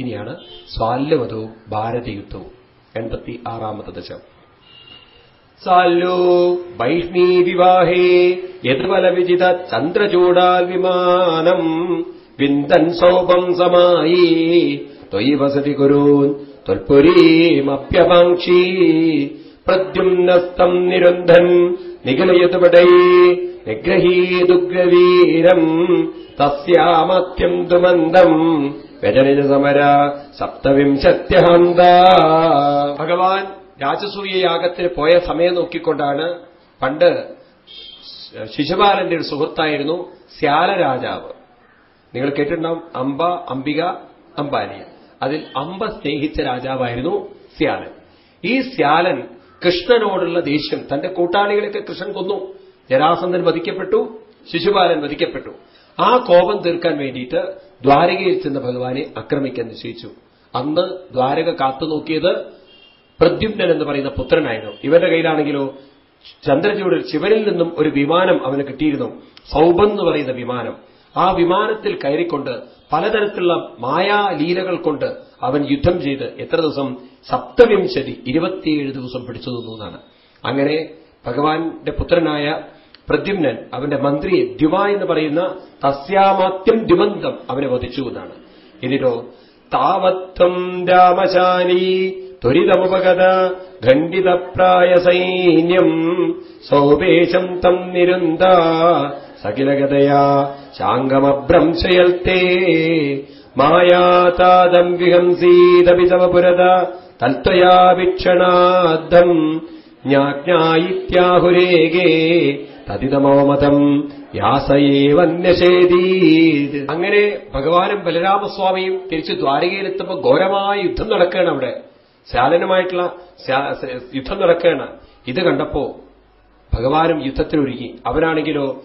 ഇനിയാണ് സ്വാല്യവധവും ഭാരതയുദ്ധവും. എൺപത്തി ആറാമത്തെ ദശം സാല്ലോ വൈഷ്ണീ വിവാഹേ യതുബല വിജിത ചന്ദ്രചൂടാൽ വിമാനം വിന്ദൻ സോപം സമായി. ത്വയി വസതി കുരൂൻ ത്വൽപുരീമപ്യപാക്ഷി പ്രദ്യുമ്നസ്തം നിരുന്ധൻ നിഗലയതുപടൈ നിഗ്രഹീതുഗ്രവീരം തസ്യാമത്യം ദുമന്ദം വ്യജനിജ സമര സപ്തവിംശത്യഹന്ത. ഭഗവാൻ രാജസൂയ യാഗത്തിന് പോയ സമയം നോക്കിക്കൊണ്ടാണ് പണ്ട് ശിശുപാലന്റെ ഒരു സുഹൃത്തായിരുന്നു ശ്യാല രാജാവ്. നിങ്ങൾ കേട്ടിട്ടുണ്ടാവും അംബ അംബിക അംബാനിയ അതിൽ അംബ സ്നേഹിച്ച രാജാവായിരുന്നു ശ്യാലൻ. ഈ ശ്യാലൻ കൃഷ്ണനോടുള്ള ദേഷ്യം തന്റെ കൂട്ടാളികളൊക്കെ കൃഷ്ണൻ കൊന്നു. ജരാസന്ധൻ വധിക്കപ്പെട്ടു ശിശുപാലൻ വധിക്കപ്പെട്ടു. ആ കോപം തീർക്കാൻ വേണ്ടിയിട്ട് ദ്വാരകയിൽ ചെന്ന് ഭഗവാനെ ആക്രമിക്കാൻ നിശ്ചയിച്ചു. അന്ന് ദ്വാരക കാത്തുനോക്കിയത് പ്രദ്യുപ്നൻ എന്ന് പറയുന്ന പുത്രനായിരുന്നു. ഇവന്റെ കയ്യിലാണെങ്കിലോ ചന്ദ്രചൂടിൽ ശിവനിൽ നിന്നും ഒരു വിമാനം അവന് കിട്ടിയിരുന്നു. സൗബം എന്ന് പറയുന്ന വിമാനം. ആ വിമാനത്തിൽ കയറിക്കൊണ്ട് പലതരത്തിലുള്ള മായാലീലകൾ കൊണ്ട് അവൻ യുദ്ധം ചെയ്ത് എത്ര ദിവസം? സപ്തവിംശതി ഇരുപത്തിയേഴ് ദിവസം പിടിച്ചു നിന്നു എന്നാണ്. അങ്ങനെ ഭഗവാന്റെ പുത്രനായ പ്രദ്യുമ്നൻ അവന്റെ മന്ത്രിയെ ദ്യുമ എന്ന് പറയുന്ന തസ്യാമാത്യം ദ്യുമന്തം അവനെ വധിച്ചു എന്നാണ്. എന്നിട്ടോ താവത്വം രാമശാലി ത്വരിതമുപഗത ഖണ്ഡിതപ്രായ സൈന്യം സൗപേശം തം നിരന്ത സകിലഗതയാ ശാങ്കമഭ്രംശയൽത്തേ മായാതാദം വിഹംസീതപി തവ പുരത തൽത്വയാ വീക്ഷണാദ്ധം തതിതമോമതം യാസയേവന്യശേതീത്. അങ്ങനെ ഭഗവാനും ബലരാമസ്വാമിയും തിരിച്ച് ദ്വാരകയിലെത്തുമ്പോൾ ഘോരമായ യുദ്ധം നടക്കുകയാണ് അവിടെ. ശാലനുമായിട്ടുള്ള യുദ്ധം നടക്കുകയാണ്. ഇത് കണ്ടപ്പോ ഭഗവാനും യുദ്ധത്തിനൊരുങ്ങി. അവനാണെങ്കിലോ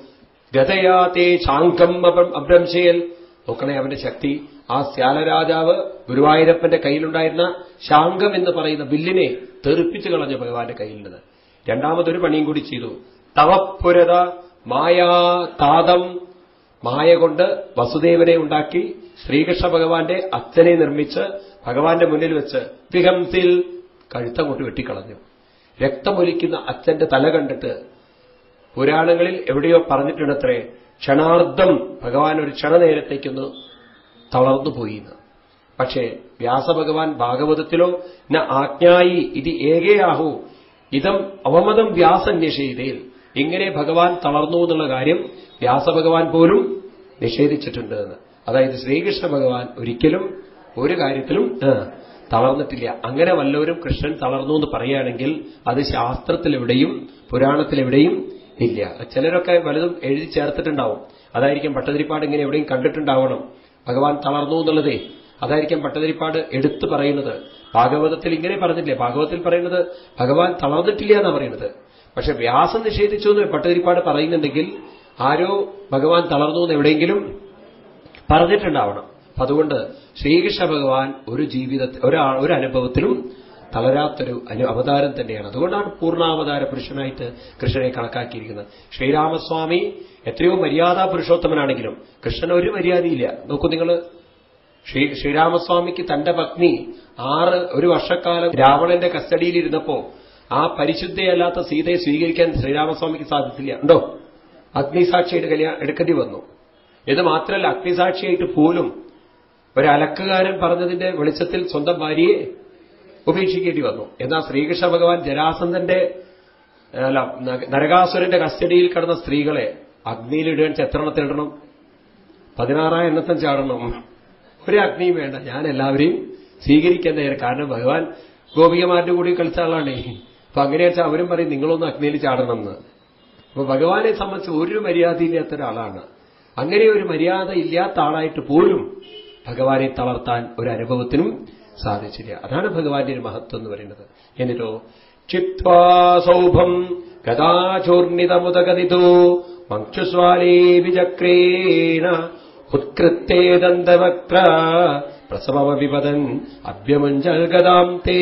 ഗതയാതേ ചാങ്കം അഭ്രംശയൽ നോക്കണേ അവന്റെ ശക്തി. ആ ശ്യാലരാജാവ് ഗുരുവായൂരപ്പന്റെ കയ്യിലുണ്ടായിരുന്ന ശാങ്കം എന്ന് പറയുന്ന ബില്ലിനെ തെറിപ്പിച്ചു കളഞ്ഞു ഭഗവാന്റെ കയ്യിലുള്ളത് രണ്ടാമതൊരു പണിയും കൂടി ചെയ്തു. തവപ്പുരത മായാ താതം മായ കൊണ്ട് വസുദേവനെ ഉണ്ടാക്കി ശ്രീകൃഷ്ണ ഭഗവാന്റെ അച്ഛനെ നിർമ്മിച്ച് ഭഗവാന്റെ മുന്നിൽ വെച്ച് വിഹംസിൽ കഴുത്തങ്ങോട്ട് വെട്ടിക്കളഞ്ഞു. രക്തമൊലിക്കുന്ന അച്ഛന്റെ തല കണ്ടിട്ട് പുരാണങ്ങളിൽ എവിടെയോ പറഞ്ഞിട്ടുണ്ടത്രേ ക്ഷണാർദ്ധം ഭഗവാൻ ഒരു ക്ഷണനേരത്തേക്കൊന്ന് തളർന്നു പോയി പക്ഷേ വ്യാസഭഗവാൻ ഭാഗവതത്തിലോ ന ആജ്ഞായി ഇത് ഏകയാഹു ഇതം അവമതം വ്യാസന്യഷേതയിൽ ഇങ്ങനെ ഭഗവാൻ തളർന്നു എന്നുള്ള കാര്യം വ്യാസഭഗവാൻ പോലും നിഷേധിച്ചിട്ടുണ്ട് എന്ന്. അതായത് ശ്രീകൃഷ്ണ ഭഗവാൻ ഒരിക്കലും ഒരു കാര്യത്തിലും തളർന്നിട്ടില്ല. അങ്ങനെ വല്ലവരും കൃഷ്ണൻ തളർന്നു എന്ന് പറയുകയാണെങ്കിൽ അത് ശാസ്ത്രത്തിലെവിടെയും പുരാണത്തിലെവിടെയും ഇല്ല. ചിലരൊക്കെ വലുതും എഴുതി ചേർത്തിട്ടുണ്ടാവും. അതായിരിക്കും പട്ടതിരിപ്പാട് ഇങ്ങനെ എവിടെയും കണ്ടിട്ടുണ്ടാവണം. ഭഗവാൻ തളർന്നു എന്നുള്ളതേ. അതായിരിക്കും പട്ടതിരിപ്പാട് എടുത്തു പറയുന്നത്. ഭാഗവതത്തിൽ ഇങ്ങനെ പറഞ്ഞില്ലേ ഭാഗവതത്തിൽ പറയുന്നത് ഭഗവാൻ തളർന്നിട്ടില്ല എന്നാണ് പറയുന്നത്. പക്ഷെ വ്യാസം നിഷേധിച്ചു എന്ന് പട്ടതിരിപ്പാട് പറയുന്നുണ്ടെങ്കിൽ ആരോ ഭഗവാൻ തളർന്നു എന്ന് എവിടെയെങ്കിലും പറഞ്ഞിട്ടുണ്ടാവണം. അതുകൊണ്ട് ശ്രീകൃഷ്ണ ഭഗവാൻ ഒരു ജീവിതത്തിൽ ഒരാ ഒരു അനുഭവത്തിലും തളരാത്തൊരു അവതാരം തന്നെയാണ്. അതുകൊണ്ടാണ് പൂർണാവതാര പുരുഷനായിട്ട് കൃഷ്ണനെ കണക്കാക്കിയിരിക്കുന്നത്. ശ്രീരാമസ്വാമി എത്രയോ മര്യാദാ പുരുഷോത്തമനാണെങ്കിലും കൃഷ്ണൻ ഒരു മര്യാദയില്ല. നോക്കൂ നിങ്ങൾ ശ്രീ ശ്രീരാമസ്വാമിക്ക് തന്റെ പത്നി ആറ് ഒരു വർഷക്കാലം രാവണന്റെ കസ്റ്റഡിയിലിരുന്നപ്പോ ആ പരിശുദ്ധയല്ലാത്ത സീതയെ സ്വീകരിക്കാൻ ശ്രീരാമസ്വാമിക്ക് സാധിച്ചില്ല. ഉണ്ടോ? അഗ്നിസാക്ഷിയുടെ കല്യാണം എടുക്കേണ്ടി വന്നു. ഇത് മാത്രമല്ല അഗ്നിസാക്ഷിയായിട്ട് പോലും ഒരലക്കുകാരൻ പറഞ്ഞതിന്റെ വെളിച്ചത്തിൽ സ്വന്തം ഭാര്യയെ ഉപേക്ഷിക്കേണ്ടി വന്നു. എന്നാൽ ശ്രീകൃഷ്ണ ഭഗവാൻ ജരാസന്ധന്റെ അല്ല നരകാസുരന്റെ കസ്റ്റഡിയിൽ കിടന്ന സ്ത്രീകളെ അഗ്നിയിലിടാൻ എത്രണ്ണത്തിലിടണം പതിനാറാം എണ്ണത്തം ചാടണം. ഒരു അഗ്നിയും വേണ്ട. ഞാൻ എല്ലാവരെയും സ്വീകരിക്കാൻ കാരണം ഭഗവാൻ ഗോപികമാരുടെ കൂടി കളിച്ച അപ്പൊ അങ്ങനെ വെച്ചാൽ അവരും പറയും നിങ്ങളൊന്ന് അഗ്നിയിൽ ചാടണം എന്ന് അപ്പൊ ഭഗവാനെ സംബന്ധിച്ച് ഒരു മര്യാദയില്ലാത്ത ഒരാളാണ്. അങ്ങനെ ഒരു മര്യാദ ഇല്ലാത്ത ആളായിട്ട് പോലും ഭഗവാനെ തളർത്താൻ ഒരു അനുഭവത്തിനും സാധിച്ചില്ല. അതാണ് ഭഗവാന്റെ ഒരു മഹത്വം എന്ന് പറയുന്നത്. എന്നിട്ടോ ക്ഷിപ്വാ സൗഭം കഥാചൂർണിതമുദഗതിതോ മക്ഷുസ്വാലേ വിചക്രേണ ഉത്കൃത്തേദന്തവക്ര പ്രസവമവിപദൻ അഭ്യമഞ്ചൽ ഗതാം തേ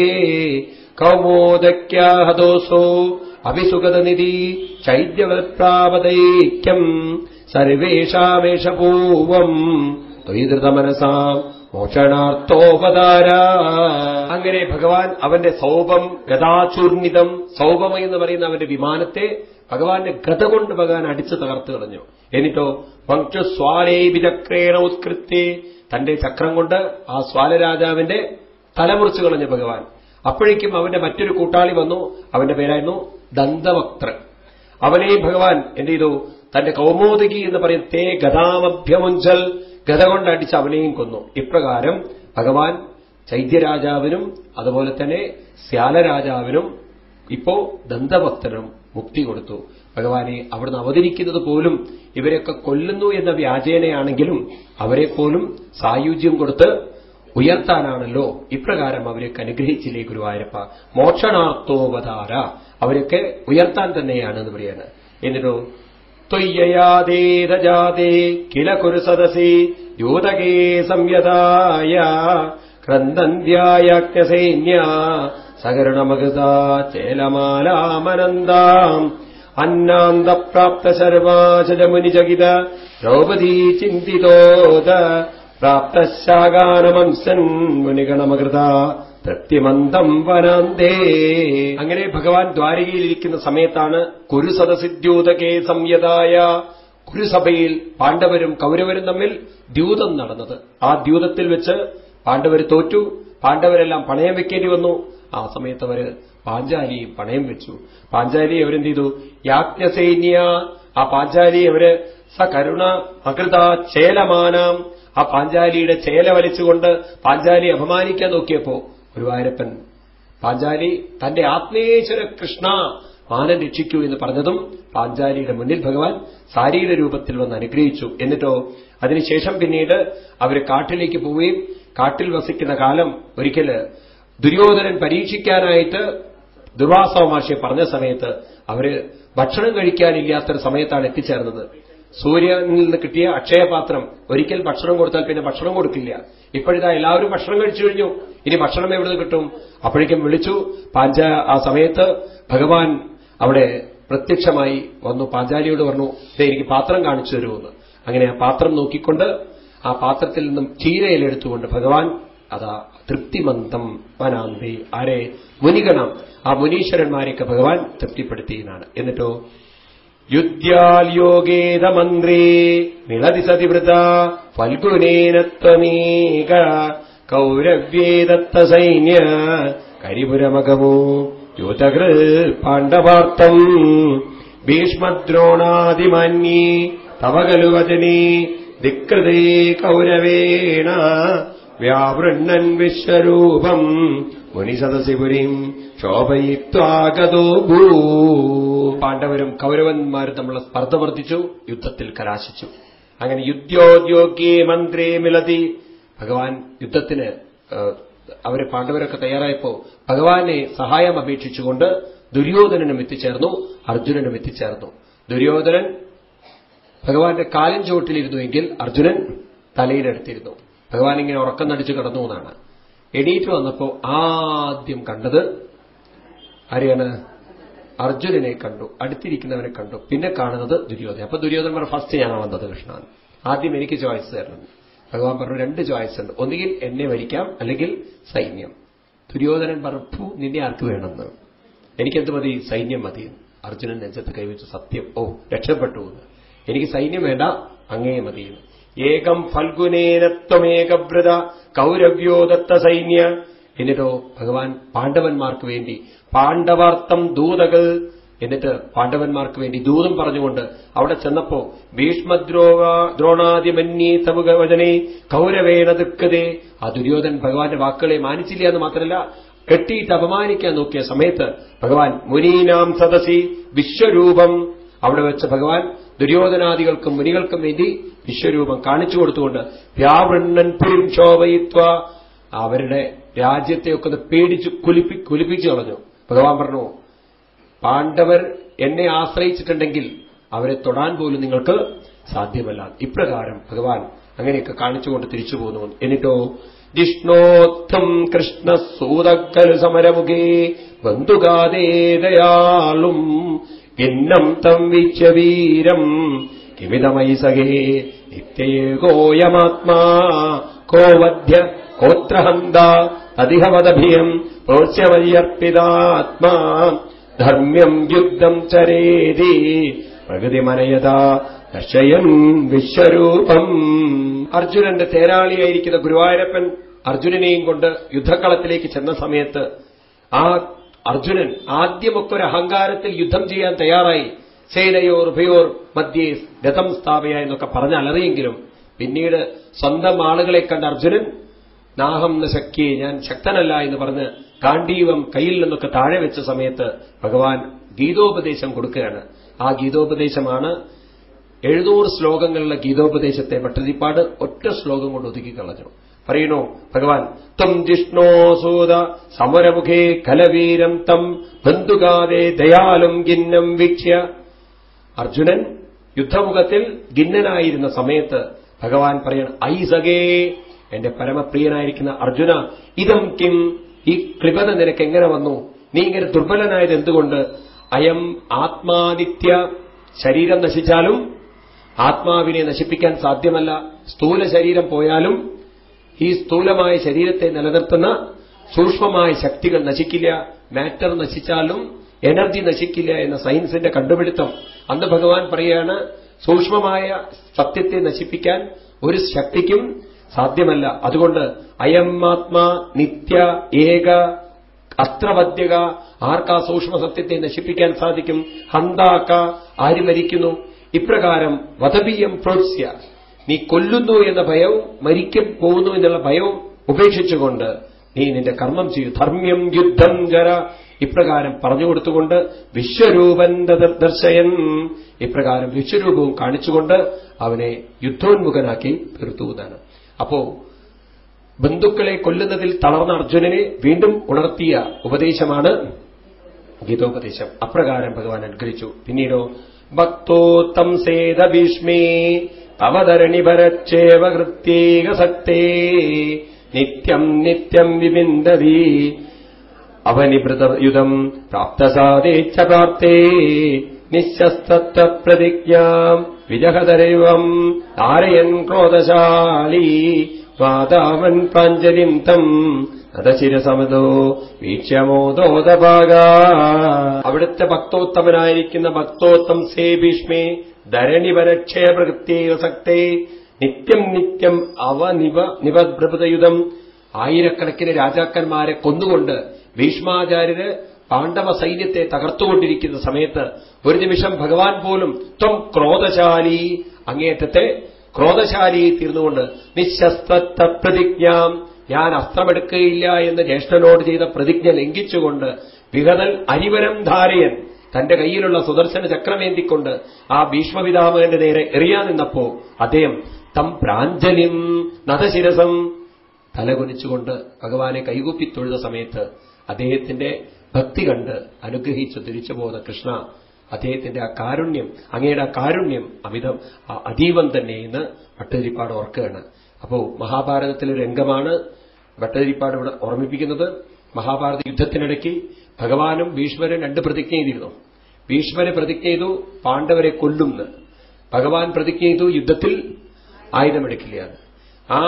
കൗമോദക്യാഹദോസോ അഭിസുഗതനിധി ചൈദ്യവത്പ്രാപദൈക്യം സർവേഷാമേഷ പൂവം ത്വയിധൃതമനസാം മോഷണാർത്ഥോപതാര അങ്ങനെ ഭഗവാൻ അവന്റെ സൗപം ഗതാചൂർണിതം സൗപമ എന്ന് പറയുന്ന അവന്റെ വിമാനത്തെ ഭഗവാന്റെ ഗത കൊണ്ട് ഭഗവാൻ അടിച്ചു തകർത്ത് കളഞ്ഞു. എന്നിട്ടോ പങ്ക്ചു സ്വാലേ വിചക്രേണ ഉത്കൃത്യേ. തന്റെ ചക്രം കൊണ്ട് ആ സ്വാലരാജാവിന്റെ തലമുറിച്ചു കളഞ്ഞു ഭഗവാൻ. അപ്പോഴേക്കും അവന്റെ മറ്റൊരു കൂട്ടാളി വന്നു അവന്റെ പേരായിരുന്നു ദന്തവക്ത്ര. അവനെയും ഭഗവാൻ എന്ത് ചെയ്തു? തന്റെ കൗമോദകി എന്ന് പറയുന്ന തേ ഗതാമഭ്യമുഞ്ചൽ ഗത കൊണ്ടടിച്ച് അവനെയും കൊന്നു. ഇപ്രകാരം ഭഗവാൻ ചൈത്യരാജാവിനും അതുപോലെ തന്നെ ശ്യാലരാജാവിനും ഇപ്പോ ദന്തഭക്തനും മുക്തി കൊടുത്തു. ഭഗവാനെ അവിടുന്ന് അവതരിക്കുന്നത് പോലും ഇവരെയൊക്കെ കൊല്ലുന്നു എന്ന വ്യാജേനയാണെങ്കിലും അവരെപ്പോലും പോലും സായുജ്യം കൊടുത്ത് ഉയർത്താനാണല്ലോ ഇപ്രകാരം അവരൊക്കെ അനുഗ്രഹിച്ചില്ലേ ഗുരുവായൂരപ്പ മോക്ഷണാർത്ഥോപധാര അവരൊക്കെ ഉയർത്താൻ തന്നെയാണ് എന്ന് പറയാണ് എന്നിട്ടോ? ത്വയ്യയാദേതജാതേ കില കുരു സദസി ദ്യൂതകേ സംയതായ ക്രന്ദന്ത്യായാജ്ഞസൈന്യ സകരണമകൃത ചേലമാലാമനന്താം അന്നാന്തപ്രാപ്ത ശർവാചമുനിജകിത ദ്രൗപദീ ചിന്തിതോത പ്രാപ്തശാകാനമംസൻ മുനിഗണമകൃത പ്രത്യമന്തം വനാന്തേ. അങ്ങനെ ഭഗവാൻ ദ്വാരകയിലിരിക്കുന്ന സമയത്താണ് കുരുസദസിദ്യൂതകേ സംയതായ കുരുസഭയിൽ പാണ്ഡവരും കൗരവരും തമ്മിൽ ദ്യൂതം നടന്നത്. ആ ദ്യൂതത്തിൽ വെച്ച് പാണ്ഡവർ തോറ്റു. പാണ്ഡവരെല്ലാം പണയം വെക്കേണ്ടി വന്നു. ആ സമയത്ത് അവർ പാഞ്ചാലിയും പണയം വെച്ചു. പാഞ്ചാലി അവരെന്ത് ചെയ്തു യാജ്ഞസൈന്യ. ആ പാഞ്ചാലി അവർ സകരുണ അകൃത ചേലമാനാം ആ പാഞ്ചാലിയുടെ ചേല വലിച്ചുകൊണ്ട് പാഞ്ചാലി അപമാനിക്കാൻ നോക്കിയപ്പോ ഗുരുവായൂരപ്പൻ പാഞ്ചാലി തന്റെ ആത്മേശ്വര കൃഷ്ണ മാനം രക്ഷിക്കൂ എന്ന് പറഞ്ഞതും പാഞ്ചാലിയുടെ മുന്നിൽ ഭഗവാൻ സാരിയുടെ രൂപത്തിൽ വന്ന് അനുഗ്രഹിച്ചു. എന്നിട്ടോ അതിനുശേഷം പിന്നീട് അവർ കാട്ടിലേക്ക് പോവുകയും കാട്ടിൽ വസിക്കുന്ന കാലം ഒരിക്കൽ ദുര്യോധനൻ പരീക്ഷിക്കാനായിട്ട് ദുർവാസവ മാഷിയെ പറഞ്ഞ സമയത്ത് അവർ ഭക്ഷണം കഴിക്കാനില്ലാത്തൊരു സമയത്താണ് എത്തിച്ചേർന്നത്. സൂര്യനിൽ നിന്ന് കിട്ടിയ അക്ഷയപാത്രം ഒരിക്കൽ ഭക്ഷണം കൊടുത്താൽ പിന്നെ ഭക്ഷണം കൊടുക്കില്ല. ഇപ്പോഴിതാ എല്ലാവരും ഭക്ഷണം കഴിച്ചു കഴിഞ്ഞു. ഇനി ഭക്ഷണം എവിടെ കിട്ടും? അപ്പോഴേക്കും വിളിച്ചു. പാഞ്ച ആ സമയത്ത് ഭഗവാൻ അവിടെ പ്രത്യക്ഷമായി വന്നു. പാഞ്ചാലിയോട് പറഞ്ഞു ഇതേ എനിക്ക് പാത്രം കാണിച്ചു തരുമെന്ന് അങ്ങനെ ആ പാത്രം നോക്കിക്കൊണ്ട് ആ പാത്രത്തിൽ നിന്നും ചീരയിലെടുത്തുകൊണ്ട് ഭഗവാൻ അതാ തൃപ്തിമന്തം വനാന്തി ആരെ? മുനിഗണം. ആ മുനീശ്വരന്മാരെയൊക്കെ ഭഗവാൻ തൃപ്തിപ്പെടുത്തിയെന്നാണ്. എന്നിട്ടോ യുദ്ധ്യാൽയോഗേതമന്ത്രേ സതിവൃത വൃത ഫൽഗുനേനത്വമേക കൗരവ്യേദത്ത സൈന്യ കരിപുരമകമോ യൂതകൃ പാണ്ഡവാർത്തം ഭീഷ്മദ്രോണാതിമാന്യേ തവ ഖലു വചനേ ധികൃതേ കൗരവേണ വ്യാവൃണ്ണൻ വിശ്വരൂപം മുനിസദസിപുരിം ശോഭയിത്വാഗതോ ഭൂ. പാണ്ഡവരും കൗരവന്മാരും തമ്മിലുള്ള സ്പർദ്ധ വർദ്ധിച്ചു യുദ്ധത്തിൽ കലാശിച്ചു. അങ്ങനെ യുദ്ധോദ്യോഗി മന്ത്രി മിലതി ഭഗവാൻ യുദ്ധത്തിന് അവരെ പാണ്ഡവരൊക്കെ തയ്യാറായപ്പോ ഭഗവാനെ സഹായം അപേക്ഷിച്ചുകൊണ്ട് ദുര്യോധനനും എത്തിച്ചേർന്നു അർജുനനും എത്തിച്ചേർന്നു. ദുര്യോധനൻ ഭഗവാന്റെ കാലിൻ ചുവട്ടിലിരുന്നുവെങ്കിൽ അർജുനൻ തലയിലെടുത്തിരുന്നു. ഭഗവാൻ ഇങ്ങനെ ഉറക്കം നടിച്ചു കിടന്നു എന്നാണ്. എണീറ്റ് വന്നപ്പോ ആദ്യം കണ്ടത് ആരെയാണ്? അർജുനനെ കണ്ടു അടുത്തിരിക്കുന്നവനെ കണ്ടു പിന്നെ കാണുന്നത് ദുര്യോധന അപ്പൊ ദുര്യോധനൻ പറഞ്ഞു ഫസ്റ്റ് ഞാൻ വന്നത് കൃഷ്ണൻ. ആദ്യം എനിക്ക് ചോയ്സ് തരണം. ഭഗവാൻ പറഞ്ഞു രണ്ട് ചോയ്സ് ഉണ്ട്. ഒന്നുകിൽ എന്നെ വരിക്കാം അല്ലെങ്കിൽ സൈന്യം. ദുര്യോധനൻ പറഞ്ഞു നിന്നെ ആർക്ക് വേണമെന്ന്? എനിക്കെന്ത് മതി? സൈന്യം മതി. അർജുനൻ നെഞ്ചത്ത് കൈവച്ചു സത്യം. ഓ രക്ഷപ്പെട്ടു എന്ന്. എനിക്ക് സൈന്യം വേണ്ട അങ്ങേ മതി. ഏകം ഫൽഗുനേനത്വമേകവ്രത കൗരവ്യോദത്ത സൈന്യ. എന്നിട്ടോ ഭഗവാൻ പാണ്ഡവന്മാർക്ക് വേണ്ടി പാണ്ഡവാർത്ഥം ദൂതകൾ എന്നിട്ട് പാണ്ഡവന്മാർക്ക് വേണ്ടി ദൂതം പറഞ്ഞുകൊണ്ട് അവിടെ ചെന്നപ്പോ ഭീഷ്മദ്രോ ദ്രോണാദിമന്യേ തവുക വചനെ കൗരവേണ ദുഃഖതേ. ആ ദുര്യോധൻ ഭഗവാന്റെ വാക്കുകളെ മാനിച്ചില്ല എന്ന് മാത്രമല്ല കെട്ടിയിട്ട് അപമാനിക്കാൻ നോക്കിയ സമയത്ത് ഭഗവാൻ മുനീനാം സദസി വിശ്വരൂപം. അവിടെ വെച്ച് ഭഗവാൻ ദുര്യോധനാദികൾക്കും മുനികൾക്കും വേണ്ടി വിശ്വരൂപം കാണിച്ചു കൊടുത്തുകൊണ്ട് വ്യാവൃണ്ണൻ പുരിം അവരുടെ രാജ്യത്തെയൊക്കെ പേടിച്ച് കുലിപ്പി കുലിപ്പിച്ചു കളഞ്ഞു. ഭഗവാൻ പറഞ്ഞു പാണ്ഡവർ എന്നെ ആശ്രയിച്ചിട്ടുണ്ടെങ്കിൽ അവരെ തൊടാൻ പോലും നിങ്ങൾക്ക് സാധ്യമല്ല. ഇപ്രകാരം ഭഗവാൻ അങ്ങനെയൊക്കെ കാണിച്ചുകൊണ്ട് തിരിച്ചു പോന്നു. എന്നിട്ടോ ജിഷ്ണോത്ഥം കൃഷ്ണ സൂതക്കലു സമരമുഖേ ബന്ധുകാതേതയാളും എന്നും തം വീരം കിമിതമൈ സഖേ നിത്യേകോയമാത്മാ കോവധ്യ കോത്രഹന്ത അതിഹവദഭിയം പ്രോച്യമയ്യർപ്പിതാത്മാ ധർമ്മ്യം യുദ്ധം ചരേതി പ്രകൃതിമനയത ദർശയൻ വിശ്വരൂപം. അർജുനന്റെ തേരാളിയായിരിക്കുന്ന ഗുരുവായൂരപ്പൻ അർജുനനെയും കൊണ്ട് യുദ്ധക്കളത്തിലേക്ക് ചെന്ന സമയത്ത് ആ അർജുനൻ ആദ്യമൊക്കെ ഒരു അഹങ്കാരത്തിൽ യുദ്ധം ചെയ്യാൻ തയ്യാറായി. സേനയോർ ഉഭയോർ മധ്യേ രഥം സ്ഥാപയ എന്നൊക്കെ പറഞ്ഞ് അലറിയെങ്കിലും പിന്നീട് സ്വന്തം ആളുകളെ കണ്ട അർജുനൻ നാഹം ന ശക്തി ഞാൻ ശക്തനല്ല എന്ന് പറഞ്ഞ് കാണ്ഡീവം കയ്യിൽ നിന്നൊക്കെ താഴെ വെച്ച സമയത്ത് ഭഗവാൻ ഗീതോപദേശം കൊടുക്കുകയാണ്. ആ ഗീതോപദേശമാണ് എഴുന്നൂറ് ശ്ലോകങ്ങളിലെ ഗീതോപദേശത്തെ ഭട്ടതിപ്പാട് ഒറ്റ ശ്ലോകം കൊണ്ട് ഒതുക്കി കളഞ്ഞു. പറയണോ ഭഗവാൻ? ത്വം ജിഷ്ണോസൂത സമരമുഖേ കലവീരം തം ബന്ധുകാതെ ദയാലും ഗിന്നം വീക്ഷ്യ. അർജുനൻ യുദ്ധമുഖത്തിൽ ഗിന്നനായിരുന്ന സമയത്ത് ഭഗവാൻ പറയണം ഐസകേ എന്റെ പരമപ്രിയനായിരിക്കുന്ന അർജുന ഇതം കിം ഈ കൃപത നിനക്ക് എങ്ങനെ വന്നു? നീ ഇങ്ങനെ ദുർബലനായത് എന്തുകൊണ്ട്? അയം ആത്മാദിത്യ ശരീരം നശിച്ചാലും ആത്മാവിനെ നശിപ്പിക്കാൻ സാധ്യമല്ല. സ്ഥൂല ശരീരം പോയാലും ഈ സ്ഥൂലമായ ശരീരത്തെ നിലനിർത്തുന്ന സൂക്ഷ്മമായ ശക്തികൾ നശിക്കില്ല. മാറ്റർ നശിച്ചാലും എനർജി നശിക്കില്ല എന്ന സയൻസിന്റെ കണ്ടുപിടുത്തം അന്ന് ഭഗവാൻ പറയുകയാണ് സൂക്ഷ്മമായ സത്യത്തെ നശിപ്പിക്കാൻ ഒരു ശക്തിക്കും സാധ്യമല്ല. അതുകൊണ്ട് അയം ആത്മാ നിത്യ ഏക അസ്ത്രവദ്യക ആർക്കാ സൂക്ഷ്മ സത്യത്തെ നശിപ്പിക്കാൻ സാധിക്കും? ഹന്താക്ക ആര് മരിക്കുന്നു? ഇപ്രകാരം വധബീയം പ്രോത്സ്യ. നീ കൊല്ലുന്നു എന്ന ഭയവും മരിക്കും പോകുന്നു എന്നുള്ള ഭയവും ഉപേക്ഷിച്ചുകൊണ്ട് നീ നിന്റെ കർമ്മം ചെയ്യൂ. ധർമ്മ്യം യുദ്ധം ജര. ഇപ്രകാരം പറഞ്ഞുകൊടുത്തുകൊണ്ട് വിശ്വരൂപൻ ദർശയൻ. ഇപ്രകാരം വിശ്വരൂപവും കാണിച്ചുകൊണ്ട് അവനെ യുദ്ധോന്മുഖനാക്കി തീർത്തു എന്നാണ്. അപ്പോ ബന്ധുക്കളെ കൊല്ലുന്നതിൽ തളർന്ന അർജുനനെ വീണ്ടും ഉണർത്തിയ ഉപദേശമാണ് ഗീതോപദേശം. അപ്രകാരം ഭഗവാൻ അനുഗ്രഹിച്ചു. പിന്നീടോ ഭക്തോത്തം സേത ഭീഷ്മേ അവതരണി ഭരക്ഷേവ കൃത്യേക കൃത്യേകസക്തേ നിത്യം നിത്യം വിബിന്ദതി അവനിഭൃതയുധം പ്രാപ്തസാദേച്ഛ പ്രാപ്തേ നിശസ്തത്വ പ്രതിജ്ഞാം വിജഹതരൈവം താരയൻ ക്രോധശാലി പാതാവൻ പ്രാഞ്ജലിം തം അതശിരസമതോ വീക്ഷ്യമോദോദഭാഗ അവിടുത്തെ ഭക്തോത്തമനായിരിക്കുന്ന ഭക്തോത്തം സേ ഭീഷ്മേ ധരണിപരക്ഷേപ്രകൃത്യേകസക്തേ നിത്യം നിത്യം അവനിവ നിവഭൃതയുധം ആയിരക്കണക്കിന് രാജാക്കന്മാരെ കൊന്നുകൊണ്ട് ഭീഷ്മാചാര്യര് പാണ്ഡവ സൈന്യത്തെ തകർത്തുകൊണ്ടിരിക്കുന്ന സമയത്ത് ഒരു നിമിഷം ഭഗവാൻ പോലും ത്വം ക്രോധശാലി അങ്ങേറ്റത്തെ ക്രോധശാലി തീർന്നുകൊണ്ട് നിശസ്ത്ര പ്രതിജ്ഞാം ഞാൻ അസ്ത്രമെടുക്കുകയില്ല എന്ന് ജ്യേഷ്ഠനോട് ചെയ്ത പ്രതിജ്ഞ ലംഘിച്ചുകൊണ്ട് വിഹതൽ അരിവരം ധാരയൻ തന്റെ കയ്യിലുള്ള സുദർശന ചക്രമേന്തിക്കൊണ്ട് ആ ഭീഷ്മപിതാമകന്റെ നേരെ എറിയാൻ നിന്നപ്പോ അദ്ദേഹം തം പ്രാഞ്ജലിം നദശിരസം തലകുനിച്ചുകൊണ്ട് ഭഗവാനെ കൈകൂപ്പി സമയത്ത് അദ്ദേഹത്തിന്റെ ഭക്തി കണ്ട് അനുഗ്രഹിച്ച് തിരിച്ചു പോകുന്ന കൃഷ്ണ അദ്ദേഹത്തിന്റെ ആ കാരുണ്യം അങ്ങയുടെ ആ കാരുണ്യം അമിതം അതീവം തന്നെ എന്ന് ഭട്ടതിരിപ്പാട് ഓർക്കുകയാണ്. അപ്പോ മഹാഭാരതത്തിലെ രംഗമാണ് ഭട്ടതിരിപ്പാട് ഇവിടെ ഓർമ്മിപ്പിക്കുന്നത്. മഹാഭാരത യുദ്ധത്തിനിടയ്ക്ക് ഭഗവാനും ഭീഷ്മരും രണ്ട് പ്രതിജ്ഞ ചെയ്തിരുന്നു. ഭീഷ്മരെ പ്രതിജ്ഞ ചെയ്തു പാണ്ഡവരെ കൊല്ലുമെന്ന് ഭഗവാൻ പ്രതിജ്ഞ ചെയ്തു യുദ്ധത്തിൽ ആയുധമെടുക്കില്ല ആ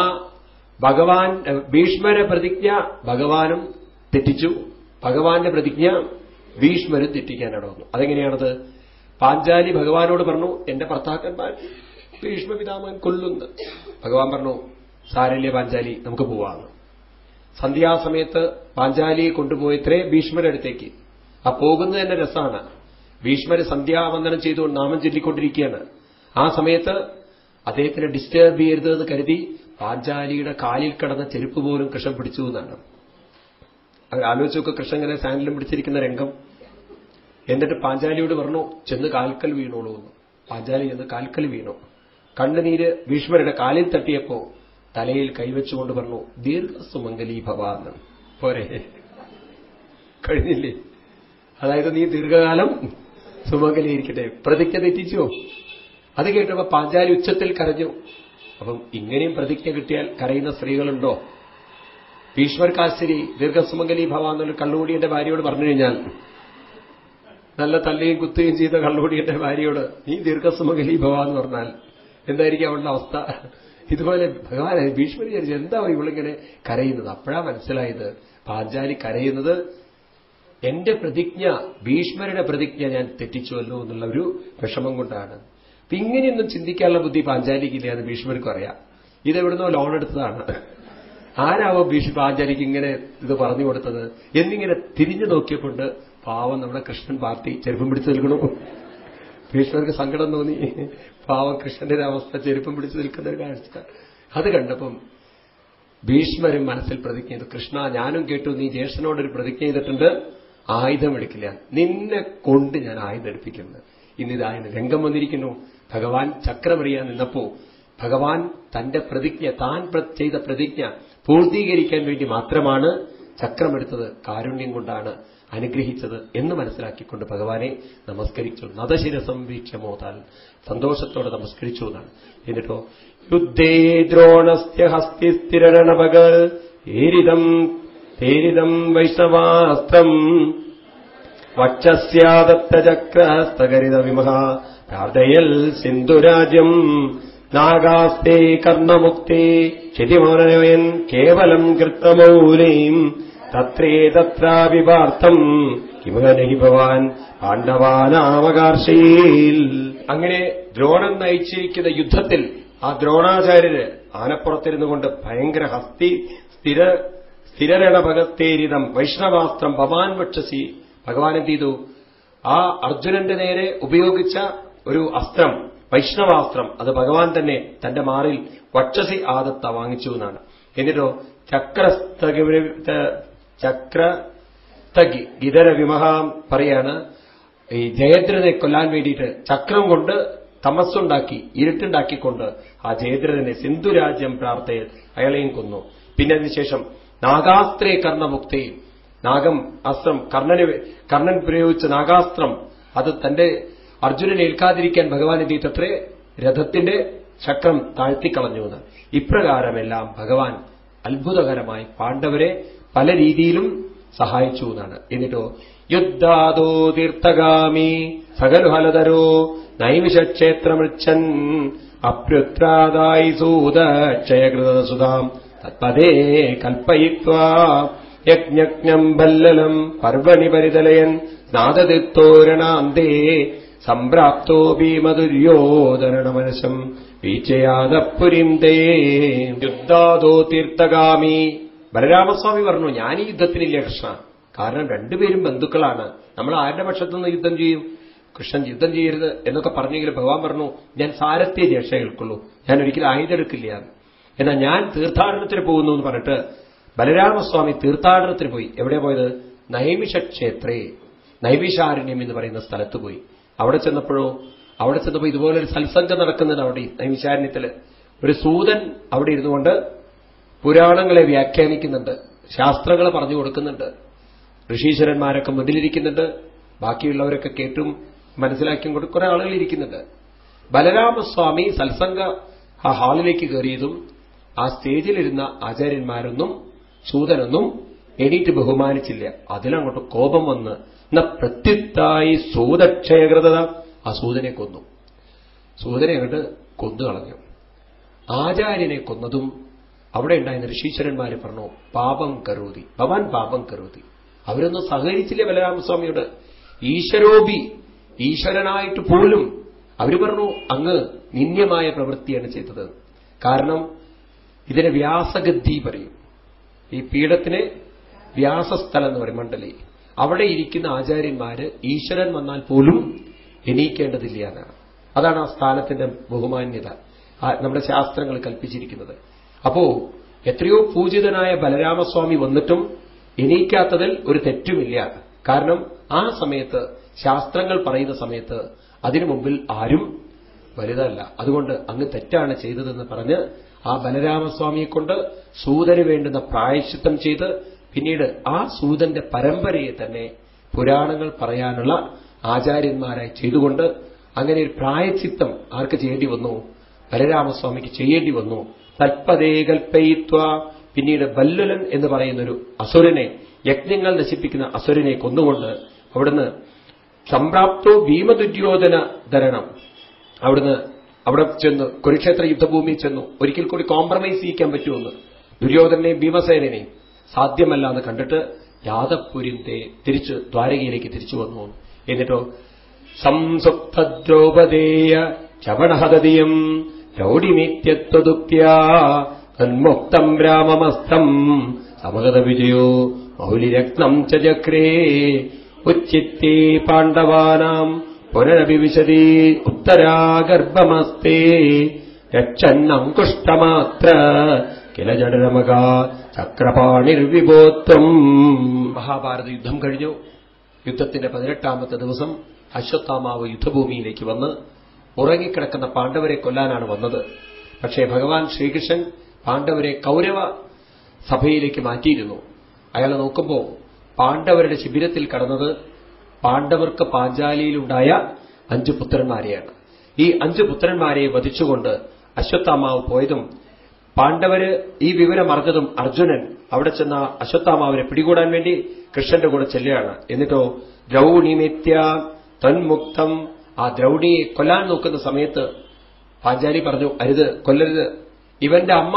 ഭഗവാൻ ഭീഷ്മര പ്രതിജ്ഞ ഭഗവാനും തെറ്റിച്ചു. ഭഗവാന്റെ പ്രതിജ്ഞ ഭീഷ്മര് തെറ്റിക്കാനാണ് വന്നു അതെങ്ങനെയാണത്? പാഞ്ചാലി ഭഗവാനോട് പറഞ്ഞു എന്റെ ഭർത്താക്കന്മാർ ഭീഷ്മ പിതാമൻ ഭഗവാൻ പറഞ്ഞു സാരല്യ പാഞ്ചാലി നമുക്ക് പോവാന്ന് സന്ധ്യാസമയത്ത് പാഞ്ചാലിയെ കൊണ്ടുപോയത്രേ ഭീഷ്മരുടെ അടുത്തേക്ക്. ആ പോകുന്നത് തന്നെ രസമാണ് ഭീഷ്മര് സന്ധ്യാവന്ദനം ചെയ്തുകൊണ്ട് നാമം ചൊല്ലിക്കൊണ്ടിരിക്കുകയാണ്. ആ സമയത്ത് അദ്ദേഹത്തിനെ ഡിസ്റ്റർബ് ചെയ്യരുതെന്ന് കരുതി പാഞ്ചാലിയുടെ കാലിൽ കടന്ന ചെരുപ്പ് പോലും കൃഷം പിടിച്ചു എന്നാണ്. അവർ നോക്ക് കൃഷ്ണൻ ഇങ്ങനെ സാൻഡിലും പിടിച്ചിരിക്കുന്ന രംഗം. എന്നിട്ട് പാഞ്ചാലിയോട് പറഞ്ഞു ചെന്ന് കാൽക്കൽ വീണോളൂ എന്ന്. പാഞ്ചാലി ചെന്ന് കാൽക്കൽ വീണു. കണ്ണുനീര് ഭീഷ്മരുടെ കാലിൽ തട്ടിയപ്പോ തലയിൽ കൈവച്ചുകൊണ്ട് പറഞ്ഞു ദീർഘസുമംഗലീ ഭവാന്ന് പോരെ. കഴിഞ്ഞില്ലേ? അതായത് നീ ദീർഘകാലം സുമംഗലിയിരിക്കട്ടെ പ്രതിജ്ഞ തെറ്റിച്ചോ? അത് കേട്ടപ്പോ പാഞ്ചാലി ഉച്ചത്തിൽ കരഞ്ഞു. അപ്പം ഇങ്ങനെയും പ്രതിജ്ഞ കിട്ടിയാൽ കരയുന്ന സ്ത്രീകളുണ്ടോ? ഭീഷ്മർ കാശ്ശേരി ദീർഘസുമംഗലി ഭവ എന്നൊരു കള്ളുകൂടിയന്റെ ഭാര്യയോട് പറഞ്ഞു കഴിഞ്ഞാൽ നല്ല തല്ലുകയും കുത്തുകയും ചെയ്ത കള്ളുകൂടിയന്റെ ഭാര്യയോട് നീ ദീർഘസുമംഗലി ഭവ എന്ന് പറഞ്ഞാൽ എന്തായിരിക്കും അവളുടെ അവസ്ഥ? ഇതുപോലെ ഭഗവാൻ ഭീഷ്മർ വിചാരിച്ചു എന്താ ഇവളിങ്ങനെ കരയുന്നത്? അപ്പോഴാ മനസ്സിലായത് പാഞ്ചാലി കരയുന്നത് എന്റെ പ്രതിജ്ഞ ഭീഷ്മരുടെ പ്രതിജ്ഞ ഞാൻ തെറ്റിച്ചുവല്ലോ എന്നുള്ള ഒരു വിഷമം കൊണ്ടാണ്. അപ്പൊ ഇങ്ങനെയൊന്നും ചിന്തിക്കാനുള്ള ബുദ്ധി പാഞ്ചാലിക്കില്ല എന്ന് ഭീഷ്മർക്കും അറിയാം. ഇതെവിടുന്നോ ലോൺ എടുത്തതാണ്. ആരാവോ ഭീഷ്മ പാഞ്ചാലിക്ക് ഇങ്ങനെ ഇത് പറഞ്ഞു കൊടുത്തത്. എന്നിങ്ങനെ തിരിഞ്ഞു നോക്കിയപ്പോണ്ട് പാവം നമ്മുടെ കൃഷ്ണൻ പാർട്ടി ചെരുപ്പം പിടിച്ചു നിൽക്കണു ഭീഷ്മർക്ക് സങ്കടം തോന്നി. പാവം കൃഷ്ണന്റെ അവസ്ഥ ചെരുപ്പം പിടിച്ചു നിൽക്കുന്ന ഒരു കാഴ്ച. അത് കണ്ടപ്പം ഭീഷ്മരും മനസ്സിൽ പ്രതിജ്ഞ ചെയ്തു. കൃഷ്ണ ഞാനും കേട്ടു നീ ജ്യേഷ്ഠനോടൊരു പ്രതിജ്ഞ ചെയ്തിട്ടുണ്ട്. ആയുധം എടുക്കില്ല. നിന്നെ കൊണ്ട് ഞാൻ ആയുധം എടുപ്പിക്കുന്നത് ഇന്നിതായ രംഗം വന്നിരിക്കുന്നു. ഭഗവാൻ ചക്രമറിയാൻ നിന്നപ്പോ ഭഗവാൻ തന്റെ പ്രതിജ്ഞ താൻ ചെയ്ത പ്രതിജ്ഞ പൂർത്തീകരിക്കാൻ വേണ്ടി മാത്രമാണ് ചക്രമെടുത്തത് കാരുണ്യം കൊണ്ടാണ് അനുഗ്രഹിച്ചത് എന്ന് മനസ്സിലാക്കിക്കൊണ്ട് ഭഗവാനെ നമസ്കരിച്ചു. നദശിരസം വീക്ഷമോതാൽ. സന്തോഷത്തോടെ നമസ്കരിച്ചു എന്നാണ്. എന്നിട്ടോ യുദ്ധേ ദ്രോണസ്യ ഹസ്തിസ്ഥിരണപകൾ ഏരിതം തേരിതം വൈഷ്ണവാസ്ത്രം വക്ഷസ്യാദത്തചക്രസ്തകരിത വിമഹ പ്രാർത്ഥയൽ സിന്ധുരാജ്യം നാഗാസ്തേ കർണമുക്തേ. ക്ഷിതിമോനയൻ കേവലം കൃത്തമൗലീം തത്രേ തത്രാവിപാർത്ഥം കിമനഹി ഭവാൻ പാണ്ഡവാനാമകാർഷയിൽ അങ്ങനെ ദ്രോണൻ നയിച്ചിരിക്കുന്ന യുദ്ധത്തിൽ ആ ദ്രോണാചാര്യര് ആനപ്പുറത്തിരുന്നു കൊണ്ട് ഭയങ്കര ഹസ്തി സ്ഥിര സ്ഥിരരണഭഗത്തേരിതം വൈഷ്ണവാസ്ത്രം ഭവാൻ വക്ഷസി ഭഗവാൻ എന്ത് ചെയ്തു ആ അർജുനന്റെ നേരെ ഉപയോഗിച്ച ഒരു അസ്ത്രം വൈഷ്ണവാസ്ത്രം അത് ഭഗവാൻ തന്നെ തന്റെ മാറിൽ വക്ഷസി ആദത്ത വാങ്ങിച്ചു എന്നാണ്. എന്നിട്ടോ ചക്രസ്തകി ഗിതര വിമഹാം പറയാണ് ഈ ജയദ്രനെ കൊല്ലാൻ വേണ്ടിയിട്ട് ചക്രം കൊണ്ട് തമസ്സുണ്ടാക്കി ഇരുട്ടുണ്ടാക്കിക്കൊണ്ട് ആ ജയദ്രനെ സിന്ധുരാജ്യം പ്രാർത്ഥയിൽ അയാളെയും കൊന്നു. പിന്നെ അതിനുശേഷം നാഗാസ്ത്രേ കർണമുക്തി നാഗം അസ്ത്രം കർണന് കർണൻ പ്രയോഗിച്ച നാഗാസ്ത്രം അത് തന്റെ അർജുനനെ ഏൽക്കാതിരിക്കാൻ ഭഗവാൻ എന്ത് രഥത്തിന്റെ ചക്രം താഴ്ത്തിക്കളഞ്ഞു എന്ന്. ഇപ്രകാരമെല്ലാം ഭഗവാൻ അത്ഭുതകരമായി പാണ്ഡവരെ പല രീതിയിലും സഹായിച്ചു എന്നാണ്. എന്നിട്ടോ യുദ്ധാദോ തീർത്ഥഗാമി സകലുഹലതരോ നൈമിഷക്ഷേത്രമൃച്ഛൻ അപ്യുത്രാദായി സൂതക്ഷയകൃതസുതാം തത്പദേ കൽപ്പയിത്വാ യജ്ഞജ്ഞം ബല്ലലം പർവണി പരിതലയൻ സ്നാതതിത്തോരണാന്തേ സംപ്രാപ്തോ ഭീമദുര്യോധനമനസം വീച്ചയാദപ്പുരിം തേ യുദ്ധാദോ തീർത്ഥഗാമി ബലരാമസ്വാമി പറഞ്ഞു ഞാൻ ഈ യുദ്ധത്തിനില്ല കൃഷ്ണ. കാരണം രണ്ടുപേരും ബന്ധുക്കളാണ്. നമ്മൾ ആരുടെ പക്ഷത്തുനിന്ന് യുദ്ധം ചെയ്യും? കൃഷ്ണൻ യുദ്ധം ചെയ്യരുത് എന്നൊക്കെ പറഞ്ഞെങ്കിൽ ഭഗവാൻ പറഞ്ഞു ഞാൻ സാരത്തെ രക്ഷ കേൾക്കുള്ളൂ. ഞാൻ ഒരിക്കലും ആയുധം എടുക്കില്ല എന്നാൽ ഞാൻ തീർത്ഥാടനത്തിന് പോകുന്നു എന്ന് പറഞ്ഞിട്ട് ബലരാമസ്വാമി തീർത്ഥാടനത്തിന് പോയി. എവിടെ പോയത്? നൈമിഷ ക്ഷേത്രേ നൈമിഷാരണ്യം എന്ന് പറയുന്ന സ്ഥലത്ത് പോയി. അവിടെ ചെന്നപ്പോഴോ അവിടെ ചെന്നപ്പോൾ ഇതുപോലെ ഒരു സത്സംഗം നടക്കുന്നുണ്ട് അവിടെ നൈമിഷാരണ്യത്തിൽ ഒരു സൂതൻ അവിടെ ഇരുന്നുകൊണ്ട് പുരാണങ്ങളെ വ്യാഖ്യാനിക്കുന്നുണ്ട് ശാസ്ത്രങ്ങൾ പറഞ്ഞു കൊടുക്കുന്നുണ്ട്. ഋഷീശ്വരന്മാരൊക്കെ മുന്നിലിരിക്കുന്നുണ്ട് ബാക്കിയുള്ളവരൊക്കെ കേട്ടും മനസ്സിലാക്കിയും കൊണ്ട് കുറെ ആളുകൾ ഇരിക്കുന്നുണ്ട്. ബലരാമസ്വാമി സത്സംഗ ആ ഹാളിലേക്ക് കയറിയതും ആ സ്റ്റേജിലിരുന്ന ആചാര്യന്മാരൊന്നും സൂതനൊന്നും എണീറ്റ് ബഹുമാനിച്ചില്ല. അതിലങ്ങോട്ട് കോപം വന്ന് എന്ന പ്രത്യുത്തായി സൂതക്ഷയകൃതത. ആ സൂതനെ കൊന്നു. സൂതനെ അങ്ങോട്ട് കൊന്നു കളഞ്ഞു. ആചാര്യനെ കൊന്നതും അവിടെ ഉണ്ടായിരുന്ന ഋഷീശ്വരന്മാര് പറഞ്ഞു പാപം കരുതി ഭവാൻ പാപം കരുതി. അവരൊന്നും സഹകരിച്ചില്ല ബലരാമസ്വാമിയോട്. ഈശ്വരോപി ഈശ്വരനായിട്ട് പോലും. അവർ പറഞ്ഞു അങ്ങ് നിന്യമായ പ്രവൃത്തിയാണ് ചെയ്തത്. കാരണം ഇതിനെ വ്യാസഗദ്ധി പറയും. ഈ പീഠത്തിന് വ്യാസസ്ഥലം എന്ന് പറയും മണ്ഡലി. അവിടെ ഇരിക്കുന്ന ആചാര്യന്മാര് ഈശ്വരൻ വന്നാൽ പോലും എണീക്കേണ്ടതില്ല എന്നാണ്. അതാണ് ആ സ്ഥാനത്തിന്റെ ബഹുമാന്യത നമ്മുടെ ശാസ്ത്രങ്ങൾ കൽപ്പിച്ചിരിക്കുന്നത്. അപ്പോ എത്രയോ പൂജിതനായ ബലരാമസ്വാമി വന്നിട്ടും എണീക്കാത്തതിൽ ഒരു തെറ്റുമില്ല. കാരണം ആ സമയത്ത് ശാസ്ത്രങ്ങൾ പറയുന്ന സമയത്ത് അതിനു മുമ്പിൽ ആരും വലുതല്ല. അതുകൊണ്ട് അങ്ങ് തെറ്റാണ് ചെയ്തതെന്ന് പറഞ്ഞ് ആ ബലരാമസ്വാമിയെ കൊണ്ട് സൂതന് വേണ്ടുന്ന പ്രായശ്ചിത്തം ചെയ്ത് പിന്നീട് ആ സൂതന്റെ പരമ്പരയെ തന്നെ പുരാണങ്ങൾ പറയാനുള്ള ആചാര്യന്മാരായി ചെയ്തുകൊണ്ട് അങ്ങനെ ഒരു പ്രായച്ചിത്തം ആർക്ക് ചെയ്യേണ്ടി വന്നു? ബലരാമസ്വാമിക്ക് ചെയ്യേണ്ടി വന്നു. തൽപ്പതേ കൽപ്പയിത്വ. പിന്നീട് ബല്ലുലൻ എന്ന് പറയുന്നൊരു അസുരനെ യജ്ഞങ്ങൾ നശിപ്പിക്കുന്ന അസുരനെ കൊന്നുകൊണ്ട് അവിടുന്ന് സംപ്രാപ്തോ ഭീമദുര്യോധന ധരണം. അവിടുന്ന് അവിടെ ചെന്ന് കുരുക്ഷേത്ര യുദ്ധഭൂമിയിൽ ചെന്നു. ഒരിക്കൽ കൂടി കോംപ്രമൈസ് ചെയ്യിക്കാൻ പറ്റുമെന്ന്. ദുര്യോധനെയും ഭീമസേനെയും സാധ്യമല്ല എന്ന് കണ്ടിട്ട് യാദപ്പുരിന്റെ തിരിച്ച് ദ്വാരകയിലേക്ക് തിരിച്ചു വന്നു. എന്നിട്ടോ സംസുപ്തദ്രൗപദേയ ചവണഹതതിയം രൗഡിമീത്യത്വദുക്ത്യ തന്മുക്തം രാമമസ്തം സമഗത വിജയോ മൗലിരത്നം ചക്രേ ഉച്ചിത്തേ പാണ്ഡവാനാം പുനരഭിവിശതി ഉത്തരാഗർഭമസ്തേ രക്ഷന്നങ്കുഷ്ടമാത്ര കില ജഡരമക ചക്രപാണിർവിഭോത്വം മഹാഭാരത യുദ്ധം കഴിഞ്ഞു. യുദ്ധത്തിന്റെ പതിനെട്ടാമത്തെ ദിവസം അശ്വത്ഥാമാവ് യുദ്ധഭൂമിയിലേക്ക് വന്ന് ഉറങ്ങിക്കിടക്കുന്ന പാണ്ഡവരെ കൊല്ലാനാണ് വന്നത്. പക്ഷേ ഭഗവാൻ ശ്രീകൃഷ്ണൻ പാണ്ഡവരെ കൗരവ സഭയിലേക്ക് മാറ്റിയിരുന്നു. അയാളെ നോക്കുമ്പോൾ പാണ്ഡവരുടെ ശിബിരത്തിൽ കടന്നത് പാണ്ഡവർക്ക് പാഞ്ചാലിയിലുണ്ടായ അഞ്ചു പുത്രന്മാരെയാണ്. ഈ അഞ്ചു പുത്രന്മാരെ വധിച്ചുകൊണ്ട് അശ്വത്ഥാമാവ് പോയതും പാണ്ഡവര് ഈ വിവരം അറിഞ്ഞതും അർജുനൻ അവിടെ ചെന്ന അശ്വത്ഥാമാവിനെ പിടികൂടാൻ വേണ്ടി കൃഷ്ണന്റെ കൂടെ ചെല്ലുകയാണ്. എന്നിട്ടോ ദ്രൗണിമിത്യ തന്മുക്തം ആ ദ്രൗണിയെ കൊല്ലാൻ നോക്കുന്ന സമയത്ത് പാഞ്ചാലി പറഞ്ഞു അരുത് കൊല്ലരുത്. ഇവന്റെ അമ്മ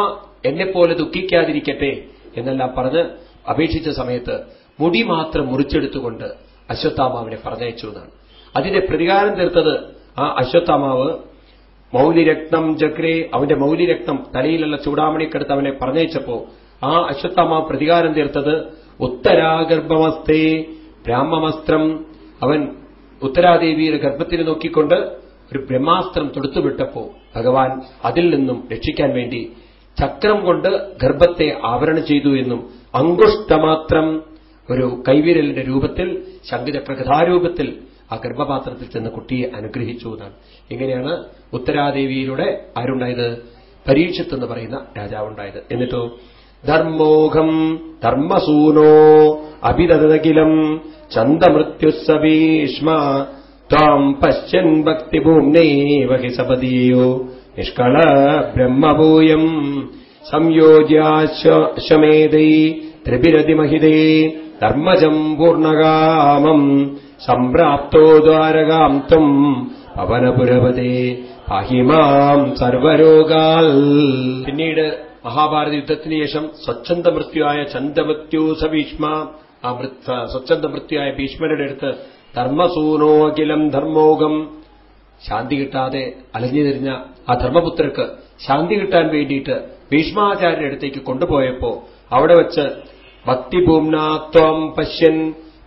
എന്നെപ്പോലെ ദുഃഖിക്കാതിരിക്കട്ടെ എന്നെല്ലാം പറഞ്ഞ് അപേക്ഷിച്ച സമയത്ത് മുടി മാത്രം മുറിച്ചെടുത്തുകൊണ്ട് അശ്വത്ഥാമാവിനെ പറഞ്ഞയച്ചു എന്നാണ്. അതിന്റെ പ്രതികാരം തീർത്തത് ആ അശ്വത്ഥാമാവ് മൗലിരക്തം ജഗ്രേ അവന്റെ മൗലിരക്തം തലയിലുള്ള ചൂടാമണിക്കെടുത്ത് അവനെ പറഞ്ഞയച്ചപ്പോ ആ അശ്വത്ഥമ പ്രതികാരം തീർത്തത് ഉത്തരാഗർഭമസ്തേ ബ്രാഹ്മമസ്ത്രം അവൻ ഉത്തരാദേവിയുടെ ഗർഭത്തിന് നോക്കിക്കൊണ്ട് ഒരു ബ്രഹ്മാസ്ത്രം തൊടുത്തുവിട്ടപ്പോ ഭഗവാൻ അതിൽ നിന്നും രക്ഷിക്കാൻ വേണ്ടി ചക്രം കൊണ്ട് ഗർഭത്തെ ആവരണം ചെയ്തു എന്നും അങ്കുഷ്ടമാത്രം ഒരു കൈവിരലിന്റെ രൂപത്തിൽ ശങ്കിത ആ ഗർഭപാത്രത്തിൽ ചെന്ന് കുട്ടിയെ അനുഗ്രഹിച്ചു എന്നാണ്. ഇങ്ങനെയാണ് ഉത്തരാദേവിയിലൂടെ ആരുണ്ടായത്? പരീക്ഷത്ത് എന്ന് പറയുന്ന രാജാവുണ്ടായത്. എന്നിട്ടോ ധർമ്മോഘം ധർമ്മസൂനോ അഭിതതകിലം ചന്ദമൃത്യുസഭീഷ്മ ത്വാം പശ്യൻ ഭക്തിഭൂമ്നൈവ ഹി നിഷ്കള ബ്രഹ്മഭൂയം സംയോജ്യാശമേതൈ ത്രിപിരതിമഹിതേ ധർമ്മജം പൂർണകാമം സംപ്രാപ്തോ ദ്വാരകാം ത്വം പവനപുരപതേ അഹിമാം സർവരോഗാൽ. പിന്നീട് മഹാഭാരത യുദ്ധത്തിന് ശേഷം സ്വച്ഛന്ത മൃത്യുവായ ചന്ദമൃത്യു സഭീഷ്മ ആ സ്വച്ഛന്ത മൃത്യുവായ ഭീഷ്മരുടെ അടുത്ത് ധർമ്മസൂനോ അഖിലം ധർമ്മോകം ശാന്തി കിട്ടാതെ അലഞ്ഞു തിരിഞ്ഞ ആ ധർമ്മപുത്രർക്ക് ശാന്തി കിട്ടാൻ വേണ്ടിയിട്ട് ഭീഷ്മാചാര്യരുടെ അടുത്തേക്ക് കൊണ്ടുപോയപ്പോ അവിടെ വച്ച് ഭക്തിഭൂംനാത്വം പശ്യൻ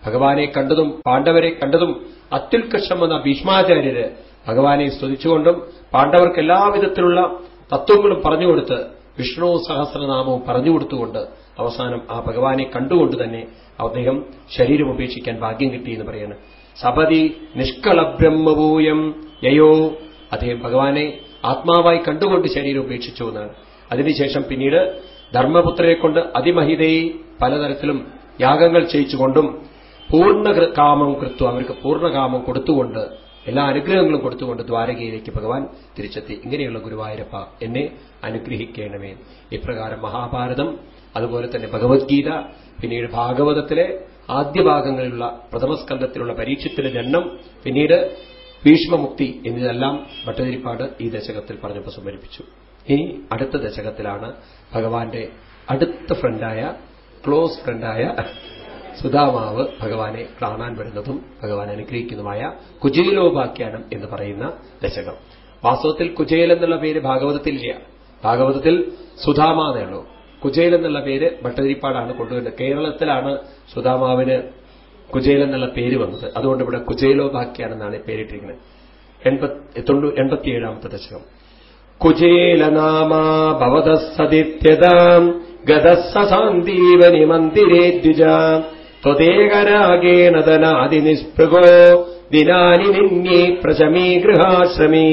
ഭഗവാനെ കണ്ടതും പാണ്ഡവരെ കണ്ടതും അത്യുൽകൃഷ്ണം വന്ന ഭീഷ്മാചാര്യര് ഭഗവാനെ സ്തുതിച്ചുകൊണ്ടും പാണ്ഡവർക്ക് എല്ലാവിധത്തിലുള്ള തത്വങ്ങളും പറഞ്ഞുകൊടുത്ത് വിഷ്ണു സഹസ്രനാമവും പറഞ്ഞുകൊടുത്തുകൊണ്ട് അവസാനം ആ ഭഗവാനെ കണ്ടുകൊണ്ട് തന്നെ അദ്ദേഹം ശരീരം ഉപേക്ഷിക്കാൻ ഭാഗ്യം കിട്ടി എന്ന് പറയാണ്. സപതി നിഷ്കളബ്രഹ്മഭൂയം യയോ. അദ്ദേഹം ഭഗവാനെ ആത്മാവായി കണ്ടുകൊണ്ട് ശരീരം ഉപേക്ഷിച്ചു എന്നാണ്. അതിനുശേഷം പിന്നീട് ധർമ്മപുത്രരെ കൊണ്ട് അതിമഹിതയെ പലതരത്തിലും യാഗങ്ങൾ ചെയ്യിച്ചുകൊണ്ടും പൂർണ കാമം കൃത്വം അവർക്ക് പൂർണകാമം കൊടുത്തുകൊണ്ട് എല്ലാ അനുഗ്രഹങ്ങളും കൊടുത്തുകൊണ്ട് ദ്വാരകയിലേക്ക് ഭഗവാൻ തിരിച്ചെത്തി. ഇങ്ങനെയുള്ള ഗുരുവായൂരപ്പ എന്നെ അനുഗ്രഹിക്കണമേ. ഇപ്രകാരം മഹാഭാരതം അതുപോലെ തന്നെ ഭഗവത്ഗീത പിന്നീട് ഭാഗവതത്തിലെ ആദ്യ ഭാഗങ്ങളിലുള്ള പ്രഥമസ്കന്ധത്തിലുള്ള പരീക്ഷത്തിന്റെ ജന്മം പിന്നീട് ഭീഷ്മമുക്തി എന്നിതെല്ലാം ഭട്ടതിരിപ്പാട് ഈ ദശകത്തിൽ പറഞ്ഞു സംഭരിപ്പിച്ചു. ഇനി അടുത്ത ദശകത്തിലാണ് ഭഗവാന്റെ അടുത്ത ഫ്രണ്ടായ ക്ലോസ് ഫ്രണ്ടായ സുധാമാവ് ഭഗവാനെ കാണാൻ വരുന്നതും ഭഗവാൻ അനുഗ്രഹിക്കുന്നതുമായ കുചേലോപാഖ്യാനം എന്ന് പറയുന്ന ദശകം വാസ്തവത്തിൽ കുചേൽ എന്നുള്ള പേര് ഭാഗവതത്തിലില്ല. ഭാഗവതത്തിൽ സുധാമ ഉള്ളൂ. കുചേൽ എന്നുള്ള പേര് ഭട്ടതിരിപ്പാടാണ് കൊണ്ടുവരുന്നത്. കേരളത്തിലാണ് സുധാമാവിന് കുചേൽ എന്നുള്ള പേര് വന്നത്. അതുകൊണ്ട് ഇവിടെ കുചേലോപാഖ്യാനം എന്നാണ് പേരിട്ടിരിക്കുന്നത്. എൺപത്തിയേഴാമത്തെ ദശകം. കുചേലനാമാ ഭവത സദിത്യതാം ഗതസസാന്തീവനി മന്ദിരേ ദ്വിജ ത്വദേകരാഗേണ ധനാദിനിസ്പൃഗോ ദിനാനി നിന്നി പ്രശമീ ഗൃഹാശ്രമീ.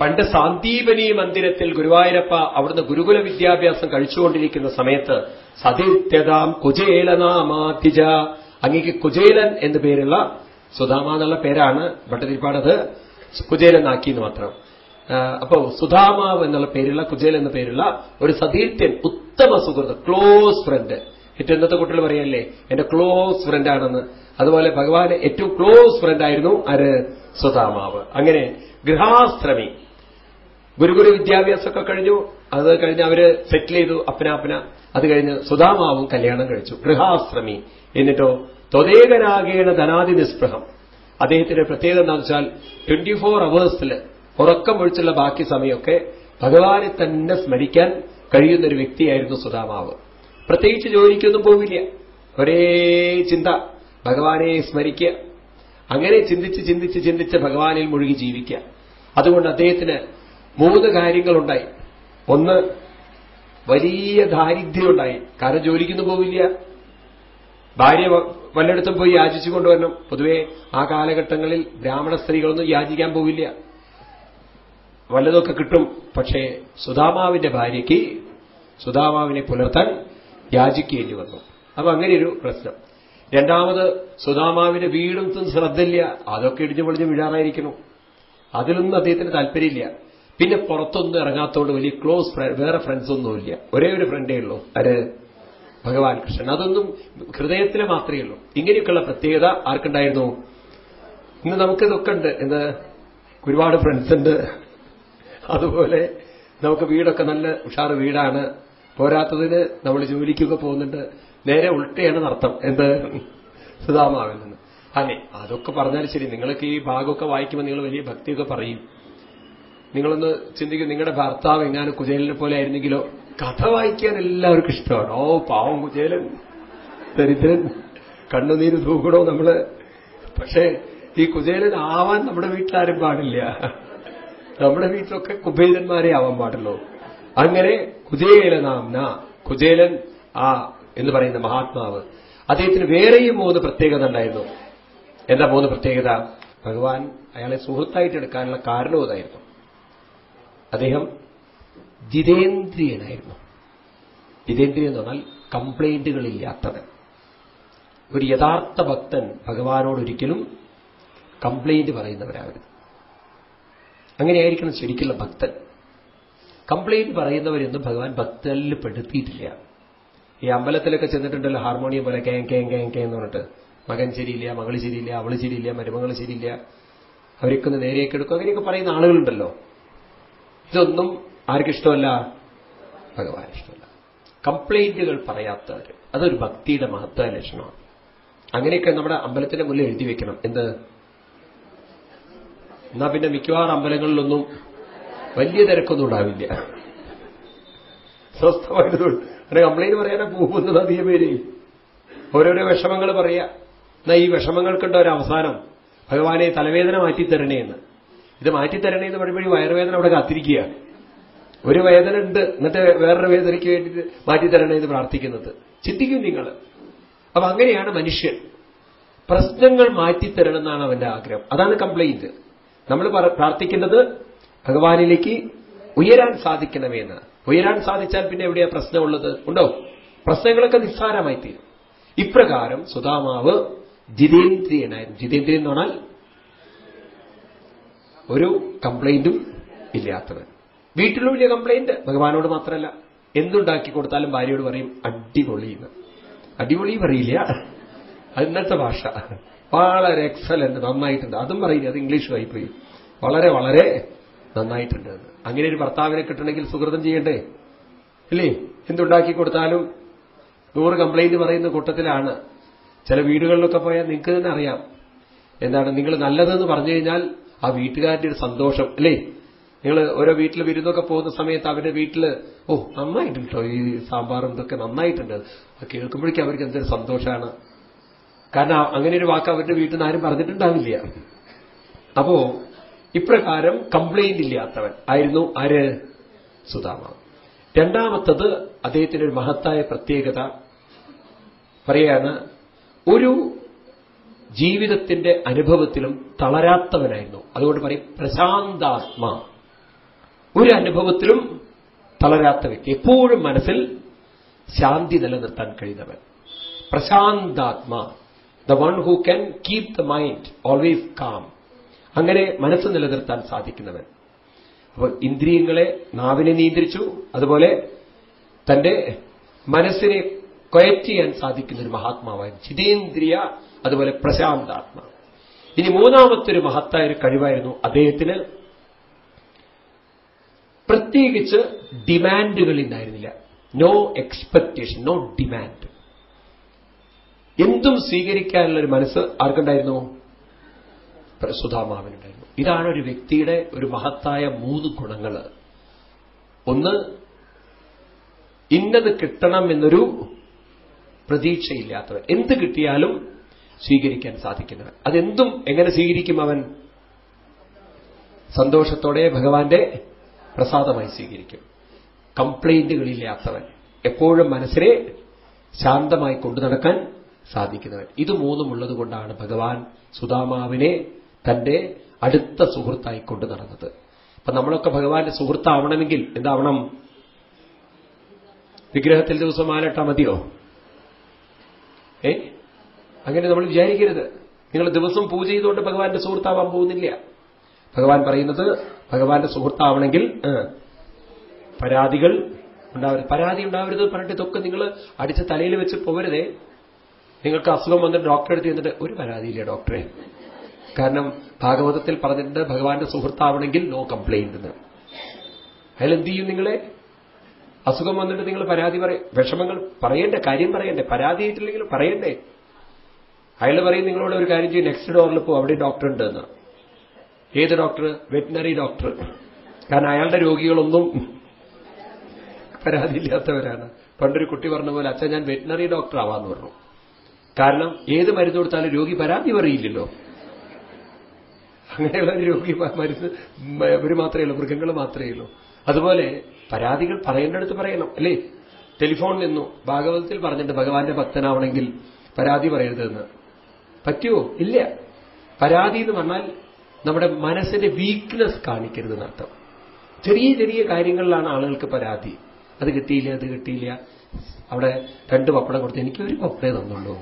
പണ്ട് സാന്ദീപനി മന്ദിരത്തിൽ ഗുരുവായൂരപ്പ അവിടുന്ന് ഗുരുകുല വിദ്യാഭ്യാസം കഴിച്ചുകൊണ്ടിരിക്കുന്ന സമയത്ത് സതിത്യതാം കുചേലനാമാതിജ അങ്ങേക്ക് കുചേലൻ എന്നു പേരുള്ള സുധാമ എന്നുള്ള പേരാണ് ഭട്ടതിരിപ്പാടത് കുചേലനാക്കി എന്ന് മാത്രം അപ്പോ സുധാമാവ് എന്നുള്ള പേരുള്ള കുചേൽ എന്ന പേരുള്ള ഒരു സതീർത്ഥ്യൻ ഉത്തമ സുഹൃത്ത് ക്ലോസ് ഫ്രണ്ട് ഏറ്റവും ഇന്നത്തെ കുട്ടികൾ പറയല്ലേ എന്റെ ക്ലോസ് ഫ്രണ്ട് ആണെന്ന്. അതുപോലെ ഭഗവാന് ഏറ്റവും ക്ലോസ് ഫ്രണ്ട് ആയിരുന്നു ആര്? സുധാമാവ് അങ്ങനെ ഗൃഹാശ്രമി ഗുരുഗുരു വിദ്യാഭ്യാസമൊക്കെ കഴിഞ്ഞു. അത് കഴിഞ്ഞ് അവർ സെറ്റിൽ ചെയ്തു അപ്പനാപ്പന അത് കഴിഞ്ഞ് സുധാമാവും കല്യാണം കഴിച്ചു. ഗൃഹാശ്രമി എന്നിട്ടോ ത്വതേകനാകേണ ധനാദി നിസ്പൃഹം. അദ്ദേഹത്തിന്റെ പ്രത്യേകത എന്താണെന്ന് വെച്ചാൽ ട്വന്റി ഫോർ അവേഴ്സിൽ ഉറക്കം ഒഴിച്ചുള്ള ബാക്കി സമയമൊക്കെ ഭഗവാനെ തന്നെ സ്മരിക്കാൻ കഴിയുന്ന ഒരു വ്യക്തിയായിരുന്നു സുധാമാവ് പ്രത്യേകിച്ച് ജോലിക്കൊന്നും പോവില്ല. ഒരേ ചിന്ത. ഭഗവാനെ സ്മരിക്കുക. അങ്ങനെ ചിന്തിച്ച് ചിന്തിച്ച് ചിന്തിച്ച് ഭഗവാനിൽ മുഴുകി ജീവിക്കുക. അതുകൊണ്ട് അദ്ദേഹത്തിന് മൂന്ന് കാര്യങ്ങളുണ്ടായി. ഒന്ന് വലിയ ദാരിദ്ര്യമുണ്ടായി. കാരണം ജോലിക്കൊന്നും പോവില്ല. ഭാര്യ വല്ലയിടത്തും പോയി യാചിച്ചു കൊണ്ടുവരണം. പൊതുവേ ആ കാലഘട്ടങ്ങളിൽ ബ്രാഹ്മണ സ്ത്രീകളൊന്നും യാചിക്കാൻ പോവില്ല. വല്ലതൊക്കെ കിട്ടും. പക്ഷേ സുധാമാവിന്റെ ഭാര്യയ്ക്ക് സുധാമാവിനെ പുലർത്താൻ യാചിക്കേണ്ടി വന്നു. അപ്പൊ അങ്ങനെയൊരു പ്രശ്നം. രണ്ടാമത് സുധാമാവിന്റെ വീടും ശ്രദ്ധയില്ല. അതൊക്കെ ഇടിഞ്ഞു പൊളിഞ്ഞ് വീഴാറായിരിക്കുന്നു. അതിലൊന്നും അദ്ദേഹത്തിന് താല്പര്യമില്ല. പിന്നെ പുറത്തൊന്നും ഇറങ്ങാത്തോണ്ട് വലിയ ക്ലോസ് വേറെ ഫ്രണ്ട്സ് ഒന്നുമില്ല. ഒരേ ഒരു ഫ്രണ്ടേ ഉള്ളൂ. ആര്? ഭഗവാൻ കൃഷ്ണൻ. അതൊന്നും ഹൃദയത്തിലെ മാത്രമേ ഉള്ളൂ. ഇങ്ങനെയൊക്കെയുള്ള പ്രത്യേകത ആർക്കുണ്ടായിരുന്നു? ഇന്ന് നമുക്കിതൊക്കെ ഉണ്ട്. എന്ത്? ഒരുപാട് ഫ്രണ്ട്സ് ഉണ്ട്. അതുപോലെ നമുക്ക് വീടൊക്കെ നല്ല ഉഷാറ് വീടാണ്. പോരാത്തതിന് നമ്മൾ ജോലിക്കൊക്കെ പോകുന്നുണ്ട്. നേരെ ഉൾട്ടയാണ് നടത്തം എന്ത് സുധാമാവിൽ നിന്ന്. അതെ അതൊക്കെ പറഞ്ഞാൽ ശരി. നിങ്ങൾക്ക് ഈ ഭാഗമൊക്കെ വായിക്കുമ്പോൾ നിങ്ങൾ വലിയ ഭക്തിയൊക്കെ പറയും. നിങ്ങളൊന്ന് ചിന്തിക്കും നിങ്ങളുടെ ഭർത്താവ് എങ്ങാനും കുചേലിനെ പോലെ ആയിരുന്നെങ്കിലോ? കഥ വായിക്കാൻ എല്ലാവർക്കും ഇഷ്ടമാണ്. ഓ പാവം കുചേലൻ. ദരിദ്രൻ. കണ്ണുനീര് തൂക്കണോ നമ്മൾ? പക്ഷേ ഈ കുചേലൻ ആവാൻ നമ്മുടെ വീട്ടിലാരും പാടില്ല. നമ്മുടെ വീട്ടിലൊക്കെ കുബേരന്മാരെ ആവാൻ പാടുള്ളൂ. അങ്ങനെ കുചേലനാംന കുചേലൻ ആ എന്ന് പറയുന്ന മഹാത്മാവ്. അദ്ദേഹത്തിന് വേറെയും മൂന്ന് പ്രത്യേകത ഉണ്ടായിരുന്നു. എന്താ മൂന്ന് പ്രത്യേകത? ഭഗവാൻ അയാളെ സുഹൃത്തായിട്ട് എടുക്കാനുള്ള കാരണവും അതായിരുന്നു. അദ്ദേഹം ജിതേന്ദ്രിയനായിരുന്നു. ജിതേന്ദ്രിയൻ എന്ന് പറഞ്ഞാൽ കംപ്ലൈന്റുകളില്ലാത്തത് ഒരു യഥാർത്ഥ ഭക്തൻ ഭഗവാനോടൊരിക്കലും കംപ്ലൈന്റ് പറയുന്നവരാകരുത്. അങ്ങനെയായിരിക്കണം ശരിക്കുള്ള ഭക്തൻ. കംപ്ലൈന്റ് പറയുന്നവരൊന്നും ഭഗവാൻ ഭക്തനിൽ പെടുത്തിയിട്ടില്ല. ഈ അമ്പലത്തിലൊക്കെ ചെന്നിട്ടുണ്ടല്ലോ ഹാർമോണിയം പോലെ കേ കേ കേ കേ എന്ന് പറഞ്ഞിട്ട്. മകൻ ശരിയില്ല മകൾ ശരിയില്ല അവൾ ശരിയില്ല മരുമകൾ ശരിയില്ല. അവരൊക്കെ ഒന്ന് നേരെയൊക്കെ എടുക്കും. അങ്ങനെയൊക്കെ പറയുന്ന ആളുകളുണ്ടല്ലോ. ഇതൊന്നും ആർക്കിഷ്ടമല്ല ഭഗവാൻ ഇഷ്ടമല്ല. കംപ്ലൈന്റുകൾ പറയാത്തവർ അതൊരു ഭക്തിയുടെ മഹത്വ ലക്ഷണമാണ്. അങ്ങനെയൊക്കെ നമ്മുടെ അമ്പലത്തിന്റെ മുന്നിൽ എഴുതി വെക്കണം. എന്ത്? എന്നാ പിന്നെ മിക്കവാറും അമ്പലങ്ങളിലൊന്നും വലിയ തിരക്കൊന്നും ഉണ്ടാവില്ല. സ്വസ്ഥമായിട്ട് അങ്ങനെ കംപ്ലൈന്റ് പറയാനാ പോകുന്നത് അധികം പേര്. ഓരോരോ വിഷമങ്ങൾ പറയാ. എന്നാ ഈ വിഷമങ്ങൾക്കുണ്ട ഒരു അവസാനം? ഭഗവാനെ തലവേദന മാറ്റിത്തരണേ എന്ന്. ഇത് മാറ്റിത്തരണേ എന്ന് പറയുമ്പോഴേ വയറുവേദന അവിടെ കാത്തിരിക്കുക. ഒരു വേദന ഉണ്ട് എന്നിട്ട് വേറൊരു വേദനയ്ക്ക് വേണ്ടിയിട്ട് മാറ്റിത്തരണേ എന്ന് പ്രാർത്ഥിക്കുന്നത്. ചിന്തിക്കും നിങ്ങൾ. അപ്പൊ അങ്ങനെയാണ് മനുഷ്യൻ. പ്രശ്നങ്ങൾ മാറ്റിത്തരണം എന്നാണ് അവന്റെ ആഗ്രഹം. അതാണ് കംപ്ലൈന്റ് നമ്മൾ പ്രാർത്ഥിക്കേണ്ടത് ഭഗവാനിലേക്ക് ഉയരാൻ സാധിക്കണമേ എന്ന്. ഉയരാൻ സാധിച്ചാൽ പിന്നെ എവിടെയാ പ്രശ്നമുള്ളത് ഉണ്ടോ? പ്രശ്നങ്ങളൊക്കെ നിസ്സാരമായി തീരും. ഇപ്രകാരം സുധാമാവ് ജിതേന്ദ്രിയനായിരുന്നു ജിതേന്ദ്രിയൻ എന്ന് പറഞ്ഞാൽ ഒരു കംപ്ലൈന്റും ഇല്ലാത്തത് വീട്ടിലും വലിയ കംപ്ലൈന്റ്. ഭഗവാനോട് മാത്രമല്ല. എന്തുണ്ടാക്കി കൊടുത്താലും ഭാര്യയോട് പറയും അടിപൊളി എന്ന്. അടിപൊളി പറയില്ല. ഇന്നത്തെ ഭാഷ. വളരെ എക്സലന്റ് നന്നായിട്ടുണ്ട്. അതും പറയില്ല. അത് ഇംഗ്ലീഷുമായി പോയി വളരെ വളരെ നന്നായിട്ടുണ്ട്. അങ്ങനെ ഒരു ഭർത്താവിനെ കിട്ടണമെങ്കിൽ സുഹൃതം ചെയ്യണ്ടേ? ഇല്ലേ? എന്തുണ്ടാക്കി കൊടുത്താലും നൂറ് കംപ്ലൈന്റ് പറയുന്ന കൂട്ടത്തിലാണ്. ചില വീടുകളിലൊക്കെ പോയാൽ നിങ്ങൾക്ക് തന്നെ അറിയാം. എന്താണ് നിങ്ങൾ നല്ലതെന്ന് പറഞ്ഞു കഴിഞ്ഞാൽ ആ വീട്ടുകാരുടെ ഒരു സന്തോഷം അല്ലേ? നിങ്ങൾ ഓരോ വീട്ടിൽ വിരുന്നൊക്കെ പോകുന്ന സമയത്ത് അവരുടെ വീട്ടിൽ ഓ നന്നായിട്ടുണ്ട്. ഈ സാമ്പാറും ഇതൊക്കെ നന്നായിട്ടുണ്ട്. കേൾക്കുമ്പോഴേക്കും അവർക്ക് എന്തൊരു സന്തോഷമാണ്. കാരണം അങ്ങനെ ഒരു വാക്ക് അവരുടെ വീട്ടിൽ നിന്ന് ആരും പറഞ്ഞിട്ടുണ്ടാവില്ല. അപ്പോ ഇപ്രകാരം കംപ്ലൈന്റ് ഇല്ലാത്തവൻ ആയിരുന്നു ആര്? സുധാമ. രണ്ടാമത്തത് അദ്ദേഹത്തിന്റെ ഒരു മഹത്തായ പ്രത്യേകത. പറയാണ് ഒരു ജീവിതത്തിന്റെ അനുഭവത്തിലും തളരാത്തവനായിരുന്നു. അതുകൊണ്ട് പറയും പ്രശാന്താത്മ. ഒരു അനുഭവത്തിലും തളരാത്ത വ്യക്തി. എപ്പോഴും മനസ്സിൽ ശാന്തി നിലനിർത്താൻ കഴിയുന്നവൻ. പ്രശാന്താത്മ. The one who can keep the mind always calm അങ്ങനെ മനസ്സ് നിലനിർത്താൻ സാധിക്കുന്നവൻ. അപ്പോൾ ഇന്ദ്രിയങ്ങളെ നാവിനെ നിയന്ത്രിച്ചു. അതുപോലെ തന്റെ മനസ്സിനെ കൊയറ്റ് ചെയ്യാൻ സാധിക്കുന്ന ഒരു മഹാത്മാവായി ജിതേന്ദ്രിയ അതുപോലെ പ്രശാന്താത്മ. ഇനി മൂന്നാമത്തെ ഒരു മഹത്തായ ഒരു കഴിവായിരുന്നു അദ്ദേഹത്തിന്. പ്രത്യേകിച്ച് ഡിമാൻഡുകൾ ഉണ്ടായിരുന്നില്ല നോ എക്സ്പെക്ടേഷൻ നോ ഡിമാൻഡ് എന്തും സ്വീകരിക്കാനുള്ള ഒരു മനസ്സ് ആർക്കുണ്ടായിരുന്നു? സുധാമാവിനുണ്ടായിരുന്നു ഇതാണ് ഒരു വ്യക്തിയുടെ ഒരു മഹത്തായ മൂന്ന് ഗുണങ്ങൾ ഒന്ന് ഇന്നത് കിട്ടണം എന്നൊരു പ്രതീക്ഷയില്ലാത്തവൻ. എന്ത് കിട്ടിയാലും സ്വീകരിക്കാൻ സാധിക്കുന്നവൻ. അതെന്തും എങ്ങനെ സ്വീകരിക്കും അവൻ? സന്തോഷത്തോടെ ഭഗവാന്റെ പ്രസാദമായി സ്വീകരിക്കും. കംപ്ലൈന്റുകളില്ലാത്തവൻ. എപ്പോഴും മനസ്സിനെ ശാന്തമായി കൊണ്ടു നടക്കാൻ സാധിക്കുന്നവൻ. ഇത് മൂന്നുമുള്ളതുകൊണ്ടാണ് ഭഗവാൻ സുധാമാവിനെ തന്റെ അടുത്ത സുഹൃത്തായി കൊണ്ടു നടന്നത്. അപ്പൊ നമ്മളൊക്കെ ഭഗവാന്റെ സുഹൃത്താവണമെങ്കിൽ എന്താവണം? വിഗ്രഹത്തിൽ ദിവസം മാലട്ടാ മതിയോ? ഏ? അങ്ങനെ നമ്മൾ വിചാരിക്കരുത്. നിങ്ങൾ ദിവസം പൂജ ചെയ്തുകൊണ്ട് ഭഗവാന്റെ സുഹൃത്താവാൻ പോകുന്നില്ല. ഭഗവാൻ പറയുന്നത് ഭഗവാന്റെ സുഹൃത്താവണമെങ്കിൽ പരാതികൾ ഉണ്ടാവരുത്. പരാതി ഉണ്ടാവരുത് പറഞ്ഞിട്ട് ഇതൊക്കെ നിങ്ങൾ അടിച്ച് തലയിൽ വെച്ച് പോകരുതേ. നിങ്ങൾക്ക് അസുഖം വന്നിട്ട് ഡോക്ടറെ അടുത്ത് ചെന്നിട്ട് ഒരു പരാതിയില്ല ഡോക്ടറെ. കാരണം ഭാഗവതത്തിൽ പറഞ്ഞിട്ടുണ്ട് ഭഗവാന്റെ സുഹൃത്താവണമെങ്കിൽ നോ കംപ്ലൈന്റ് എന്ന്. അതിൽ എന്ത് ചെയ്യും നിങ്ങളെ? അസുഖം വന്നിട്ട് നിങ്ങൾ പരാതി പറയും. വിഷമങ്ങൾ പറയേണ്ട കാര്യം പറയണ്ടേ പരാതി ആയിട്ടില്ലെങ്കിൽ പറയണ്ടേ. അയാൾ പറയും നിങ്ങളോട് ഒരു കാര്യം ചെയ്യും നെക്സ്റ്റ് ഡോറിൽ പോകും അവിടെ ഡോക്ടർ ഉണ്ട് എന്ന് ഏത് ഡോക്ടർ വെറ്റിനറി ഡോക്ടർ കാരണം അയാളുടെ രോഗികളൊന്നും പരാതിയില്ലാത്തവരാണ് പണ്ടൊരു കുട്ടി പറഞ്ഞ പോലെ അച്ഛൻ ഞാൻ വെറ്റിനറി ഡോക്ടർ ആവാന്ന് പറഞ്ഞു. കാരണം ഏത് മരുന്ന് കൊടുത്താലും രോഗി പരാതി പറയില്ലല്ലോ. അങ്ങനെയുള്ള രോഗി മരുന്ന് ഒരു മാത്രമേ ഉള്ളൂ മൃഗങ്ങൾ മാത്രമേ ഉള്ളൂ. അതുപോലെ പരാതികൾ പറയേണ്ടടുത്ത് പറയണം അല്ലേ? ടെലിഫോൺ നിന്നു ഭാഗവതത്തിൽ പറഞ്ഞിട്ട് ഭഗവാന്റെ ഭക്തനാവണമെങ്കിൽ പരാതി പറയരുതെന്ന്. പറ്റുമോ ഇല്ല. പരാതി എന്ന് പറഞ്ഞാൽ നമ്മുടെ മനസ്സിന്റെ വീക്ക്നെസ് കാണിക്കരുത് എന്നർത്ഥം ചെറിയ ചെറിയ കാര്യങ്ങളിലാണ് ആളുകൾക്ക് പരാതി. അത് കിട്ടിയില്ല അത് കിട്ടിയില്ല. അവിടെ രണ്ട് പപ്പടം കൊടുത്ത് എനിക്ക് ഒരു പപ്പടേ തന്നുള്ളൂ.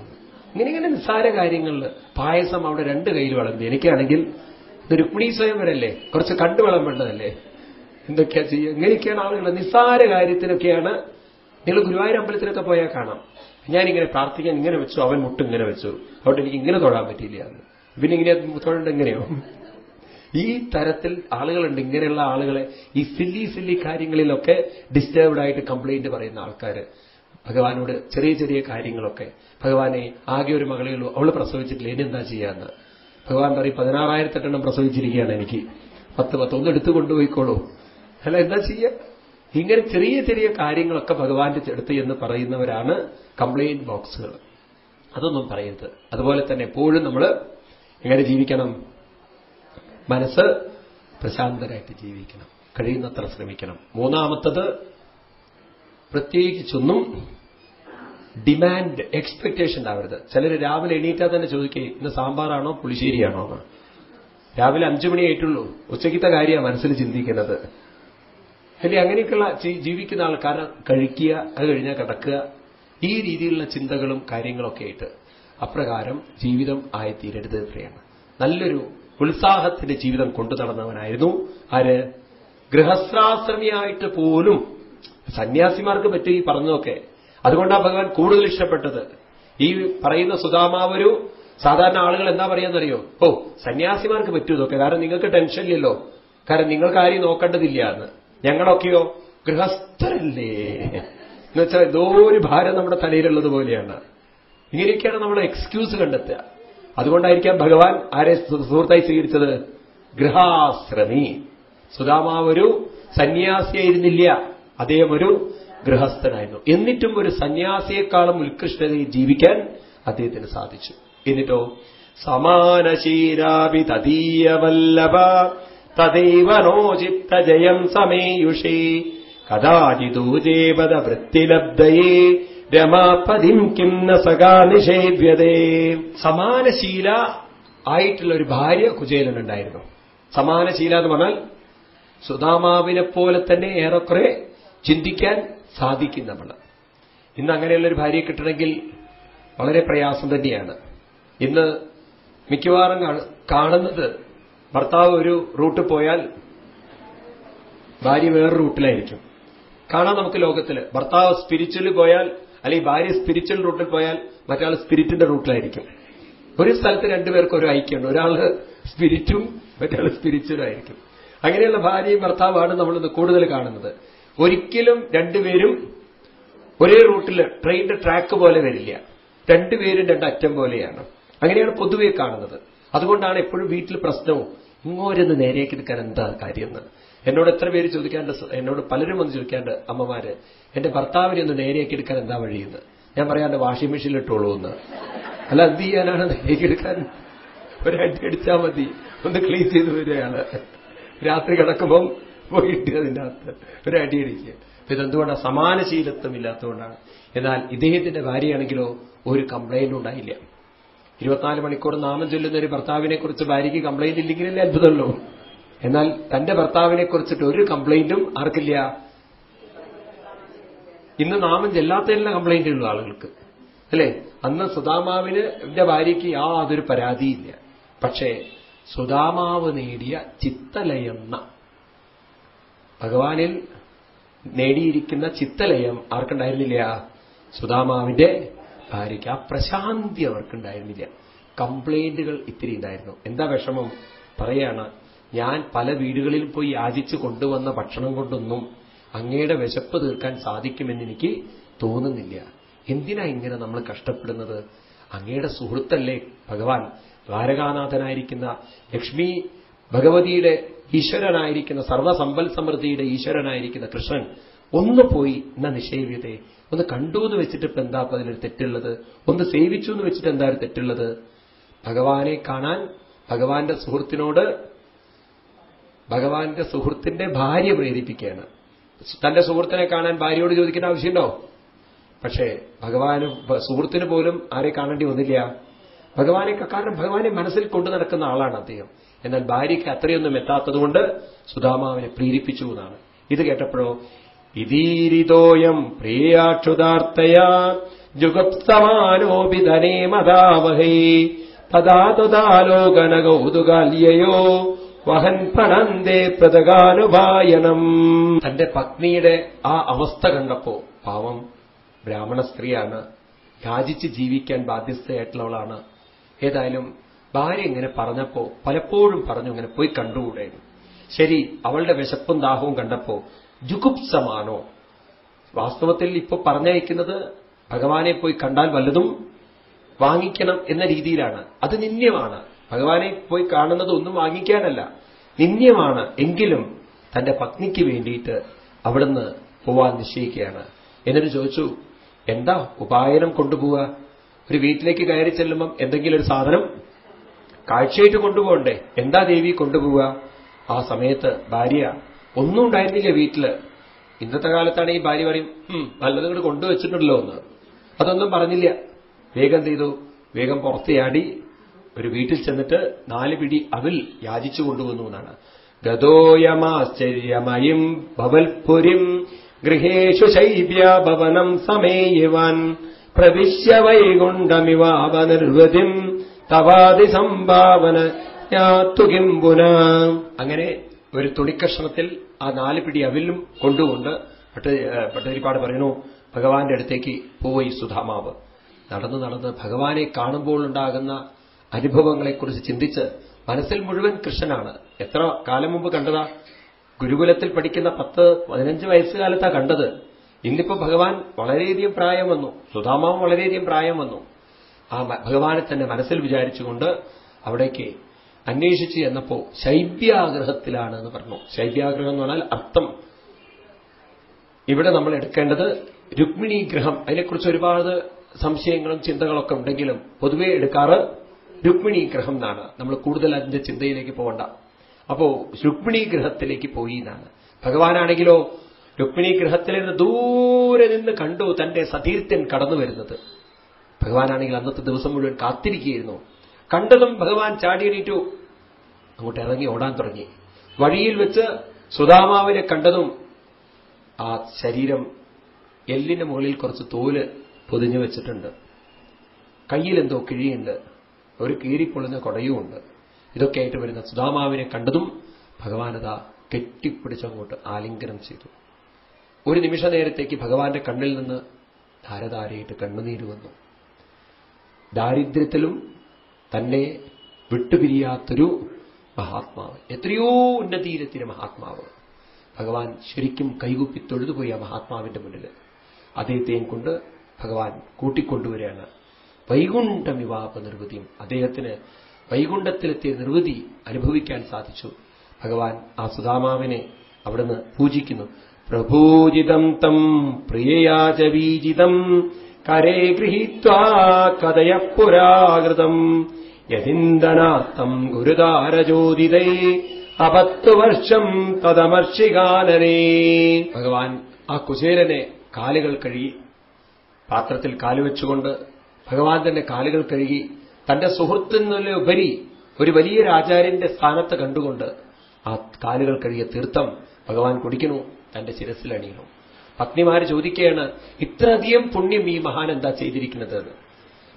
ഇങ്ങനെ ഇങ്ങനെ നിസ്സാര കാര്യങ്ങളിൽ പായസം അവിടെ രണ്ട് കയ്യിൽ വളർന്നു എനിക്കാണെങ്കിൽ രുക്മിണി സ്വയംവരല്ലേ കുറച്ച് കണ്ടുവളം വേണ്ടതല്ലേ? എന്തൊക്കെയാ ചെയ്യുക ഇങ്ങനെയൊക്കെയാണ് ആളുകൾ നിസ്സാര കാര്യത്തിനൊക്കെയാണ്. നിങ്ങൾ ഗുരുവായൂർ അമ്പലത്തിലൊക്കെ പോയാൽ കാണാം. ഞാനിങ്ങനെ പ്രാർത്ഥിക്കാൻ ഇങ്ങനെ വെച്ചു അവൻ മുട്ടും ഇങ്ങനെ വെച്ചു. അതുകൊണ്ട് എനിക്ക് ഇങ്ങനെ തൊഴാൻ പറ്റിയില്ല പിന്നെ ഇങ്ങനെ തൊഴേണ്ട എങ്ങനെയോ? ഈ തരത്തിൽ ആളുകളുണ്ട്. ഇങ്ങനെയുള്ള ആളുകളെ ഈ സില്ലി സില്ലി കാര്യങ്ങളിലൊക്കെ ഡിസ്റ്റർബ്ഡ് ആയിട്ട് കംപ്ലൈന്റ് പറയുന്ന ആൾക്കാർ ഭഗവാനോട് ചെറിയ ചെറിയ കാര്യങ്ങളൊക്കെ. ഭഗവാനെ ആകെ ഒരു മകളേ ഉള്ളൂ. അവൾ പ്രസവിച്ചിട്ടില്ല. ഇനി എന്താ ചെയ്യാന്ന്? ഭഗവാൻ പറയും പതിനാറായിരത്തെട്ടെണ്ണം പ്രസവിച്ചിരിക്കുകയാണ് എനിക്ക്. പത്ത് പത്തൊന്ന് എടുത്തു കൊണ്ടുപോയിക്കോളൂ. അല്ല എന്താ ചെയ്യുക ഇങ്ങനെ ചെറിയ ചെറിയ കാര്യങ്ങളൊക്കെ ഭഗവാന്റെ അടുത്ത് എന്ന് പറയുന്നവരാണ് കംപ്ലൈന്റ് ബോക്സുകൾ അതൊന്നും പറയരുത്. അതുപോലെ തന്നെ എപ്പോഴും നമ്മൾ എങ്ങനെ ജീവിക്കണം? മനസ്സ് പ്രശാന്തരായിട്ട് ജീവിക്കണം. കഴിയുന്നത്ര ശ്രമിക്കണം. മൂന്നാമത്തത് പ്രത്യേകിച്ചൊന്നും ഡിമാൻഡ് എക്സ്പെക്ടേഷൻ ഉണ്ടാവരുത്. ചിലർ രാവിലെ എണീറ്റാൽ തന്നെ ചോദിക്കേ ഇന്ന് സാമ്പാറാണോ പുളിശ്ശേരിയാണോ? എന്ന്. രാവിലെ അഞ്ചു മണിയായിട്ടുള്ളൂ ഉച്ചയ്ക്കത്തെ കാര്യമാണ് മനസ്സിൽ ചിന്തിക്കുന്നത്. അല്ലെ അങ്ങനെയൊക്കെയുള്ള ജീവിക്കുന്ന ആൾക്കാർ കഴിക്കുക അത് കഴിഞ്ഞാൽ കിടക്കുക. ഈ രീതിയിലുള്ള ചിന്തകളും കാര്യങ്ങളൊക്കെ ആയിട്ട് അപ്രകാരം ജീവിതം ആയിത്തീരരുത് എത്രയാണ്. നല്ലൊരു ഉത്സാഹത്തിന്റെ ജീവിതം കൊണ്ടു നടന്നവനായിരുന്നു ആര്? ഗൃഹസ്ഥാശ്രമിയായിട്ട് പോലും സന്യാസിമാർക്ക് പറ്റും ഈ പറഞ്ഞതൊക്കെ അതുകൊണ്ടാണ് ഭഗവാൻ കൂടുതൽ ഇഷ്ടപ്പെട്ടത്. ഈ പറയുന്ന സുധാമാവൊരു സാധാരണ ആളുകൾ എന്താ പറയാന്നറിയോ? ഓ സന്യാസിമാർക്ക് പറ്റൂ ഇതൊക്കെ. കാരണം നിങ്ങൾക്ക് ടെൻഷൻ ഇല്ലല്ലോ. കാരണം നിങ്ങൾക്ക് ആരെയും നോക്കേണ്ടതില്ല എന്ന്. ഞങ്ങളൊക്കെയോ ഗൃഹസ്ഥരല്ലേ? എന്നുവെച്ചാൽ ഏതോ ഒരു ഭാരം നമ്മുടെ തലയിലുള്ളത് പോലെയാണ്. ഇങ്ങനെയൊക്കെയാണ് നമ്മൾ എക്സ്ക്യൂസ് കണ്ടെത്തുക. അതുകൊണ്ടായിരിക്കാം ഭഗവാൻ ആരെ സുഹൃത്തായി സ്വീകരിച്ചത്? ഗൃഹാശ്രമി. സുധാമാവ് ഒരു സന്യാസിയായിരുന്നില്ല. അദ്ദേഹം ഒരു ഗൃഹസ്ഥനായിരുന്നു. എന്നിട്ടും ഒരു സന്യാസിയെക്കാളും ഉത്കൃഷ്ടതയിൽ ജീവിക്കാൻ അദ്ദേഹത്തിന് സാധിച്ചു. എന്നിട്ടോ? സമാനശീരാപി തദീയവല്ലഭ തദൈവ നോചിത്ത ജയം സമേയുഷേ. കഥാചിതൂജേപദ വൃത്തിലബ്ധയേ രമാപതിം കിം സകാ നിഷേവ്യതേ സമാനശീല ആയിട്ടുള്ള ഒരു ഭാര്യ കുചേലനുണ്ടായിരുന്നു സമാനശീല എന്ന് പറഞ്ഞാൽ സുധാമാവിനെ പോലെ തന്നെ ഏറെക്കുറെ ചിന്തിക്കാൻ സാധിക്കും നമ്മൾ. ഇന്ന് അങ്ങനെയുള്ളൊരു ഭാര്യയെ കിട്ടണമെങ്കിൽ വളരെ പ്രയാസം തന്നെയാണ്. ഇന്ന് മിക്കവാറും കാണുന്നത് ഭർത്താവ് ഒരു റൂട്ട് പോയാൽ ഭാര്യ വേറെ റൂട്ടിലായിരിക്കും. കാണാം നമുക്ക് ലോകത്തിൽ ഭർത്താവ് സ്പിരിച്വലിൽ പോയാൽ അല്ലെങ്കിൽ ഭാര്യ സ്പിരിച്വൽ റൂട്ടിൽ പോയാൽ മറ്റാൾ സ്പിരിറ്റിന്റെ റൂട്ടിലായിരിക്കും. ഒരു സ്ഥലത്ത് രണ്ടുപേർക്ക് ഒരു ഐക്യമുണ്ട്. ഒരാൾ സ്പിരിറ്റും മറ്റാൾ സ്പിരിച്വലും ആയിരിക്കും. അങ്ങനെയുള്ള ഭാര്യയും ഭർത്താവാണ് നമ്മളിന്ന് കൂടുതൽ കാണുന്നത്. ഒരിക്കലും രണ്ടുപേരും ഒരേ റൂട്ടിൽ ട്രെയിനിന്റെ ട്രാക്ക് പോലെ വരില്ല. രണ്ടുപേരും രണ്ടറ്റം പോലെയാണ്. അങ്ങനെയാണ് പൊതുവെ കാണുന്നത്. അതുകൊണ്ടാണ് എപ്പോഴും വീട്ടിൽ പ്രശ്നവും ഇങ്ങോരൊന്ന് നേരേക്ക് എടുക്കാൻ എന്താ കാര്യം എന്ന് എന്നോട് എത്ര പേര് ചോദിക്കാണ്ട് എന്നോട് പലരും വന്ന് ചോദിക്കാണ്ട് അമ്മമാര് എന്റെ ഭർത്താവിനെ ഒന്ന് നേരെയാക്കി എടുക്കാൻ എന്താ വഴിയെന്ന്? ഞാൻ പറയാണ്ട് വാഷിംഗ് മെഷീനിൽ ഇട്ടോളൂ എന്ന് അല്ല എന്ത് ചെയ്യാനാണ് നേരേക്ക് എടുക്കാൻ? ഒരടി അടിച്ചാൽ മതി. ഒന്ന് ക്ലീൻ ചെയ്ത് വരികയാണ്. രാത്രി കിടക്കുമ്പം പോയിട്ട് അതിന്റെ അകത്ത് ഒരടിയടിക്കുക അപ്പൊ ഇതെന്തുകൊണ്ടാണ് സമാനശീലത്വം ഇല്ലാത്തതുകൊണ്ടാണ് എന്നാൽ ഇദ്ദേഹത്തിന്റെ ഭാര്യയാണെങ്കിലോ ഒരു കംപ്ലൈന്റ് ഉണ്ടായില്ല. ഇരുപത്തിനാല് മണിക്കൂർ നാമം ചൊല്ലുന്ന ഒരു ഭർത്താവിനെ കുറിച്ച് ഭാര്യയ്ക്ക് കംപ്ലൈന്റ് ഇല്ലെങ്കിലല്ലേ അത്ഭുതമുള്ളൂ. എന്നാൽ തന്റെ ഭർത്താവിനെ കുറിച്ചിട്ട് ഒരു കംപ്ലൈന്റും ആർക്കില്ല. ഇന്ന് നാമം ചെല്ലാത്തതിനുള്ള കംപ്ലൈന്റ് ഉള്ളു ആളുകൾക്ക്. അല്ലേ? അന്ന് സുധാമാവിന് എന്റെ ഭാര്യയ്ക്ക് യാതൊരു പരാതിയില്ല. പക്ഷേ സുധാമാവ് നേടിയ ചിത്തലയെന്ന ഭഗവാനിൽ നേടിയിരിക്കുന്ന ചിത്തലയം ആർക്കുണ്ടായിരുന്നില്ല? സുധാമാവിന്റെ ഭാര്യയ്ക്ക്. ആ പ്രശാന്തി അവർക്കുണ്ടായിരുന്നില്ല. കംപ്ലൈന്റുകൾ ഇത്തിരി ഉണ്ടായിരുന്നു എന്താ വിഷമം? പറയാണ് ഞാൻ പല വീടുകളിൽ പോയി യാചിച്ചു കൊണ്ടുവന്ന ഭക്ഷണം കൊണ്ടൊന്നും അങ്ങയുടെ വിശപ്പ് തീർക്കാൻ സാധിക്കുമെന്ന് എനിക്ക് തോന്നുന്നില്ല. എന്തിനാ ഇങ്ങനെ നമ്മൾ കഷ്ടപ്പെടുന്നത്? അങ്ങയുടെ സുഹൃത്തല്ലേ ഭഗവാൻ? ദ്വാരകാനാഥനായിരിക്കുന്ന ലക്ഷ്മി ഭഗവതിയുടെ ഈശ്വരനായിരിക്കുന്ന സർവസമ്പൽ സമൃദ്ധിയുടെ ഈശ്വരനായിരിക്കുന്ന കൃഷ്ണൻ ഒന്ന് പോയി എന്നാ നിഷേവ്യതേ ഒന്ന് കണ്ടു എന്ന് വെച്ചിട്ട് ഇപ്പൊ എന്താ അപ്പൊ അതിലൊരു തെറ്റുള്ളത്? ഒന്ന് സേവിച്ചു എന്ന് വെച്ചിട്ട് എന്താ ഒരു തെറ്റുള്ളത്? ഭഗവാനെ കാണാൻ ഭഗവാന്റെ സുഹൃത്തിനോട് ഭഗവാന്റെ സുഹൃത്തിന്റെ ഭാര്യ പ്രേരിപ്പിക്കുകയാണ്. തന്റെ സുഹൃത്തിനെ കാണാൻ ഭാര്യയോട് ചോദിക്കേണ്ട ആവശ്യമുണ്ടോ? പക്ഷേ ഭഗവാന് സുഹൃത്തിന് പോലും ആരെ കാണേണ്ടി വന്നില്ല. ഭഗവാനെ കാരണം ഭഗവാനെ മനസ്സിൽ കൊണ്ടു നടക്കുന്ന ആളാണ് അദ്ദേഹം. എന്നാൽ ഭാര്യയ്ക്ക് അത്രയൊന്നും എത്താത്തതുകൊണ്ട് സുധാമാവിനെ പ്രീരിപ്പിച്ചു എന്നാണ്. ഇത് കേട്ടപ്പോഴോ ഇതീരിതോയം പ്രിയാക്ഷുതാർത്ഥയാ ജുഗുപ്തമാനോപിതനേ മതാവഹേ തഥാതുതാലോകന കൗതുകാല്യയോ വഹൻ പണന്തേ പ്രതകാനുപായനം. തന്റെ പത്നിയുടെ ആ അവസ്ഥ കണ്ടപ്പോ പാവം ബ്രാഹ്മണ സ്ത്രീയാണ് യാചിച്ച് ജീവിക്കാൻ ബാധ്യസ്ഥയായിട്ടുള്ളവളാണ്. ഏതായാലും ഭാര്യ ഇങ്ങനെ പറഞ്ഞപ്പോ പലപ്പോഴും പറഞ്ഞു ഇങ്ങനെ പോയി കണ്ടുകൂടെ? ശരി അവളുടെ വിശപ്പും ദാഹവും കണ്ടപ്പോ ജുഗുപ്സമാണോ? വാസ്തവത്തിൽ ഇപ്പൊ പറഞ്ഞയക്കുന്നത് ഭഗവാനെ പോയി കണ്ടാൽ വല്ലതും വാങ്ങിക്കണം എന്ന രീതിയിലാണ്. അത് നിന്ദ്യമാണ്. ഭഗവാനെ പോയി കാണുന്നത് ഒന്നും വാങ്ങിക്കാനല്ല. നിന്ദ്യമാണ് എങ്കിലും തന്റെ പത്നിക്ക് വേണ്ടിയിട്ട് അവിടുന്ന് പോവാൻ നിശ്ചയിക്കുകയാണ്. എന്നിട്ട് ചോദിച്ചു എന്താ ഉപായനം കൊണ്ടുപോവുക? ഒരു വീട്ടിലേക്ക് കയറി ചെല്ലുമ്പം എന്തെങ്കിലും ഒരു സാധനം? കാഴ്ചയായിട്ട് കൊണ്ടുപോകണ്ടേ? എന്താ ദേവി കൊണ്ടുപോവുക? ആ സമയത്ത് ഭാര്യ ഒന്നും ഉണ്ടായിരുന്നില്ല വീട്ടിൽ. ഇന്നത്തെ കാലത്താണ് ഈ ഭാര്യ പറയും നല്ലത് ഇങ്ങോട്ട് കൊണ്ടുവച്ചിട്ടുണ്ടല്ലോ എന്ന്. അതൊന്നും പറഞ്ഞില്ല. വേഗം ചെയ്തു വേഗം പുറത്തെയാടി ഒരു വീട്ടിൽ ചെന്നിട്ട് നാല് പിടി അവിൽ യാചിച്ചു കൊണ്ടുവന്നു എന്നാണ്. ഗതോയമാശ്ചര്യമയും ഭവൽപുരിം ഗൃഹേഷു ശൈബ്യാഭവനം സമേയവാൻ പ്രവിശ്യ വൈകുണ്ഠമിവാവനിർവതിം തവാതി സംഭാവന ജ്ഞാത്തുകിംപുന അങ്ങനെ ഒരു തുണിക്കഷ്ണത്തിൽ ആ നാല് പിടി അവിലും കൊണ്ടുകൊണ്ട് പട്ടതിരിപ്പാട് പറയുന്നു ഭഗവാന്റെ അടുത്തേക്ക് പോയി സുധാമാവ്. നടന്ന് നടന്ന് ഭഗവാനെ കാണുമ്പോൾ ഉണ്ടാകുന്ന അനുഭവങ്ങളെക്കുറിച്ച് ചിന്തിച്ച് മനസ്സിൽ മുഴുവൻ കൃഷ്ണനാണ്. എത്ര കാലം മുമ്പ് കണ്ടതാ? ഗുരുകുലത്തിൽ പഠിക്കുന്ന പത്ത് പതിനഞ്ച് വയസ്സുകാലത്താ കണ്ടത്. ഇന്നിപ്പോ ഭഗവാൻ വളരെയധികം പ്രായം വന്നു. സുധാമാവ് വളരെയധികം പ്രായം വന്നു. ആ ഭഗവാനെ തന്നെ മനസ്സിൽ വിചാരിച്ചുകൊണ്ട് അവിടേക്ക് അന്വേഷിച്ച് എന്നപ്പോ ശൈബ്യാഗ്രഹത്തിലാണ് എന്ന് പറഞ്ഞു. ശൈബ്യാഗ്രഹം എന്ന് പറഞ്ഞാൽ അർത്ഥം. ഇവിടെ നമ്മൾ എടുക്കേണ്ടത് രുക്മിണി ഗ്രഹം. അതിനെക്കുറിച്ച് ഒരുപാട് സംശയങ്ങളും ചിന്തകളൊക്കെ ഉണ്ടെങ്കിലും പൊതുവെ എടുക്കാറ് രുക്മിണി ഗ്രഹം എന്നാണ്. നമ്മൾ കൂടുതൽ അതിന്റെ ചിന്തയിലേക്ക് പോകണ്ട. അപ്പോ രുക്മിണി ഗ്രഹത്തിലേക്ക് പോയി എന്നാണ്. ഭഗവാനാണെങ്കിലോ രുക്മിണി ഗ്രഹത്തിൽ നിന്ന് ദൂരെ നിന്ന് കണ്ടു തന്റെ സതീർത്ഥ്യൻ കടന്നു വരുന്നത്. ഭഗവാനാണെങ്കിൽ അന്നത്തെ ദിവസം മുഴുവൻ കാത്തിരിക്കുകയായിരുന്നു. കണ്ടതും ഭഗവാൻ ചാടിയെണീറ്റു അങ്ങോട്ട് ഇറങ്ങി ഓടാൻ തുടങ്ങി. വഴിയിൽ വെച്ച് സുധാമാവിനെ കണ്ടതും ആ ശരീരം എല്ലിന്റെ മുകളിൽ കുറച്ച് തോൽ പൊതിഞ്ഞു വെച്ചിട്ടുണ്ട്. കയ്യിലെന്തോ കിഴിയുണ്ട്. ഒരു കീറിപ്പൊളിഞ്ഞ കൊടയുമുണ്ട്. ഇതൊക്കെയായിട്ട് വരുന്ന സുധാമാവിനെ കണ്ടതും ഭഗവാനത കെട്ടിപ്പിടിച്ചങ്ങോട്ട് ആലിംഗനം ചെയ്തു. ഒരു നിമിഷ നേരത്തേക്ക് ഭഗവാന്റെ കണ്ണിൽ നിന്ന് ധാരധാരയായിട്ട് കണ്ണുനീര് വന്നു. ദാരിദ്ര്യത്തിലും തന്നെ വിട്ടുപിരിയാത്തൊരു മഹാത്മാവ്. എത്രയോ ഉന്നതിയിലെത്തിയ മഹാത്മാവ്. ഭഗവാൻ ശരിക്കും കൈകുപ്പി തൊഴുതുപോയി ആ മഹാത്മാവിന്റെ മുന്നിൽ അദ്ദേഹത്തെയും കൊണ്ട് ഭഗവാൻ കൂട്ടിക്കൊണ്ടുവരികയാണ്. വൈകുണ്ഠമിവാപ നിർവൃതിയും അദ്ദേഹത്തിന് വൈകുണ്ഠത്തിലെത്തിയ നിർവൃതി അനുഭവിക്കാൻ സാധിച്ചു. ഭഗവാൻ ആ സുധാമാവിനെ അവിടുന്ന് പൂജിക്കുന്നു. പ്രഭൂജിതം തം പ്രിയയാചവീജിതം കരേ ഗൃഹീത്വാ കഥയ പുരാകൃതം. യതിന്ദനാത്തം ഗുരുതാരചോദിതൈ അപത്തു വർഷം തദമർഷികാനനേ. ഭഗവാൻ ആ കുചേരനെ കാലുകൾ കഴുകി പാത്രത്തിൽ കാലുവെച്ചുകൊണ്ട് ഭഗവാൻ തന്റെ കാലുകൾ കഴുകി തന്റെ സുഹൃത്തിനുള്ള ഉപരി ഒരു വലിയ രാജാവിന്റെ സ്ഥാനത്ത് കണ്ടുകൊണ്ട് ആ കാലുകൾ കഴുകിയ തീർത്ഥം ഭഗവാൻ കുടിക്കുന്നു തന്റെ ശിരസിലണിയണം പത്നിമാര് ചോദിക്കുകയാണ് ഇത്രയധികം പുണ്യം ഈ മഹാൻ എന്താ ചെയ്തിരിക്കുന്നത്?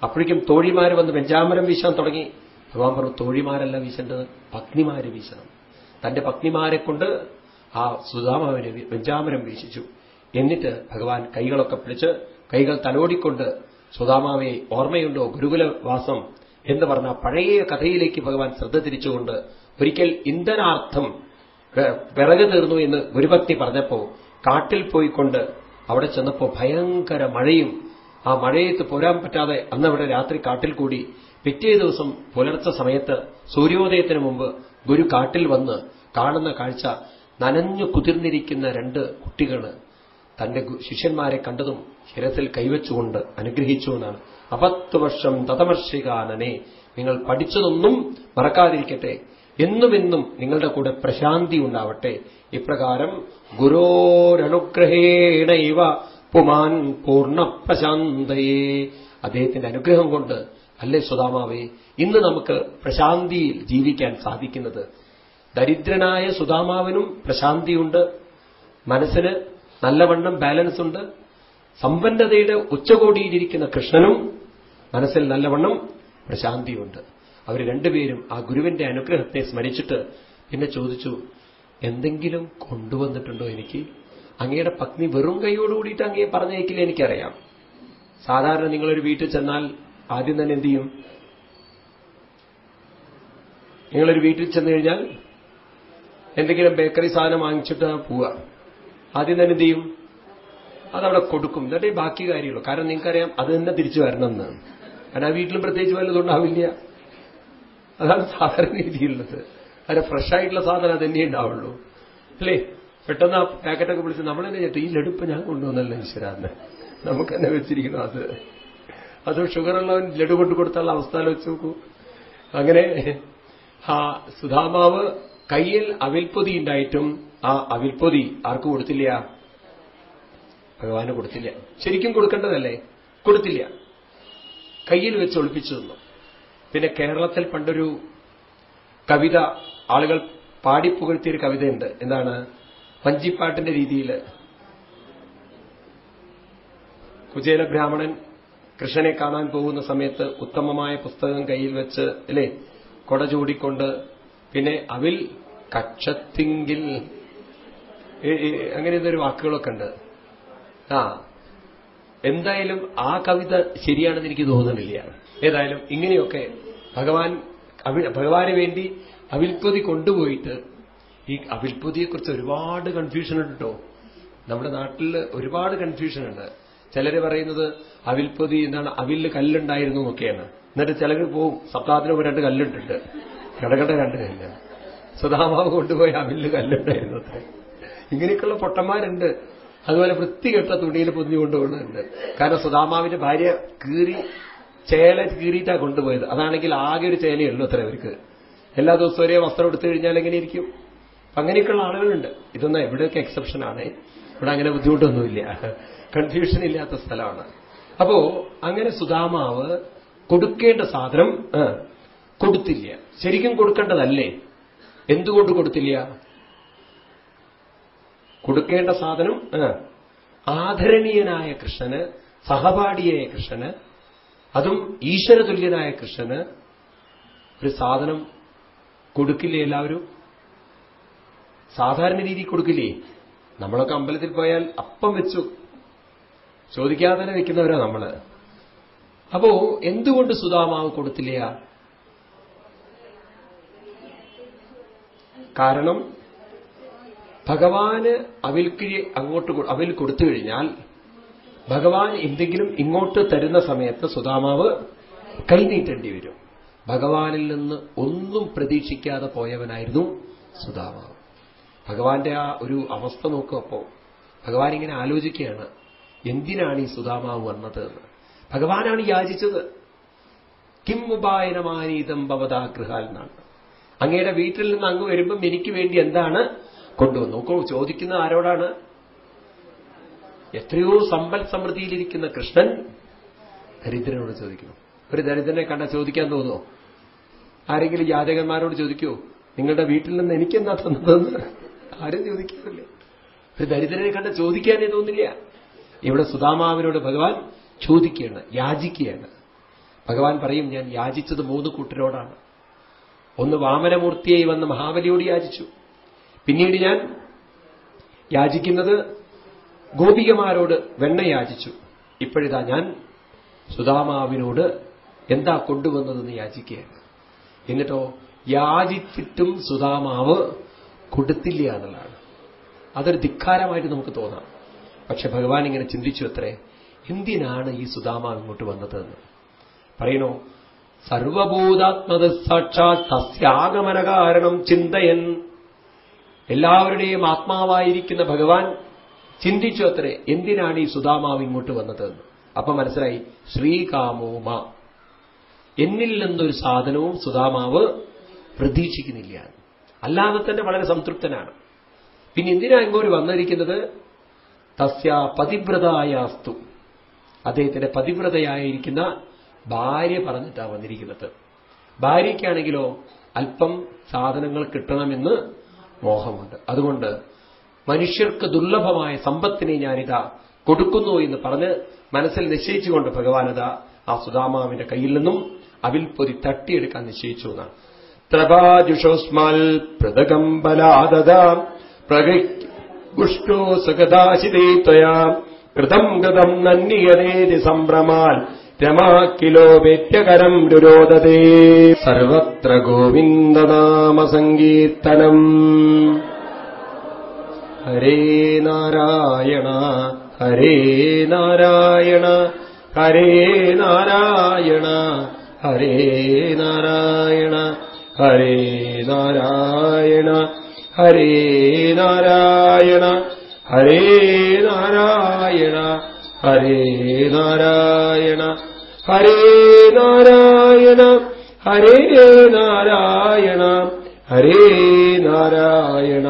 അപ്പോഴേക്കും തോഴിമാര് വന്ന് വെഞ്ചാമരം വീശാൻ തുടങ്ങി. ഭഗവാൻ പറഞ്ഞു തോഴിമാരല്ല വീശേണ്ടത് പത്നിമാര് വീശണം. തന്റെ പത്നിമാരെ കൊണ്ട് ആ സുധാമാവിനെ വെഞ്ചാമരം വീശിച്ചു. എന്നിട്ട് ഭഗവാൻ കൈകളൊക്കെ പിടിച്ച് കൈകൾ തലോടിക്കൊണ്ട് സുധാമാവെ ഓർമ്മയുണ്ടോ ഗുരുകുലവാസം? എന്ന് പറഞ്ഞ പഴയ കഥയിലേക്ക് ഭഗവാൻ ശ്രദ്ധ തിരിച്ചുകൊണ്ട് ഒരിക്കൽ ഇന്ധനാർത്ഥം വിറക് തീർന്നു എന്ന് ഗുരുഭക്തി പറഞ്ഞപ്പോ കാട്ടിൽ പോയിക്കൊണ്ട് അവിടെ ചെന്നപ്പോ ഭയങ്കര മഴയും ആ മഴയത്ത് പോരാൻ പറ്റാതെ അന്നവിടെ രാത്രി കാട്ടിൽ കൂടി പിറ്റേ ദിവസം പുലർച്ച സമയത്ത് സൂര്യോദയത്തിന് മുമ്പ് ഗുരു കാട്ടിൽ വന്ന് കാണുന്ന കാഴ്ച നനഞ്ഞു കുതിർന്നിരിക്കുന്ന രണ്ട് കുട്ടികൾ തന്റെ ശിഷ്യന്മാരെ കണ്ടതും ഹിരത്തിൽ കൈവച്ചുകൊണ്ട് അനുഗ്രഹിച്ചു എന്നാണ് അപത്ത് വർഷം തതമർഷികാനനെ നിങ്ങൾ പഠിച്ചതൊന്നും മറക്കാതിരിക്കട്ടെ. എന്നുമെന്നും നിങ്ങളുടെ കൂടെ പ്രശാന്തി ഉണ്ടാവട്ടെ. ഇപ്രകാരം ഗുരോരനുഗ്രഹേണ ഇവ പുമാൻ പൂർണ പ്രശാന്തയെ. അദ്ദേഹത്തിന്റെ അനുഗ്രഹം കൊണ്ട് അല്ലേ സുധാമാവേ ഇന്ന് നമുക്ക് പ്രശാന്തിയിൽ ജീവിക്കാൻ സാധിക്കുന്നത്. ദരിദ്രനായ സുധാമാവിനും പ്രശാന്തിയുണ്ട്. മനസ്സിന് നല്ലവണ്ണം ബാലൻസ് ഉണ്ട്. സമ്പന്നതയുടെ ഉച്ചകോടിയിലിരിക്കുന്ന കൃഷ്ണനും മനസ്സിൽ നല്ലവണ്ണം പ്രശാന്തിയുണ്ട്. അവർ രണ്ടുപേരും ആ ഗുരുവിന്റെ അനുഗ്രഹത്തെ സ്മരിച്ചിട്ട് എന്നെ ചോദിച്ചു എന്തെങ്കിലും കൊണ്ടുവന്നിട്ടുണ്ടോ എനിക്ക്? അങ്ങയുടെ പത്നി വെറും കൈയോടുകൂടിയിട്ട് അങ്ങയെ പറഞ്ഞേക്കില്ല എനിക്കറിയാം. സാധാരണ നിങ്ങളൊരു വീട്ടിൽ ചെന്നാൽ ആദ്യം തന്നെ എന്ത് ചെയ്യും? നിങ്ങളൊരു വീട്ടിൽ ചെന്ന് കഴിഞ്ഞാൽ എന്തെങ്കിലും ബേക്കറി സാധനം വാങ്ങിച്ചിട്ട് പോവുക. ആദ്യം തന്നെ എന്ത് ചെയ്യും? അതവിടെ കൊടുക്കും. എന്നിട്ട് ബാക്കി കാര്യമുള്ളൂ. കാരണം നിങ്ങൾക്കറിയാം അത് തന്നെ തിരിച്ചു വരണമെന്ന്. കാരണം ആ വീട്ടിലും പ്രത്യേകിച്ച് വല്ലതും ഉണ്ടാവില്ല. അതാണ് സാധാരണ രീതിയുള്ളത് അതെ ഫ്രഷ് ആയിട്ടുള്ള സാധനം അതന്നെ ഉണ്ടാവുള്ളൂ. അല്ലേ? പെട്ടെന്ന് ആ പാക്കറ്റൊക്കെ വിളിച്ച് നമ്മൾ തന്നെ ചേട്ടാ ഈ ലഡുപ്പ് ഞാൻ കൊണ്ടുവന്നല്ല ഈശ്വരാന്ന് നമുക്ക് തന്നെ വെച്ചിരിക്കണം അത്. അത് ഷുഗറുള്ളവൻ ലഡു കൊണ്ടു കൊടുത്തുള്ള അവസ്ഥ വെച്ച് നോക്കൂ. അങ്ങനെ ആ സുധാമാവ് കയ്യിൽ അവിൽപ്പൊതി ഉണ്ടായിട്ടും ആ അവിൽപ്പൊതി ആർക്കും കൊടുത്തില്ല? ഭഗവാന് കൊടുത്തില്ല. ശരിക്കും കൊടുക്കേണ്ടതല്ലേ? കൊടുത്തില്ല. കയ്യിൽ വെച്ച് ഒളിപ്പിച്ചു തന്നു. പിന്നെ കേരളത്തിൽ പണ്ടൊരു കവിത ആളുകൾ പാടിപ്പുകഴ്ത്തിയൊരു കവിതയുണ്ട്. എന്താണ്? വഞ്ചിപ്പാട്ടിന്റെ രീതിയിൽ. കുചേല ബ്രാഹ്മണൻ കൃഷ്ണനെ കാണാൻ പോകുന്ന സമയത്ത് ഉത്തമമായ പുസ്തകം കയ്യിൽ വെച്ച് അല്ലേ? കൊട ചൂടിക്കൊണ്ട് പിന്നെ അവിൽ കക്ഷത്തിങ്കിൽ. അങ്ങനെ എന്തൊരു വാക്കുകളൊക്കെ ഉണ്ട്. ആ എന്തായാലും ആ കവിത ശരിയാണെന്ന് എനിക്ക് തോന്നുന്നില്ല. ഏതായാലും ഇങ്ങനെയൊക്കെ ഭഗവാൻ ഭഗവാന് വേണ്ടി അവിൽപ്പൊതി കൊണ്ടുപോയിട്ട് ഈ അവിൽപ്പൊതിയെക്കുറിച്ച് ഒരുപാട് കൺഫ്യൂഷൻ ഉണ്ട് കേട്ടോ നമ്മുടെ നാട്ടിൽ ഒരുപാട് കൺഫ്യൂഷൻ ഉണ്ട്. ചിലർ പറയുന്നത് അവിൽപ്പൊതി എന്താണ് അവിൽ കല്ലുണ്ടായിരുന്നു എന്നൊക്കെയാണ്. എന്നിട്ട് ചിലർ പോവും സപ്താഹത്തിന് രണ്ട് കല്ലിട്ടിട്ട്. കിടകട രണ്ട് കല്ല്. സുധാമാവ് കൊണ്ടുപോയ അവിൽ കല്ലുണ്ടായിരുന്നു ഇങ്ങനെയൊക്കെയുള്ള പൊട്ടന്മാരുണ്ട്. അതുപോലെ വൃത്തികെട്ട തുണിയിൽ പൊതിഞ്ഞു കൊണ്ടുപോകുന്നുണ്ട് കാരണം സുധാമാവിന്റെ ഭാര്യ കീറി ചേല കീറിയിട്ടാണ് കൊണ്ടുപോയത്. അതാണെങ്കിൽ ആകെ ഒരു ചേലയുള്ളൂ അത്ര അവർക്ക്. എല്ലാ ദിവസവും ഒരേ വസ്ത്രം എടുത്തു കഴിഞ്ഞാൽ എങ്ങനെ ഇരിക്കും? അങ്ങനെയൊക്കെയുള്ള ആളുകളുണ്ട്. ഇതൊന്നും എവിടെയൊക്കെ എക്സെപ്ഷൻ ആണ്. ഇവിടെ അങ്ങനെ ബുദ്ധിമുട്ടൊന്നുമില്ല. കൺഫ്യൂഷൻ ഇല്ലാത്ത സ്ഥലമാണ്. അപ്പോ അങ്ങനെ സുധാമാവ് കൊടുക്കേണ്ട സാധനം കൊടുത്തില്ല. ശരിക്കും കൊടുക്കേണ്ടതല്ലേ? എന്തുകൊണ്ട് കൊടുത്തില്ല? കൊടുക്കേണ്ട സാധനം ആദരണീയനായ കൃഷ്ണന് സഹപാഠിയായ കൃഷ്ണന് അതും ഈശ്വര തുല്യനായ കൃഷ്ണന് ഒരു സാധനം കൊടുക്കില്ലേ എല്ലാവരും? സാധാരണ രീതി കൊടുക്കില്ലേ? നമ്മളൊക്കെ അമ്പലത്തിൽ പോയാൽ അപ്പം വെച്ചു. ചോദിക്കാതെ തന്നെ വെക്കുന്നവരാ നമ്മൾ. അപ്പോ എന്തുകൊണ്ട് സുധാമാവ് കൊടുത്തില്ല? കാരണം ഭഗവാന് അവിൽക്കിഴി അങ്ങോട്ട് അവിൽ കൊടുത്തു കഴിഞ്ഞാൽ ഭഗവാൻ എന്തെങ്കിലും ഇങ്ങോട്ട് തരുന്ന സമയത്ത് സുധാമാവ് കൈനീട്ടേണ്ടി വരും. ഭഗവാനിൽ നിന്ന് ഒന്നും പ്രതീക്ഷിക്കാതെ പോയവനായിരുന്നു സുധാമാവ്. ഭഗവാന്റെ ആ ഒരു അവസ്ഥ നോക്കും അപ്പോ. ഭഗവാൻ ഇങ്ങനെ ആലോചിക്കുകയാണ് എന്തിനാണ് ഈ സുധാമാവ് വന്നത് എന്ന്. ഭഗവാനാണ് യാചിച്ചത്. കിം ഉപായനമാനീതം ഭവതാഗ്രഹാൽ എന്നാണ് അങ്ങയുടെ വീട്ടിൽ നിന്ന് അങ്ങ് വരുമ്പം എനിക്ക് വേണ്ടി എന്താണ് കൊണ്ടുവന്നു നോക്കൂ ചോദിക്കുന്ന ആരോടാണ്? എത്രയോ സമ്പൽ സമൃദ്ധിയിലിരിക്കുന്ന കൃഷ്ണൻ ദരിദ്രനോട് ചോദിക്കുന്നു. ഒരു ദരിദ്രനെ കണ്ട ചോദിക്കാൻ തോന്നുമോ ആരെങ്കിലും ജാതകന്മാരോട് ചോദിക്കുമോ നിങ്ങളുടെ വീട്ടിൽ നിന്ന് എനിക്കെന്താ തന്നതെന്ന്? ആരും ചോദിക്കാറില്ല. ഒരു ദരിദ്രനെ കണ്ട ചോദിക്കാനേ തോന്നില്ല. ഇവിടെ സുധാമാവിനോട് ഭഗവാൻ ചോദിക്കുകയാണ് യാചിക്കുകയാണ്. ഭഗവാൻ പറയും ഞാൻ യാചിച്ചത് മൂന്ന് കൂട്ടരോടാണ്. ഒന്ന് വാമനമൂർത്തിയായി വന്ന് മഹാബലിയോട് യാചിച്ചു. പിന്നീട് ഞാൻ യാചിക്കുന്നത് ഗോപികമാരോട് വെണ്ണയാചിച്ചു. ഇപ്പോഴിതാ ഞാൻ സുധാമാവിനോട് എന്താ കൊണ്ടുവന്നതെന്ന് യാചിക്കുകയാണ്. എന്നിട്ടോ യാചിച്ചിട്ടും സുധാമാവ് കൊടുത്തില്ല എന്നുള്ളതാണ്. അതൊരു ധിക്കാരമായിട്ട് നമുക്ക് തോന്നാം. പക്ഷെ ഭഗവാൻ ഇങ്ങനെ ചിന്തിച്ചു അത്രേ എന്തിനാണ് ഈ സുധാമാവ് ഇങ്ങോട്ട് വന്നതെന്ന്? പറയണോ സർവഭൂതാത്മത സാക്ഷാ തസ്യാഗമന കാരണം ചിന്തയൻ. എല്ലാവരുടെയും ആത്മാവായിരിക്കുന്ന ഭഗവാൻ ചിന്തിച്ചു അത്രേ എന്തിനാണ് ഈ സുധാമാവ് ഇങ്ങോട്ട് വന്നതെന്ന് അപ്പൊ മനസ്സിലായി ശ്രീകാമോമ എന്നിൽ നിന്നൊരു സാധനവും സുധാമാവ് പ്രതീക്ഷിക്കുന്നില്ല. അല്ലാതെ തന്നെ വളരെ സംതൃപ്തനാണ്. പിന്നെ എന്തിനാ ഇങ്ങോട്ട് വന്നിരിക്കുന്നത്? തസ്യ പതിവ്രതായാസ്തു. അദ്ദേഹത്തിന്റെ പതിവ്രതയായിരിക്കുന്ന ഭാര്യ പറഞ്ഞിട്ടാണ് വന്നിരിക്കുന്നത്. ഭാര്യയ്ക്കാണെങ്കിലോ അല്പം സാധനങ്ങൾ കിട്ടണമെന്ന് മോഹമുണ്ട്. അതുകൊണ്ട് മനുഷ്യർക്ക് ദുർലഭമായ സമ്പത്തിനെ ഞാനിതാ കൊടുക്കുന്നു എന്ന് പറഞ്ഞ് മനസ്സിൽ നിശ്ചയിച്ചുകൊണ്ട് ഭഗവാനത ആ സുധാമാവിന്റെ കയ്യിൽ നിന്നും അവിൽപ്പൊതി തട്ടിയെടുക്കാൻ നിശ്ചയിച്ചു എന്നാണ്. പ്രഭാജുഷോസ്മാൽ പൃഥകം ബലാദത പ്രഗുഷ്ടോ സുഗതാശിതേ ത്വയാ കൃതം ഗതം നന്യതേതി സംഭ്രമാൽ രമാ കിലോപേത്യകരം രുരോദതേ. സർവത്ര ഗോവിന്ദനാമസങ്കീർത്തനം. ഹരേ നാരായണ ഹരേ നാരായണ ഹരേ നാരായണ ഹരേ നാരായണ ഹരേ നാരായണ ഹരേ നാരായണ ഹരേ നാരായണ ഹരേ നാരായണ ഹരേ നാരായണ ഹരേ നാരായണ ഹരേ നാരായണ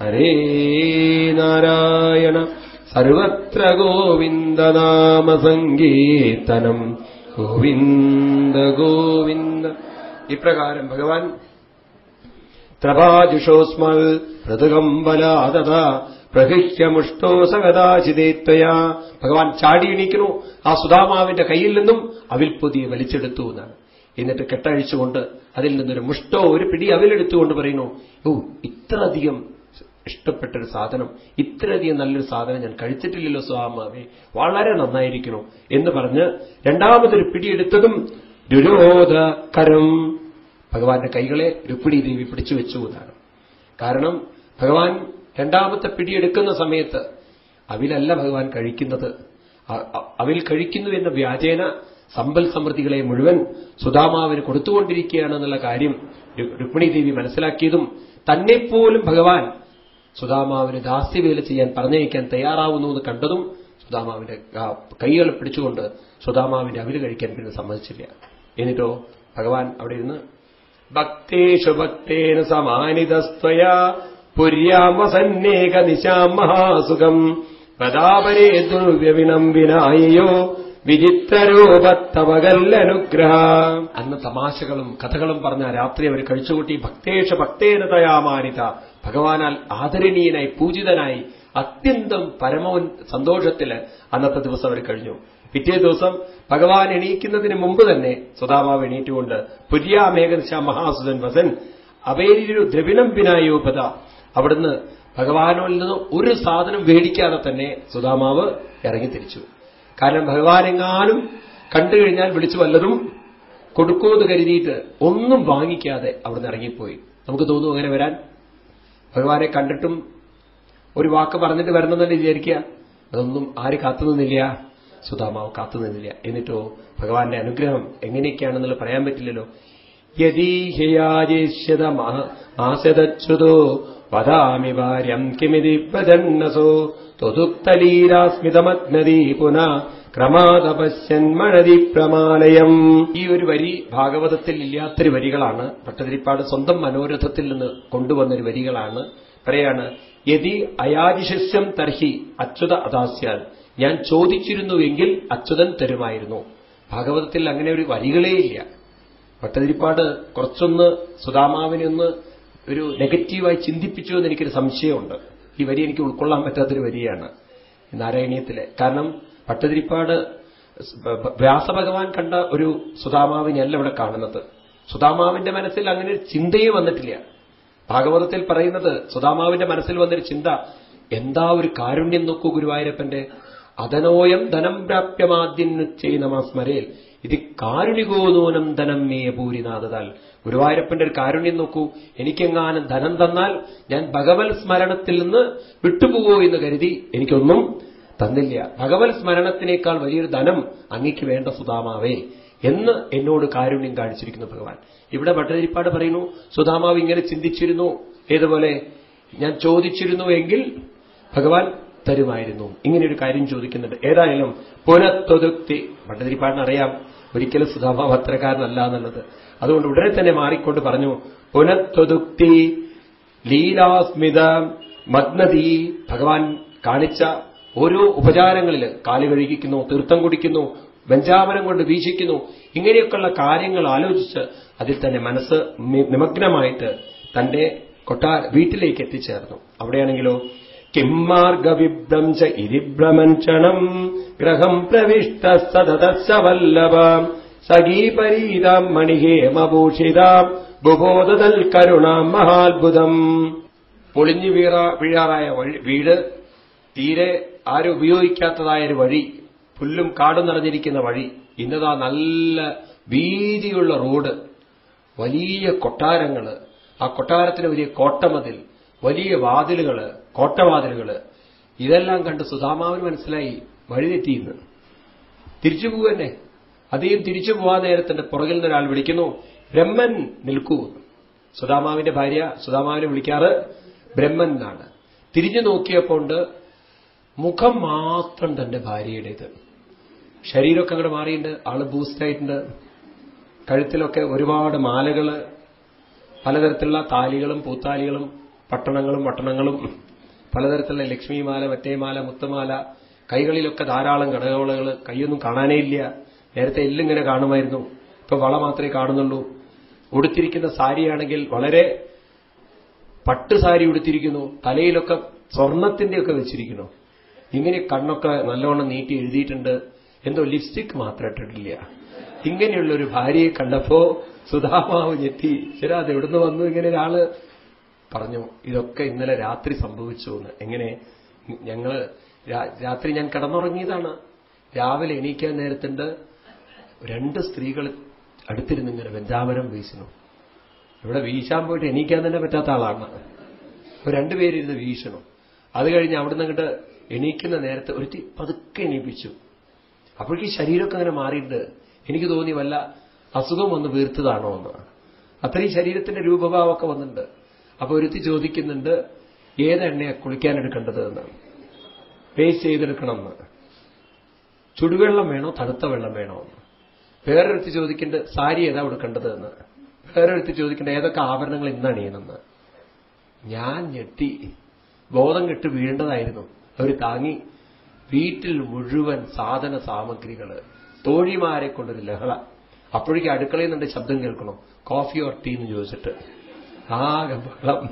ഹരേ നാരായണ. സർവത്ര ഗോവിന്ദനാമസങ്കീർത്തനം ഗോവിന്ദ ഗോവിന്ദ. ഇപ്രകാരം ഭഗവാൻ ത്രപാജുഷോസ്മൽ ഋതുകമ്പലാതത പ്രഹിഷ്യമുഷ്ടോ സകദാചിതേത്വയാ. ഭഗവാൻ ചാടി എണീക്കുന്നു. ആ സുധാമാവിന്റെ കയ്യിൽ നിന്നും അവിൽപ്പൊതി വലിച്ചെടുത്തു എന്നാണ്. എന്നിട്ട് കെട്ടഴിച്ചുകൊണ്ട് അതിൽ നിന്നൊരു മുഷ്ടോ ഒരു പിടി അവിലെടുത്തുകൊണ്ട് പറയുന്നു ഓ ഇത്രയധികം ഇഷ്ടപ്പെട്ടൊരു സാധനം ഇത്രയധികം നല്ലൊരു സാധനം ഞാൻ കഴിച്ചിട്ടില്ലല്ലോ സ്വാമാവേ വളരെ നന്നായിരിക്കുന്നു എന്ന് പറഞ്ഞ് രണ്ടാമതൊരു പിടിയെടുത്തതും ദുരോധകരം ഭഗവാന്റെ കൈകളെ രുപ്പിടി ദേവി പിടിച്ചു വെച്ചു എന്നാണ്. കാരണം ഭഗവാൻ രണ്ടാമത്തെ പിടിയെടുക്കുന്ന സമയത്ത് അവിലല്ല ഭഗവാൻ കഴിക്കുന്നത്. അവിൽ കഴിക്കുന്നു എന്ന വ്യാജേന സമ്പൽ സമൃദ്ധികളെ മുഴുവൻ സുധാമാവിന് കൊടുത്തുകൊണ്ടിരിക്കുകയാണെന്നുള്ള കാര്യം രുക്മിണി ദേവി മനസ്സിലാക്കിയതും തന്നെപ്പോലും ഭഗവാൻ സുധാമാവിന് ദാസ്യവേല ചെയ്യാൻ പറഞ്ഞയക്കാൻ തയ്യാറാവുന്നു എന്ന് കണ്ടതും സുധാമാവിന്റെ കൈകൾ പിടിച്ചുകൊണ്ട് സുധാമാവിന്റെ അവിൽ കഴിക്കാൻ പിന്നെ സമ്മതിച്ചില്ല. എന്നിട്ടോ ഭഗവാൻ അവിടെ ഇരുന്ന് ഭക്തേഷു ഭക്തേന സമാനിതസ്ത്വയാ പുര്യാമസന്നേക നിശാം മഹാസുഖം പദാപരേ ദുർവ്യവിനം വിനായോ വിചിത്രരൂപത്തവകല്ലനുഗ്രഹ അന്ന് തമാശകളും കഥകളും പറഞ്ഞ രാത്രി അവർ കഴിച്ചുകൂട്ടി ഭക്തേഷ ഭക്തേന തയാമാനിത ഭഗവാനാൽ ആദരണീയനായി പൂജിതനായി അത്യന്തം പരമവൻ സന്തോഷത്തിൽ അന്നത്തെ ദിവസം അവർ കഴിഞ്ഞു. പിറ്റേ ദിവസം ഭഗവാൻ എണീക്കുന്നതിന് മുമ്പ് തന്നെ സുധാമാവ് എണീറ്റുകൊണ്ട് പുര്യാമേഘനിശ മഹാസുതൻ വസൻ അവേരിയൊരു ദ്രവിണം വിനായോപത അവിടുന്ന് ഭഗവാനിൽ നിന്ന് ഒരു സാധനം വേടിക്കാതെ തന്നെ സുധാമാവ് ഇറങ്ങി തിരിച്ചു. കാരണം ഭഗവാനെങ്ങാനും കണ്ടു കഴിഞ്ഞാൽ വിളിച്ചു വല്ലതും കൊടുക്കുമെന്ന് കരുതിയിട്ട് ഒന്നും വാങ്ങിക്കാതെ അവിടുന്ന് ഇറങ്ങിപ്പോയി. നമുക്ക് തോന്നുന്നു അങ്ങനെ വരാൻ ഭഗവാനെ കണ്ടിട്ടും ഒരു വാക്ക് പറഞ്ഞിട്ട് വരണമെന്നല്ലേ വിചാരിക്കുക? അതൊന്നും ആര് കാത്തുനിന്നില്ല. സുധാമാവ് കാത്തുനിന്നില്ല. എന്നിട്ടോ ഭഗവാന്റെ അനുഗ്രഹം എങ്ങനെയൊക്കെയാണെന്നുള്ളത് പറയാൻ പറ്റില്ലല്ലോ. യദീഹയാജേഷ്യത മാസതച്യുതോ വദാമി ഭാര്യം കിമിതി പ്രജന്നസോ ത്വതുക്തലീലാസ്മിതമഗ്നദീ പുന ക്രമാതപശ്യന്മഴതി പ്രമാലയം. ഈ ഒരു വരി ഭാഗവതത്തിൽ ഇല്ലാത്തൊരു വരികളാണ്. ഭട്ടതിരിപ്പാട് സ്വന്തം മനോരഥത്തിൽ നിന്ന് കൊണ്ടുവന്നൊരു വരികളാണ്. പറയാണ് യതി അയാജിശസ്യം തർഹി അച്യുത അദാസ്യാൽ. ഞാൻ ചോദിച്ചിരുന്നുവെങ്കിൽ അച്യുതൻ തരുമായിരുന്നു. ഭാഗവതത്തിൽ അങ്ങനെ ഒരു വരികളേ ഇല്ല. ഭട്ടതിരിപ്പാട് കുറച്ചൊന്ന് സുധാമാവിനെ ഒന്ന് ഒരു നെഗറ്റീവായി ചിന്തിപ്പിച്ചു എന്ന് എനിക്കൊരു സംശയമുണ്ട്. ഈ വരി എനിക്ക് ഉൾക്കൊള്ളാൻ പറ്റാത്തൊരു വരിയാണ് നാരായണീയത്തിലെ. കാരണം പട്ടതിരിപ്പാട് വ്യാസഭഗവാൻ കണ്ട ഒരു സുധാമാവിനെയല്ല ഇവിടെ കാണുന്നത്. സുധാമാവിന്റെ മനസ്സിൽ അങ്ങനെ ഒരു ചിന്തയെ വന്നിട്ടില്ല. ഭാഗവതത്തിൽ പറയുന്നത് സുധാമാവിന്റെ മനസ്സിൽ വന്നൊരു ചിന്ത എന്താ ഒരു കാരുണ്യം നോക്കൂ ഗുരുവായൂരപ്പന്റെ? അതനോയം ധനം പ്രാപ്യമാദ്യം ചെയ്യുന്ന സ്മരയിൽ ഇത് കാരുണികോ നൂനം ധനം മേ പൂരിനാഥതാൽ. ഗുരുവായൂരപ്പന്റെ ഒരു കാരുണ്യം നോക്കൂ. എനിക്കെങ്ങാനും ധനം തന്നാൽ ഞാൻ ഭഗവത് സ്മരണത്തിൽ നിന്ന് വിട്ടുപോകൂ എന്ന് കരുതി എനിക്കൊന്നും തന്നില്ല. ഭഗവത് സ്മരണത്തിനേക്കാൾ വലിയൊരു ധനം അങ്ങയ്ക്ക് വേണ്ട സുധാമാവേ എന്ന് എന്നോട് കാരുണ്യം കാണിച്ചിരിക്കുന്നു ഭഗവാൻ. ഇവിടെ ഭട്ടതിരിപ്പാട് പറയുന്നു സുധാമാവ് ഇങ്ങനെ ചിന്തിച്ചിരുന്നു. ഏതുപോലെ ഞാൻ ചോദിച്ചിരുന്നു എങ്കിൽ ഭഗവാൻ തരുമായിരുന്നു. ഇങ്ങനെയൊരു കാര്യം ചോദിക്കുന്നുണ്ട് ഏതായാലും പുനത്തൊതുക്തി ഭട്ടതിരിപ്പാടിന് അറിയാം ഒരിക്കലും സുധാമാവ് അത്രക്കാരനല്ല എന്നുള്ളത്. അതുകൊണ്ട് ഉടനെ തന്നെ മാറിക്കൊണ്ട് പറഞ്ഞു പുനത്തൊതുക്തി ലീലാസ്മിത മഗ്നതി ഭഗവാൻ കാണിച്ച ഓരോ ഉപചാരങ്ങളിൽ കാൽ കഴുകിക്കുന്നു തീർത്ഥം കുടിക്കുന്നു വെഞ്ചാമരം കൊണ്ട് വീശിക്കുന്നു ഇങ്ങനെയൊക്കെയുള്ള കാര്യങ്ങൾ ആലോചിച്ച് അതിൽ തന്നെ മനസ്സ് നിമഗ്നമായിട്ട് തന്റെ കൊട്ടാര വീട്ടിലേക്ക് എത്തിച്ചേർന്നു. അവിടെയാണെങ്കിലോ കിംമാർഗവിഭ്രം ച ഇരിഭ്രമഞ്ചണം ഗ്രഹം പ്രവിഷ്ട സതതസ്സവല്ലഭ സഗീപരീതാം മണിഹേമഭൂഷിതാം ബുബോധതൽ കരുണാം മഹാത്ഭുതം പൊളിഞ്ഞു വീറ വീഴാറായ വീട് തീരെ ആരും ഉപയോഗിക്കാത്തതായൊരു വഴി പുല്ലും കാടും നിറഞ്ഞിരിക്കുന്ന വഴി ഇന്നതാ നല്ല വീതിയുള്ള റോഡ്. വലിയ കൊട്ടാരങ്ങൾ ആ കൊട്ടാരത്തിന് വലിയ കോട്ടമതിൽ വലിയ വാതിലുകൾ കോട്ടവാതിലുകൾ. ഇതെല്ലാം കണ്ട് സുധാമാവിന് മനസ്സിലായി വഴിതെറ്റിയിരുന്നു തിരിച്ചു പോവന്നെ. അധികം തിരിച്ചു പോവാൻ നേരത്തിന്റെ പുറകിൽ നിന്ന് ഒരാൾ വിളിക്കുന്നു. ബ്രഹ്മൻ നിൽക്കൂ. സുധാമാവിന്റെ ഭാര്യ സുധാമാവിനെ വിളിക്കാറ് ബ്രഹ്മൻ എന്നാണ്. തിരിഞ്ഞു നോക്കിയപ്പോൾ മുഖം മാത്രം തന്റെ ഭാര്യയുടേത്. ശരീരമൊക്കെ അങ്ങോട്ട് മാറിയിട്ടുണ്ട് ആൾ ബൂസ്റ്റായിട്ടുണ്ട് കഴുത്തിലൊക്കെ ഒരുപാട് മാലകൾ പലതരത്തിലുള്ള താലികളും പൂത്താലികളും പട്ടണങ്ങളും വട്ടണങ്ങളും പലതരത്തിലുള്ള ലക്ഷ്മിമാല മറ്റേമാല മുത്തമാല കൈകളിലൊക്കെ ധാരാളം ഘടകവളകൾ കൈയൊന്നും കാണാനേ ഇല്ല. നേരത്തെ എല്ലിങ്ങനെ കാണുമായിരുന്നു. ഇപ്പൊ വള മാത്രമേ കാണുന്നുള്ളൂ. ഉടുത്തിരിക്കുന്ന സാരിയാണെങ്കിൽ വളരെ പട്ട് സാരി ഉടുത്തിരിക്കുന്നു. തലയിലൊക്കെ സ്വർണത്തിന്റെയൊക്കെ വെച്ചിരിക്കുന്നു. ഇങ്ങനെ കണ്ണൊക്കെ നല്ലവണ്ണം നീട്ടി എഴുതിയിട്ടുണ്ട്. എന്തോ ലിപ്സ്റ്റിക് മാത്രം ഇട്ടിട്ടില്ല. ഇങ്ങനെയുള്ള ഒരു ഭാര്യയെ കണ്ടപ്പോ സുധാമാവ് ഞെത്തി ശരാ അത് എവിടുന്ന് വന്നു? ഇങ്ങനെ ഒരാൾ പറഞ്ഞു ഇതൊക്കെ ഇന്നലെ രാത്രി സംഭവിച്ചു എന്ന്. എങ്ങനെ? ഞങ്ങൾ രാത്രി ഞാൻ കടന്നുറങ്ങിയതാണ്. രാവിലെ എണീക്കാൻ നേരത്തുണ്ട്. രണ്ട് സ്ത്രീകൾ അടുത്തിരുന്ന് ഇങ്ങനെ വെഞ്ചാമരം വീശുന്നു. ഇവിടെ വീശാൻ പോയിട്ട് എണീക്കാൻ തന്നെ പറ്റാത്ത ആളാണ്. അപ്പൊ രണ്ടുപേരിരുന്ന് വീശണം അത് കഴിഞ്ഞ് അവിടുന്ന് അങ്ങോട്ട് എണീക്കുന്ന നേരത്തെ ഒരു പതുക്കെ എണീപ്പിച്ചു. അപ്പോഴേക്ക് ശരീരമൊക്കെ അങ്ങനെ മാറിയിട്ട് എനിക്ക് തോന്നി വല്ല അസുഖം വന്ന് വീർത്തതാണോ എന്ന്. അത്രയും ശരീരത്തിന്റെ രൂപഭാവമൊക്കെ വന്നിട്ടുണ്ട്. അപ്പൊ ഒരുത്തി ചോദിക്കുന്നുണ്ട് ഏത് എണ്ണയാ കുളിക്കാനെടുക്കേണ്ടത് എന്ന്. പേസ്റ്റ് ചെയ്തെടുക്കണം എന്ന്. ചുടുവെള്ളം വേണോ തണുത്ത വെള്ളം വേണോ എന്ന്. വേറൊരുത്തി ചോദിക്കേണ്ടത് സാരി ഏതാ കൊടുക്കേണ്ടത് എന്ന്. വേറൊരുത്തി ചോദിക്കേണ്ട ഏതൊക്കെ ആഭരണങ്ങൾ ഇന്ന് ഞാൻ ഞെട്ടി. ബോധം കെട്ട് വീഴേണ്ടതായിരുന്നു. അവർ താങ്ങി. വീട്ടിൽ മുഴുവൻ സാധന സാമഗ്രികൾ തോഴിമാരെ കൊണ്ടൊരു ലഹള. അപ്പോഴേക്കും അടുക്കളയിൽ നിന്നുണ്ട് ശബ്ദം കേൾക്കണം. കോഫി ഓർ ടീ എന്ന് ചോദിച്ചിട്ട്. ആകെ ബഹളം.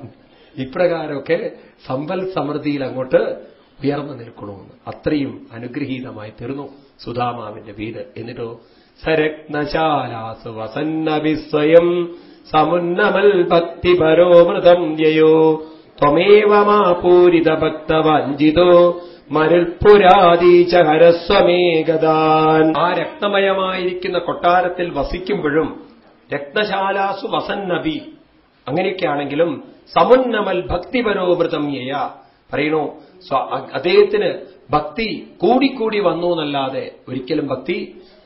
ഇപ്രകാരമൊക്കെ സമ്പൽ സമൃദ്ധിയിൽ അങ്ങോട്ട് ഉയർന്നു നിൽക്കണമെന്ന് അത്രയും അനുഗ്രഹീതമായി തീർന്നു സുധാമാവിന്റെ വീട്. എന്നിട്ടോ സരത്നശാലാസു വസന്നഭിസ്വയം സമുന്നമൽ ഭക്തിപരോ മൃതം യയോ ത്വമേവ മാപൂരിത ഭക്തവഞ്ചിതോ മരുൽപുരാതീച്ച ഹരസ്വമേകദാൻ. ആ രക്തമയമായിരിക്കുന്ന കൊട്ടാരത്തിൽ വസിക്കുമ്പോഴും രക്തശാലാസു വസന്നബി അങ്ങനെയൊക്കെയാണെങ്കിലും സമുന്നമൽ ഭക്തിപരോമൃതം യയ. പറയണു അദ്ദേഹത്തിന് ഭക്തി കൂടിക്കൂടി വന്നു എന്നല്ലാതെ ഒരിക്കലും ഭക്തി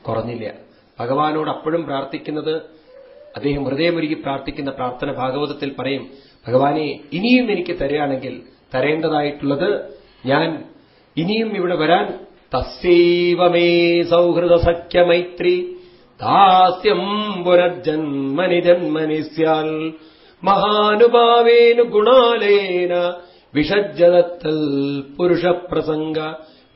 കുറഞ്ഞില്ല. ഭഗവാനോട് അപ്പോഴും പ്രാർത്ഥിക്കുന്നത് അദ്ദേഹം ഹൃദയമൊരുക്കി പ്രാർത്ഥിക്കുന്ന പ്രാർത്ഥന ഭാഗവതത്തിൽ പറയും ഭഗവാനെ ഇനിയും എനിക്ക് തരികയാണെങ്കിൽ തരേണ്ടതായിട്ടുള്ളത് ഞാൻ ഇനിയും ഇവിടെ വരാൻ തസ്സൈവമേ സൗഹൃദ സഖ്യമൈത്രി. ദാസ്യം പുനർജന്മനി ജന്മനി സ്യാൽ മഹാനുഭാവേനു ഗുണാലേന വിഷജ്ജലത്തൽ പുരുഷപ്രസംഗ.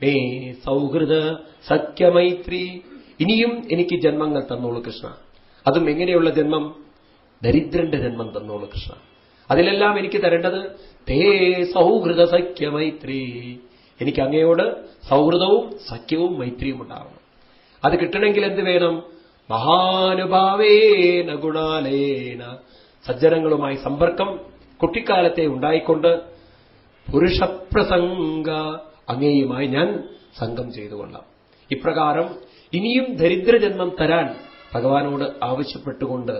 മേ സൗഹൃദ സഖ്യമൈത്രി. ഇനിയും എനിക്ക് ജന്മങ്ങൾ തന്നോളൂ കൃഷ്ണ. അതും എങ്ങനെയുള്ള ജന്മം? ദരിദ്രന്റെ ജന്മം തന്നോളൂ കൃഷ്ണ. അതിലെല്ലാം എനിക്ക് തരേണ്ടത് തേ സൗഹൃദ സഖ്യമൈത്രി. എനിക്ക് അങ്ങയോട് സൗഹൃദവും സഖ്യവും മൈത്രിയും ഉണ്ടാവണം. അത് കിട്ടണമെങ്കിൽ എന്ത് വേണം? മഹാനുഭാവേന ഗുണാലേന സജ്ജനങ്ങളുമായി സമ്പർക്കം കുട്ടിക്കാലത്തെ ഉണ്ടായിക്കൊണ്ട് പുരുഷപ്രസംഗ അങ്ങേയുമായി ഞാൻ സംഘം ചെയ്തുകൊള്ളാം ഇപ്രകാരം ഇനിയും ദരിദ്രജന്മം തരാൻ ഭഗവാനോട് ആവശ്യപ്പെട്ടുകൊണ്ട്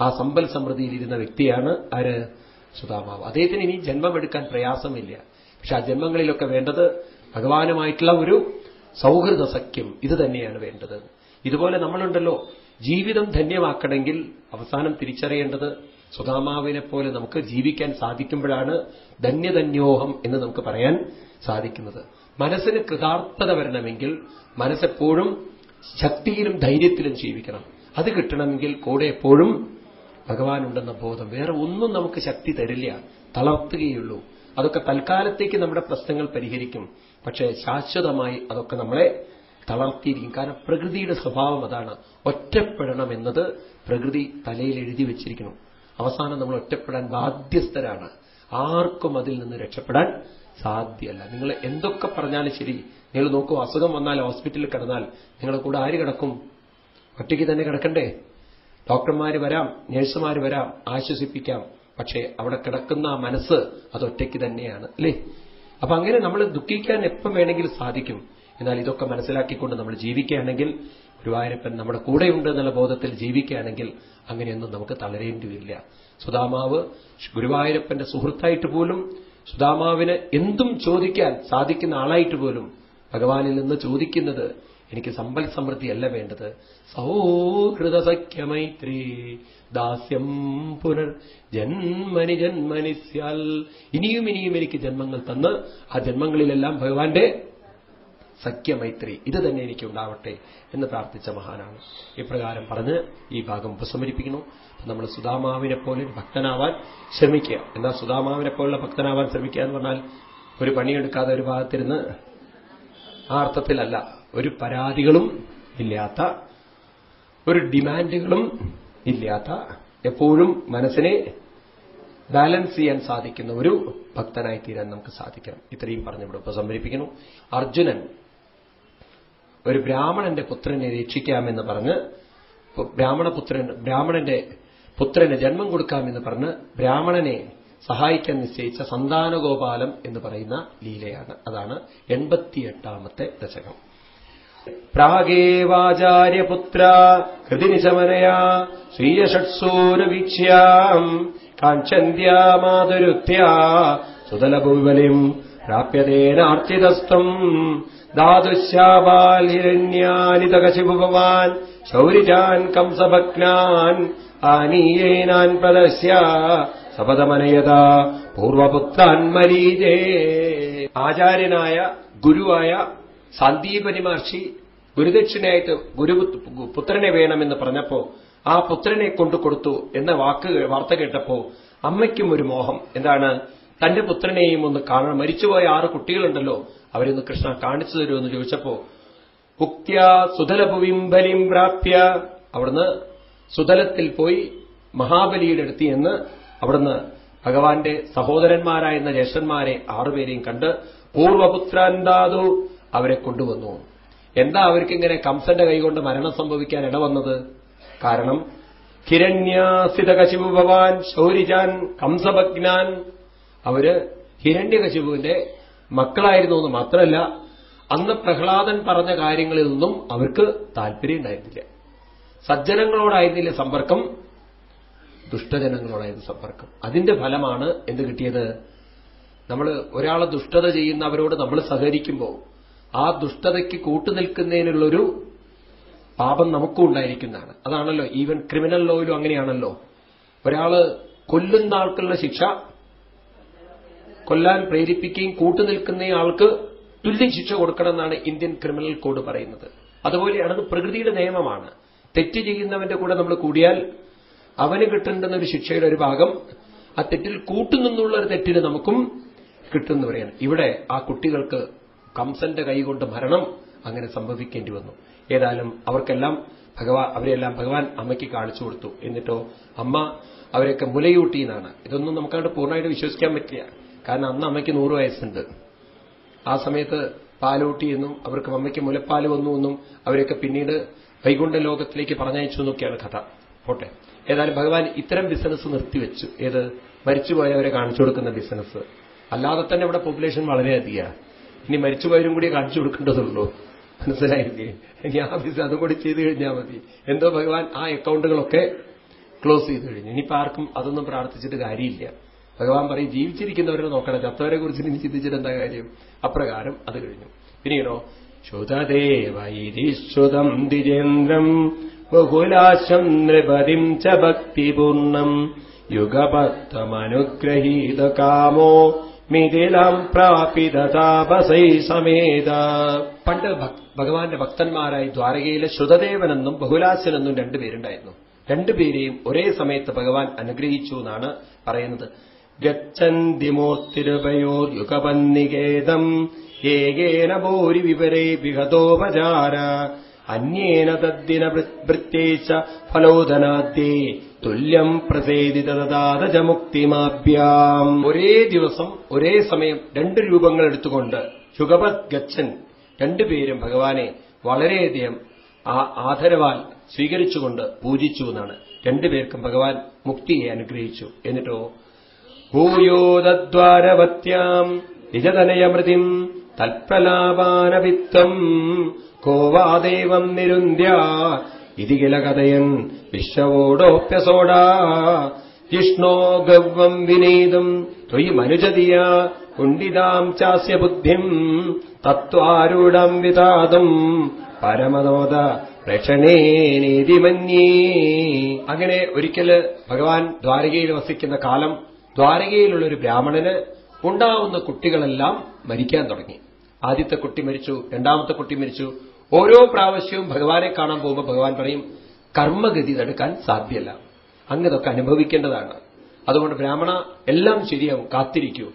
ആ സമ്പൽ സമൃദ്ധിയിലിരുന്ന വ്യക്തിയാണ് ആര്? സുതാമാവ് അദ്ദേഹത്തിന് ഇനി ജന്മമെടുക്കാൻ പ്രയാസമില്ല. പക്ഷെ ആ ജന്മങ്ങളിലൊക്കെ വേണ്ടത് ഭഗവാനുമായിട്ടുള്ള ഒരു സൗഹൃദ സഖ്യം ഇത് തന്നെയാണ് വേണ്ടത്. ഇതുപോലെ നമ്മളുണ്ടല്ലോ. ജീവിതം ധന്യമാക്കണമെങ്കിൽ അവസാനം തിരിച്ചറിയേണ്ടത് സുധാമാവിനെ പോലെ നമുക്ക് ജീവിക്കാൻ സാധിക്കുമ്പോഴാണ് ധന്യധന്യോഹം എന്ന് നമുക്ക് പറയാൻ സാധിക്കുന്നത്. മനസ്സിന് കൃതാർത്ഥത വരണമെങ്കിൽ മനസ്സെപ്പോഴും ശക്തിയിലും ധൈര്യത്തിലും ജീവിക്കണം. അത് കിട്ടണമെങ്കിൽ കൂടെ എപ്പോഴും ഭഗവാനുണ്ടെന്ന ബോധം. വേറെ ഒന്നും നമുക്ക് ശക്തി തരില്ല. തളർത്തുകയുള്ളൂ. അതൊക്കെ തൽക്കാലത്തേക്ക് നമ്മുടെ പ്രശ്നങ്ങൾ പരിഹരിക്കും. പക്ഷേ ശാശ്വതമായി അതൊക്കെ നമ്മളെ തളർത്തിയിരിക്കും. കാരണം പ്രകൃതിയുടെ സ്വഭാവം അതാണ്. ഒറ്റപ്പെടണം എന്നത് പ്രകൃതി തലയിൽ എഴുതി വെച്ചിരിക്കണം അവസാനം നമ്മൾ ഒറ്റപ്പെടാൻ ബാധ്യസ്ഥരാണ്. ആർക്കും അതിൽ നിന്ന് രക്ഷപ്പെടാൻ സാധ്യല്ല നിങ്ങൾ എന്തൊക്കെ പറഞ്ഞാലും ശരി. നിങ്ങൾ നോക്കൂ അസുഖം വന്നാൽ ഹോസ്പിറ്റലിൽ കിടന്നാൽ നിങ്ങളുടെ കൂടെ ആര് കിടക്കും? ഒറ്റയ്ക്ക് തന്നെ കിടക്കണ്ടേ? ഡോക്ടർമാര് വരാം നഴ്സുമാർ വരാം ആശ്വസിപ്പിക്കാം. പക്ഷേ അവിടെ കിടക്കുന്ന ആ മനസ്സ് അത് ഒറ്റയ്ക്ക് തന്നെയാണ് അല്ലേ? അപ്പൊ അങ്ങനെ നമ്മൾ ദുഃഖിക്കാൻ എപ്പം വേണമെങ്കിലും സാധിക്കും. എന്നാൽ ഇതൊക്കെ മനസ്സിലാക്കിക്കൊണ്ട് നമ്മൾ ജീവിക്കുകയാണെങ്കിൽ ഗുരുവായൂരപ്പൻ നമ്മുടെ കൂടെയുണ്ട് എന്നുള്ള ബോധത്തിൽ ജീവിക്കുകയാണെങ്കിൽ അങ്ങനെയൊന്നും നമുക്ക് തളരേണ്ടി വരില്ല സുദാമാവ് ഗുരുവായൂരപ്പന്റെ സുഹൃത്തായിട്ട് പോലും സുധാമാവിന് എന്തും ചോദിക്കാൻ സാധിക്കുന്ന ആളായിട്ട് പോലും ഭഗവാനിൽ നിന്ന് ചോദിക്കുന്നത് എനിക്ക് സമ്പൽ സമൃദ്ധിയല്ല വേണ്ടത്. സൗഹൃദ സഖ്യമൈത്രി ദാസ്യം പുനർ ജന്മനി ജന്മനി സ്യാൽ ഇനിയും ഇനിയും എനിക്ക് ജന്മങ്ങൾ തന്ന് ആ ജന്മങ്ങളിലെല്ലാം ഭഗവാന്റെ സഖ്യമൈത്രി ഇത് തന്നെ എനിക്ക് ഉണ്ടാവട്ടെ എന്ന് പ്രാർത്ഥിച്ച മഹാനാണ്. ഇപ്രകാരം പറഞ്ഞ് ഈ ഭാഗം ഉപസമരിപ്പിക്കുന്നു. നമ്മൾ സുധാമാവിനെ പോലെ ഭക്തനാവാൻ ശ്രമിക്കുക. എന്താ സുധാമാവിനെ പോലുള്ള ഭക്തനാവാൻ ശ്രമിക്കുക എന്ന് പറഞ്ഞാൽ ഒരു പണിയെടുക്കാതെ ഒരു ഭാഗത്തിരുന്ന് ആ അർത്ഥത്തിലല്ല. ഒരു പരാതികളും ഇല്ലാത്ത ഒരു ഡിമാൻഡുകളും ഇല്ലാത്ത എപ്പോഴും മനസ്സിനെ ബാലൻസ് ചെയ്യാൻ സാധിക്കുന്ന ഒരു ഭക്തനായി തീരാൻ നമുക്ക് സാധിക്കണം. ഇത്രയും പറഞ്ഞിവിടെ ഉപസംഹരിപ്പിക്കുന്നു അർജുനൻ ഒരു ബ്രാഹ്മണന്റെ പുത്രനെ രക്ഷിക്കാമെന്ന് പറഞ്ഞ് ബ്രാഹ്മണപുത്രൻ ബ്രാഹ്മണന്റെ പുത്രന് ജന്മം കൊടുക്കാമെന്ന് പറഞ്ഞ് ബ്രാഹ്മണനെ സഹായിക്കാൻ നിശ്ചയിച്ച സന്താനഗോപാലം എന്ന് പറയുന്ന ലീലയാണ്. അതാണ് എൺപത്തിയെട്ടാമത്തെ ദശകം. പ്രാഗേവാചാര്യപുത്ര ഹൃദിനിശമനയാ സ്വീയഷട്സൂരവീക്ഷ്യാം കാഞ്ചന്ത്യാമാതുരുത്യാ സുതലഭൂവലിം പ്രാപ്യതേനാർച്ചിതസ്ത്വം ധാതുശാപാലിരണ്യാനിതകശിഭുഭവാൻ ശൗരിജാൻ കംസഭഗ്നാൻ ആനീയേനാൻ പ്രദശ്യ സപദമനയത പൂർവപുത്രാൻ മരീജേ ആചാര്യനായ ഗുരുവായ സന്ദീപനി മഹർഷി ഗുരുദക്ഷിണയായിട്ട് ഗുരു പുത്രനെ വേണമെന്ന് പറഞ്ഞപ്പോ ആ പുത്രനെ കൊണ്ടു കൊടുത്തു എന്ന വാക്ക് വാർത്ത കേട്ടപ്പോ അമ്മയ്ക്കും ഒരു മോഹം. എന്താണ്? തന്റെ പുത്രനെയും ഒന്ന് കാണണം. മരിച്ചുപോയ ആറ് കുട്ടികളുണ്ടല്ലോ. അവരൊന്ന് കൃഷ്ണ കാണിച്ചു തരുമെന്ന് ചോദിച്ചപ്പോ ഉക്ത്യ സുതലപുവിംബലിം പ്രാപ്യ. അവിടുന്ന് സുതലത്തിൽ പോയി മഹാബലിയുടെ അടുത്ത് എന്ന് അവിടുന്ന് ഭഗവാന്റെ സഹോദരന്മാരായിരുന്ന ജ്യേഷ്ഠന്മാരെ ആറുപേരെയും കണ്ട് പൂർവപുത്രാന്താതു അവരെ കൊണ്ടുവന്നു. എന്താ അവർക്കിങ്ങനെ കംസന്റെ കൈകൊണ്ട് മരണം സംഭവിക്കാൻ ഇടവന്നത്? കാരണം ഹിരണ്യാസിതകശിപു ഭവാൻ ശൗരിജാൻ കംസഭഗ്നാൻ അവർ ഹിരണ്യകശിപുവിന്റെ മക്കളായിരുന്നു എന്ന് മാത്രമല്ല അന്ന് പ്രഹ്ലാദൻ പറഞ്ഞ കാര്യങ്ങളിൽ നിന്നും അവർക്ക് താല്പര്യം ഉണ്ടായിരുന്നില്ല. സജ്ജനങ്ങളോടായിരുന്നില്ല സമ്പർക്കം ദുഷ്ടജനങ്ങളോടായിരുന്നു സമ്പർക്കം. അതിന്റെ ഫലമാണ് എന്ത് കിട്ടിയത്? നമ്മൾ ഒരാളെ ദുഷ്ടത ചെയ്യുന്നവരോട് നമ്മൾ സഹകരിക്കുമ്പോൾ ആ ദുഷ്ടതയ്ക്ക് കൂട്ടുനിൽക്കുന്നതിനുള്ളൊരു പാപം നമുക്കും ഉണ്ടായിരിക്കുന്നതാണ്. അതാണല്ലോ ഈവൻ ക്രിമിനൽ ലോയിലും അങ്ങനെയാണല്ലോ. ഒരാൾ കൊല്ലുന്ന ആൾക്കുള്ള ശിക്ഷ കൊല്ലാൻ പ്രേരിപ്പിക്കുകയും കൂട്ടുനിൽക്കുന്ന ആൾക്ക് തുല്യ ശിക്ഷ കൊടുക്കണമെന്നാണ് ഇന്ത്യൻ ക്രിമിനൽ കോഡ് പറയുന്നത്. അതുപോലെയാണ് അത് പ്രകൃതിയുടെ നിയമമാണ്. തെറ്റ് ചെയ്യുന്നവന്റെ കൂടെ നമ്മൾ കൂടിയാൽ അവന് കിട്ടേണ്ടുന്ന ഒരു ശിക്ഷയുടെ ഒരു ഭാഗം ആ തെറ്റിൽ കൂട്ടുനിന്നുള്ള ഒരു തെറ്റിന് നമുക്കും കിട്ടുമെന്ന് പറയാണ് ഇവിടെ ആ കുട്ടികൾക്ക് കംസന്റെ കൈകൊണ്ട് മരണം അങ്ങനെ സംഭവിക്കേണ്ടി വന്നു. ഏതായാലും അവർക്കെല്ലാം ഭഗവാൻ അവരെല്ലാം ഭഗവാൻ അമ്മയ്ക്ക് കാണിച്ചു കൊടുത്തു. എന്നിട്ടോ അമ്മ അവരെയൊക്കെ മുലയൂട്ടി എന്നാണ്. ഇതൊന്നും നമുക്കവിടെ പൂർണമായിട്ട് വിശ്വസിക്കാൻ പറ്റില്ല. കാരണം അന്ന് അമ്മയ്ക്ക് നൂറ് വയസ്സുണ്ട്. ആ സമയത്ത് പാലൂട്ടി എന്നും അവർക്ക് അമ്മയ്ക്ക് മുലപ്പാൽ വന്നു എന്നും അവരെയൊക്കെ പിന്നീട് വൈകുണ്ഠ ലോകത്തിലേക്ക് പറഞ്ഞയച്ചു എന്നൊക്കെയാണ് കഥ. പോട്ടെ. ഏതായാലും ഭഗവാൻ ഇത്തരം ബിസിനസ് നിർത്തിവെച്ചു. ഏത്? മരിച്ചുപോയവരെ കാണിച്ചു കൊടുക്കുന്ന ബിസിനസ് അല്ലാതെ തന്നെ ഇവിടെ പോപ്പുലേഷൻ വളരെയധികമാണ് ഇനി മരിച്ചുപോയവരും കൂടി കാണിച്ചു കൊടുക്കേണ്ടതുള്ളൂ. മനസ്സിലായില്ലേ? ഇനി ആ ബിസിനസ് അതും കൂടി ചെയ്തു കഴിഞ്ഞാൽ മതി. എന്തോ ഭഗവാൻ ആ അക്കൗണ്ടുകളൊക്കെ ക്ലോസ് ചെയ്ത് കഴിഞ്ഞു. ഇനിയിപ്പോ ആർക്കും അതൊന്നും പ്രാർത്ഥിച്ചിട്ട് കാര്യമില്ല. ഭഗവാൻ പറയും ജീവിച്ചിരിക്കുന്നവരെ നോക്കണം ചത്തവരെ കുറിച്ച് ഇനി ചിന്തിച്ചിട്ട് എന്താ കാര്യം? അപ്രകാരം അത് കഴിഞ്ഞു. പിന്നീടോ ശ്രുതദേവൈരിശ്രുതം ദിജേന്ദ്രം ബഹുലാശം നൃപതിം ച ഭക്തിപൂർണം യുഗപത്തമനുഗ്രഹീത കാമോ മിഥിലം പ്രാപിതാപസൈ സമേത. പണ്ട് ഭഗവാന്റെ ഭക്തന്മാരായി ദ്വാരകയിലെ ശ്രുതദേവനെന്നും ബഹുലാശനെന്നും രണ്ടുപേരുണ്ടായിരുന്നു. രണ്ടുപേരെയും ഒരേ സമയത്ത് ഭഗവാൻ അനുഗ്രഹിച്ചു എന്നാണ് പറയുന്നത്. ഗച്ഛന്തിമൂർത്തിരുപയോർ യുഗപന്നികേതം ഏകേന ഭൂരി വിവരേ വിഹതോപചാര അന്യേന തദ്ദിന വൃത്തേച്ച ഫലോധനാദ്യേ. തുല്യം പ്രസേദിതദാതജ മുക്തിമാഭ്യാം ഒരേ ദിവസം ഒരേ സമയം രണ്ട് രൂപങ്ങൾ എടുത്തുകൊണ്ട് ശുഗപത് ഗച്ഛൻ രണ്ടുപേരും ഭഗവാനെ വളരെയധികം ആദരവാൽ സ്വീകരിച്ചുകൊണ്ട് പൂജിച്ചു എന്നാണ്. രണ്ടുപേർക്കും ഭഗവാൻ മുക്തിയെ അനുഗ്രഹിച്ചു. എന്നിട്ടോ ഭൂയോദ്വാരവത്യാം നിജതനയമൃതിം കോ കോവാദേവം നിരുന്ധ്യ ഇതി കില കഥയൻ വിശ്വവോടോപ്യസോടാ. ജിഷ്ണോ ഗവ്വം വിനീതം ത്വയി മനുജതിയ കുണ്ഡിതാം ചാസ്യ ബുദ്ധിം തത്വാരൂഢം വിതാതം പരമനോദ പ്രേക്ഷണേനീതി മന്യേ അങ്ങനെ ഒരിക്കൽ ഭഗവാൻ ദ്വാരകയിൽ വസിക്കുന്ന കാലം ദ്വാരകയിലുള്ള ഒരു ബ്രാഹ്മണന് ഉണ്ടാവുന്ന കുട്ടികളെല്ലാം മരിക്കാൻ തുടങ്ങി. ആദ്യത്തെ കുട്ടി മരിച്ചു രണ്ടാമത്തെ കുട്ടി മരിച്ചു. ഓരോ പ്രാവശ്യവും ഭഗവാനെ കാണാൻ പോകുമ്പോൾ ഭഗവാൻ പറയും കർമ്മഗതി തടുക്കാൻ സാധ്യല്ല. അങ്ങതൊക്കെ അനുഭവിക്കേണ്ടതാണ്. അതുകൊണ്ട് ബ്രാഹ്മണ എല്ലാം ശരിയാവും കാത്തിരിക്കൂ.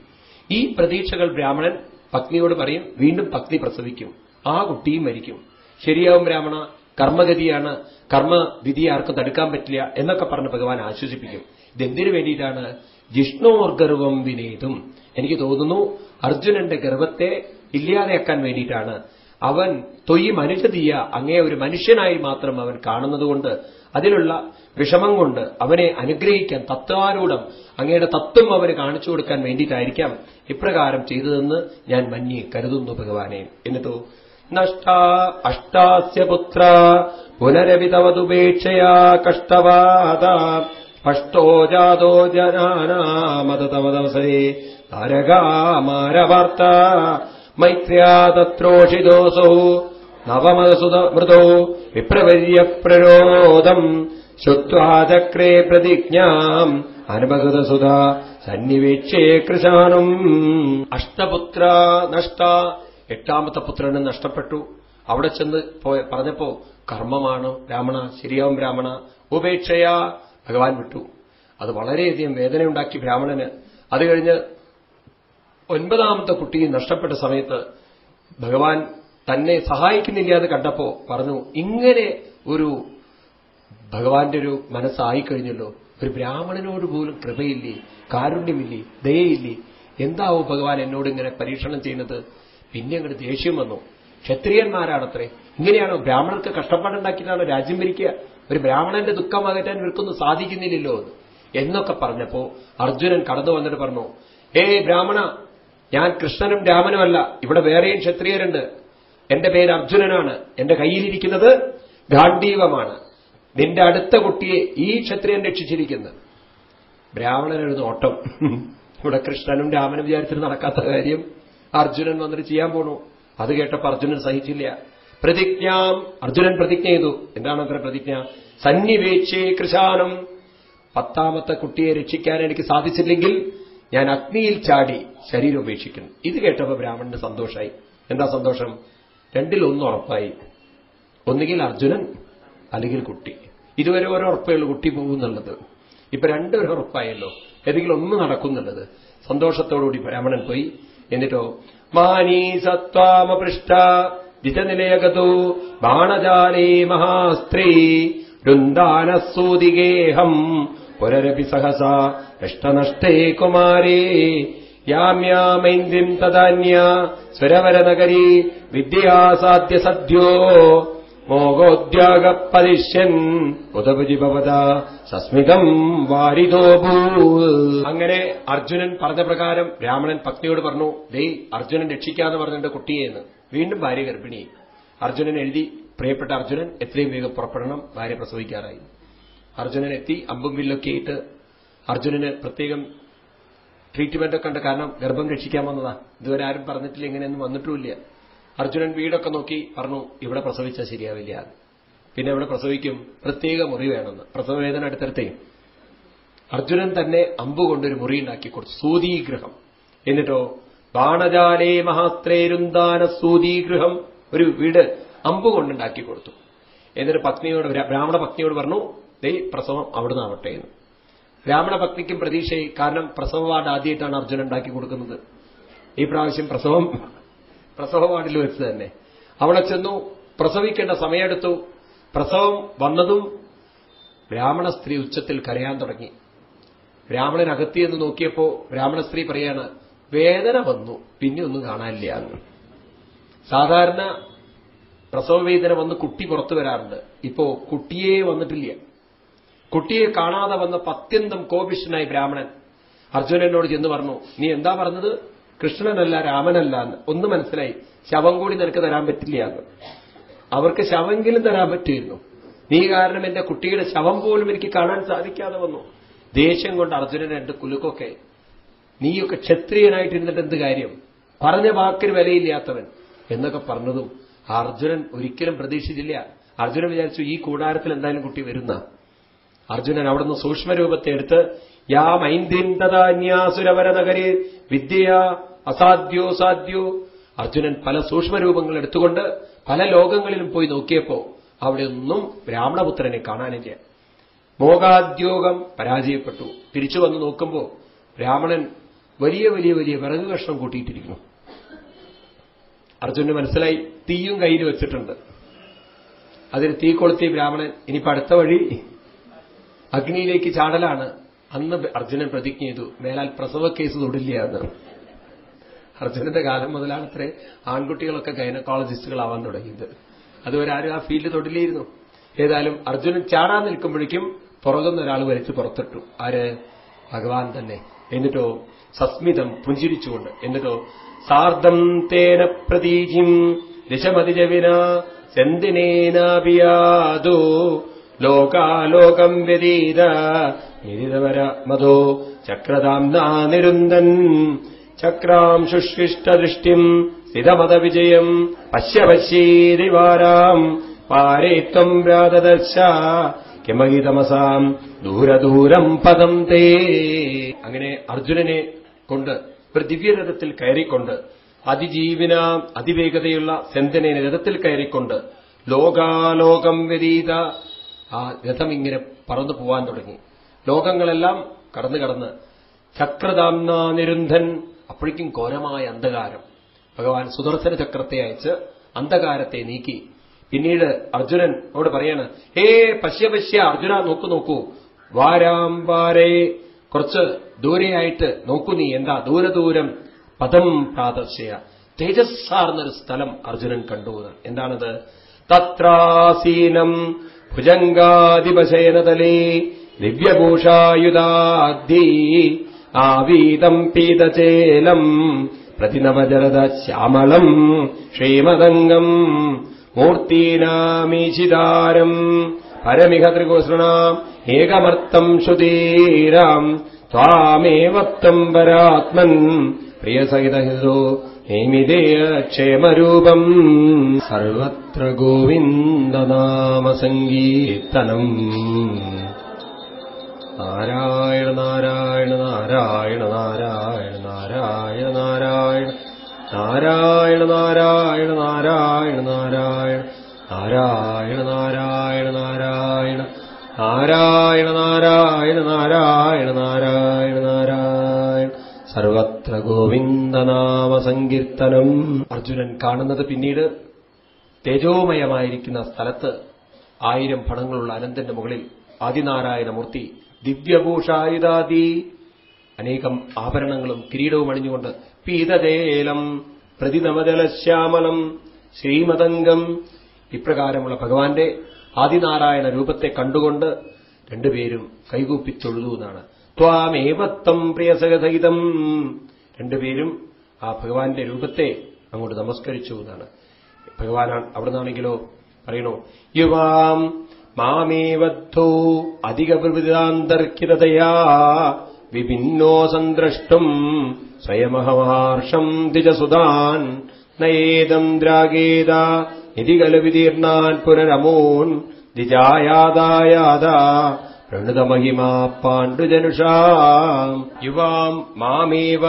ഈ പ്രതീക്ഷകൾ ബ്രാഹ്മണൻ പത്നിയോട് പറയും വീണ്ടും പത്നി പ്രസവിക്കും. ആ കുട്ടിയും മരിക്കും. ശരിയാവും ബ്രാഹ്മണ കർമ്മഗതിയാണ്. കർമ്മവിധി ആർക്കും തടുക്കാൻ പറ്റില്ല എന്നൊക്കെ പറഞ്ഞ് ഭഗവാൻ ആശ്വസിപ്പിക്കും. ഇതെന്തിനു വേണ്ടിയിട്ടാണ് ജിഷ്ണോർഗർവം വിനേതും. എനിക്ക് തോന്നുന്നു അർജുനന്റെ ഗർവത്തെ ഇല്ലാതെയാക്കാൻ വേണ്ടിയിട്ടാണ്. അവൻ തൊയ്യ് മനുഷ്യതീയ അങ്ങേ ഒരു മനുഷ്യനായി മാത്രം അവൻ കാണുന്നതുകൊണ്ട് അതിലുള്ള വിഷമം കൊണ്ട് അവനെ അനുഗ്രഹിക്കാൻ തത്വാരൂഢം അങ്ങയുടെ തത്വം അവന് കാണിച്ചു കൊടുക്കാൻ വേണ്ടിയിട്ടായിരിക്കാം ഇപ്രകാരം ചെയ്തതെന്ന് ഞാൻ മഞ്ഞി കരുതുന്നു ഭഗവാനെ. എന്നിട്ടോ നഷ്ട അഷ്ടാസ്യ പുത്ര പുനരവിതവതുപേക്ഷയാ കഷ്ടവാദ സ്പഷ്ടോ ജാതോ ജനാനാമതവദവസരേ താരകാമാരവാർത്ത മൈത്ര്യാതത്രോഷിതോസോ. നവമസുത മൃതോ വിപ്രവര്യ പ്രരോദം ശ്രുത്വാചക്രേ പ്രതിജ്ഞാം. അനുപകൃതസുധ സന്നിവേക്ഷേ കൃശാനും. അഷ്ടപുത്ര നഷ്ട. എട്ടാമത്തെ പുത്രന് നഷ്ടപ്പെട്ടു. അവിടെ ചെന്ന് പറഞ്ഞപ്പോ കർമ്മമാണ് ബ്രാഹ്മണ. ശരിയാവും ബ്രാഹ്മണ. ഉപേക്ഷയാ ഭഗവാൻ വിട്ടു. അത് വളരെയധികം വേദനയുണ്ടാക്കി ബ്രാഹ്മണന്. അത് കഴിഞ്ഞ് ഒൻപതാമത്തെ കുട്ടി നഷ്ടപ്പെട്ട സമയത്ത് ഭഗവാൻ തന്നെ സഹായിക്കുന്നില്ല എന്ന് കണ്ടപ്പോ പറഞ്ഞു ഇങ്ങനെ ഒരു ഭഗവാന്റെ ഒരു മനസ്സായിക്കഴിഞ്ഞല്ലോ ഒരു ബ്രാഹ്മണനോട് പോലും കൃപയില്ലേ കാരുണ്യമില്ലേ ദയയില്ലേ? എന്താവോ ഭഗവാൻ എന്നോട് ഇങ്ങനെ പരീക്ഷണം ചെയ്യുന്നത്? പിന്നെ അങ്ങോട്ട് ദേഷ്യം വന്നു. ക്ഷത്രിയന്മാരാണത്രേ. ഇങ്ങനെയാണോ ബ്രാഹ്മണർക്ക് കഷ്ടപ്പാടുണ്ടാക്കിയിട്ടാണോ രാജ്യം ഭരിക്കുക? ഒരു ബ്രാഹ്മണന്റെ ദുഃഖം അകറ്റാൻ ഇവർക്കൊന്നും സാധിക്കുന്നില്ലല്ലോ എന്നൊക്കെ പറഞ്ഞപ്പോ അർജുനൻ കടന്നു വന്നിട്ട് പറഞ്ഞു ഏ ബ്രാഹ്മണ ഞാൻ കൃഷ്ണനും രാമനുമല്ല ഇവിടെ വേറെയും ക്ഷത്രിയരുണ്ട്. എന്റെ പേര് അർജുനനാണ്. എന്റെ കയ്യിലിരിക്കുന്നത് ഗാന്ധീവമാണ് നിന്റെ അടുത്ത കുട്ടിയെ ഈ ക്ഷത്രിയൻ രക്ഷിച്ചിരിക്കുന്നത് ബ്രാഹ്മണനൊരു നോട്ടം. ഇവിടെ കൃഷ്ണനും രാമനും വിചാരിച്ചിട്ട് നടക്കാത്ത കാര്യം. അർജുനൻ വന്നിട്ട് ചെയ്യാൻ പോണു. അത് കേട്ടപ്പോ അർജുനൻ സഹിച്ചില്ല. പ്രതിജ്ഞാം. അർജുനൻ പ്രതിജ്ഞ ചെയ്തു. എന്താണ് അത്ര പ്രതിജ്ഞ? സന്നിവേക്ഷേ കൃശാനം. പത്താമത്തെ കുട്ടിയെ രക്ഷിക്കാൻ എനിക്ക് സാധിച്ചില്ലെങ്കിൽ ഞാൻ അഗ്നിയിൽ ചാടി ശരീരം ഉപേക്ഷിക്കുന്നു. ഇത് കേട്ടപ്പോ ബ്രാഹ്മണന് സന്തോഷമായി എന്താ സന്തോഷം? രണ്ടിൽ ഒന്ന് ഉറപ്പായി. ഒന്നുകിൽ അർജുനൻ അല്ലെങ്കിൽ കുട്ടി. ഇതുവരെ ഓരോ ഉറപ്പേ ഉള്ളൂ കുട്ടി പോകുന്നുള്ളത്. ഇപ്പൊ രണ്ടൊരു ഉറപ്പായല്ലോ. ഏതെങ്കിലും ഒന്ന് നടക്കുന്നുള്ളത്. സന്തോഷത്തോടുകൂടി ബ്രാഹ്മണൻ പോയി. എന്നിട്ടോ മാനീ സത്വാമപൃഷ്ട ദിജനിലയകതോ ബാണജാലേ മഹാസ്ത്രീ വൃന്ദാനസൂതികേഹം പുരരപി സഹസ നഷ്ടനഷ്ടേ കുമാരേ യാമ്യാമൈന്ദ്രിം തദാന്യ സ്വരവരനഗരീ വിദ്യാസാധ്യ സദ്യോ മോഹോദ്യാഗപ്പതിഷ്യൻ. ഭവത സസ്മിതം വാരിതോഭൂ അങ്ങനെ അർജുനൻ പറഞ്ഞ പ്രകാരം രാമണൻ പത്നിയോട് പറഞ്ഞു ദൈ അർജുനൻ രക്ഷിക്കാന്ന് പറഞ്ഞിട്ട് കുട്ടിയെന്ന് വീണ്ടും ഭാര്യ ഗർഭിണി. അർജുനൻ എഴുതി പ്രിയപ്പെട്ട അർജുനൻ എത്രയും വേഗം പുറപ്പെടണം. ഭാര്യ പ്രസവിക്കാറായി. അർജുനൻ എത്തി അമ്പും വില്ലൊക്കെ ആയിട്ട് അർജുനന് പ്രത്യേകം ട്രീറ്റ്മെന്റ് ഒക്കെ ഉണ്ട്. കാരണം ഗർഭം രക്ഷിക്കാൻ വന്നതാ. ഇതുവരെ ആരും പറഞ്ഞിട്ടില്ല ഇങ്ങനെയൊന്നും വന്നിട്ടുമില്ല. അർജുനൻ വീടൊക്കെ നോക്കി പറഞ്ഞു ഇവിടെ പ്രസവിച്ചാൽ ശരിയാവില്ല. പിന്നെ ഇവിടെ പ്രസവിക്കും. പ്രത്യേക മുറി വേണമെന്ന്. പ്രസവവേദന അടുത്തടുത്തേ അർജുനൻ തന്നെ അമ്പുകൊണ്ടൊരു മുറി ഉണ്ടാക്കി കൊടുത്തു. സൂതീഗൃഹം. എന്നിട്ടോ ബാണജാലേ മഹാസ്ത്രേരുന്താന സൂതീഗൃഹം ഒരു വീട് അമ്പുകൊണ്ടുണ്ടാക്കി കൊടുത്തു. എന്നിട്ട് പത്നിയോട് ബ്രാഹ്മണ പത്നിയോട് പറഞ്ഞു ദൈ പ്രസവം അവിടുന്ന് ആവട്ടെ എന്ന്. ബ്രാഹ്മണ പത്നിക്കും പ്രതീക്ഷയായി കാരണം പ്രസവവാർഡ് ആദ്യമായിട്ടാണ് അർജുനൻ ഉണ്ടാക്കി കൊടുക്കുന്നത്. ഈ പ്രാവശ്യം പ്രസവം പ്രസവ വാർഡിൽ വെച്ച് തന്നെ. അവിടെ ചെന്നു പ്രസവിക്കേണ്ട സമയമെടുത്തു പ്രസവം വന്നതും ബ്രാഹ്മണ സ്ത്രീ ഉച്ചത്തിൽ കരയാൻ തുടങ്ങി. ബ്രാഹ്മണൻ എന്ന് നോക്കിയപ്പോ ബ്രാഹ്മണ സ്ത്രീ പറയാണ് വേദന വന്നു പിന്നെ ഒന്നും കാണാനില്ല. എന്ന്. സാധാരണ പ്രസവവേദന വന്ന് കുട്ടി പുറത്തു വരാറുണ്ട്. ഇപ്പോ കുട്ടിയെ വന്നിട്ടില്ല. കുട്ടിയെ കാണാതെ വന്ന പത്യന്തം കോപിഷ്ഠനായി ബ്രാഹ്മണൻ. അർജുനനോട് ചെന്ന് പറഞ്ഞു നീ എന്താ പറഞ്ഞത്? കൃഷ്ണനല്ല രാമനല്ല എന്ന് ഒന്ന് മനസ്സിലായി. ശവം കൂടി നിനക്ക് തരാൻ പറ്റില്ല എന്ന് അവർക്ക് ശവമെങ്കിലും തരാൻ പറ്റിയിരുന്നു. നീ കാരണം എന്റെ കുട്ടിയുടെ ശവം പോലും എനിക്ക് കാണാൻ സാധിക്കാതെ വന്നു. ദേഷ്യം കൊണ്ട് അർജുനൻ രണ്ട് കുലുക്കൊക്കെ. നീയൊക്കെ ക്ഷത്രിയനായിട്ടിരുന്നിട്ട് എന്ത് കാര്യം? പറഞ്ഞ വാക്കിന് വിലയില്ലാത്തവൻ. എന്നൊക്കെ പറഞ്ഞതും അർജുനൻ ഒരിക്കലും പ്രതീക്ഷിച്ചില്ല. അർജുനൻ വിചാരിച്ചു ഈ കൂടാരത്തിൽ എന്തായാലും കുട്ടി വരുന്ന? അർജുനൻ അവിടുന്ന് സൂക്ഷ്മരൂപത്തെ എടുത്ത് യാ മൈന്ദ്രിം തഥാന്യാസുരവര നഗരെ വിദ്യ അസാധ്യോ സാധ്യോ. അർജുനൻ പല സൂക്ഷ്മരൂപങ്ങൾ എടുത്തുകൊണ്ട് പല ലോകങ്ങളിലും പോയി നോക്കിയപ്പോ അവിടെ ഒന്നും ബ്രാഹ്മണപുത്രനെ കാണാനില്ല. മോഹാദ്യോഗം പരാജയപ്പെട്ടു. തിരിച്ചു വന്ന് നോക്കുമ്പോ ബ്രാഹ്മണൻ വലിയ വലിയ വലിയ വിറക് കഷ്ണം കൂട്ടിയിട്ടിരിക്കുന്നു. അർജുനന് മനസ്സിലായി തീയും കയ്യിൽ വെച്ചിട്ടുണ്ട്. അതിന് തീ കൊളുത്തി ബ്രാഹ്മണൻ ഇനിയിപ്പോ അടുത്ത വഴി അഗ്നിയിലേക്ക് ചാടലാണ്. അന്ന് അർജുനൻ പ്രതിജ്ഞ ചെയ്തു മേലാൽ പ്രസവ കേസ് തൊടില്ല എന്ന് അർജുനന്റെ കാലം മുതലാണ് അത്രേ ആൺകുട്ടികളൊക്കെ ഗൈനക്കോളജിസ്റ്റുകളാവാൻ തുടങ്ങിയത്. അതുവരെ ആരും ആ ഫീൽഡ് തൊടില്ലായിരുന്നു. ഏതായാലും അർജുനൻ ചാടാൻ നിൽക്കുമ്പോഴേക്കും പുറകുന്ന ഒരാൾ വലിച്ചു പുറത്തിട്ടു. ആര്? ഭഗവാൻ തന്നെ. എന്നിട്ടോ സസ്മിതം പുഞ്ചിരിച്ചുകൊണ്ട് എന്നിട്ടോ സാർദ്ധം തേന പ്രതീചിം ദിശമതിജവിന സെന്തിനേനാപിയാതോ ലോകാലോകം വ്യതീത. മതോ നിരുന്ദൻ ചക്രാം ശുഷ്കിഷ്ടദൃഷ്ടിം സ്ഥിതമതവിജയം പശ്യ പശ്യേതിവാരാം പാരേ ത്വം വ്യാതദർശ. കിമഹിതമസാം ദൂരദൂരം പദം തേ അങ്ങനെ അർജുനനെ കൊണ്ട് ഒരു ദിവ്യരഥത്തിൽ കയറിക്കൊണ്ട് അതിജീവിന അതിവേഗതയുള്ള സെന്തനെ രഥത്തിൽ കയറിക്കൊണ്ട് ലോകാലോകം വ്യതീത. ആ രഥം ഇങ്ങനെ പറന്നു പോവാൻ തുടങ്ങി. ലോകങ്ങളെല്ലാം കടന്നു കടന്ന് ചക്രദാംന നിരുന്ധൻ. അപ്പോഴേക്കും ഘോരമായ അന്ധകാരം. ഭഗവാൻ സുദർശന ചക്രത്തെ അയച്ച് അന്ധകാരത്തെ നീക്കി. പിന്നീട് അർജുനൻ അവിടെ പറയാണ് ഹേ പശ്യ പശ്യ അർജുന നോക്കൂ നോക്കൂ. വാരാം വാരേ. കുറച്ച് ദൂരെയായിട്ട് നോക്കൂ നീ. എന്താ? ദൂരദൂരം പദം പ്രാദർശയ. തേജസ്സാർന്നൊരു സ്ഥലം അർജുനൻ കണ്ടു എന്താണത്? തത്രാസീനം ഭുജംഗാദിപശയനതലേ ദിവ്യഭൂഷായുധാധി ആവീതം പീതചേലം പ്രതിനവജരത ശ്യാമളം ക്ഷേമതംഗം മൂർത്തീനാമീശിതാരം പരമിഹ ത്രികോസൃണാം ഏകമർത്തം ശ്രുതീരാം ത്വാമേവത്തം പരാത്മൻ പ്രിയസഹിതഹിതോ നേമിതേയ ക്ഷേമരൂപം സർവത്ര ഗോവിന്ദനാമസങ്കീർത്തനം നാരായണ നാരായണ നാരായണ നാരായണ നാരായണ നാരായണ നാരായണ നാരായണ നാരായണ നാരായണ നാരായണ നാരായണ നാരായണ നാരായണ നാരായണ നാരായണ നാരായണ നാരായണ സർവത്ര ഗോവിന്ദനാമ സങ്കീർത്തനം അർജുനൻ കാണുന്നത് പിന്നീട് തേജോമയമായിരിക്കുന്ന സ്ഥലത്ത് ആയിരം പണങ്ങളുള്ള അനന്തന്റെ മുകളിൽ ആദിനാരായണമൂർത്തി ദിവ്യഭൂഷായുധാദി. അനേകം ആഭരണങ്ങളും കിരീടവും അണിഞ്ഞുകൊണ്ട് പീതതേലം പ്രതിനമജലശ്യാമലം ശ്രീമതംഗം ഇപ്രകാരമുള്ള ഭഗവാന്റെ ആദിനാരായണ രൂപത്തെ കണ്ടുകൊണ്ട് രണ്ടുപേരും കൈകൂപ്പി എന്നാണ് ത്വാമേവത്തം പ്രിയസഹസഹിതം. രണ്ടുപേരും ആ ഭഗവാന്റെ രൂപത്തെ അങ്ങോട്ട് നമസ്കരിച്ചു എന്നാണ്. ഭഗവാനാണ് അവിടെ നിന്നാണെങ്കിലോ പറയണോ? യുവാം മാമേവദ്ധോ അധികപ്രവിതാന്തർക്കിതതയാ വിഭിന്നോ സന്ദ്രഷ്ടും സ്വയമഹമാർഷം ദ്വിജസുതാൻ നയേദം ദ്രാഗേത നിധികലവിതീർണാൻ വിതീർണാൻ പുനരമോൻ ദ്വിജായാതായാത പ്രണുതമഹിമാ പാണ്ഡുജനുഷാം യുവാം മാമേവ.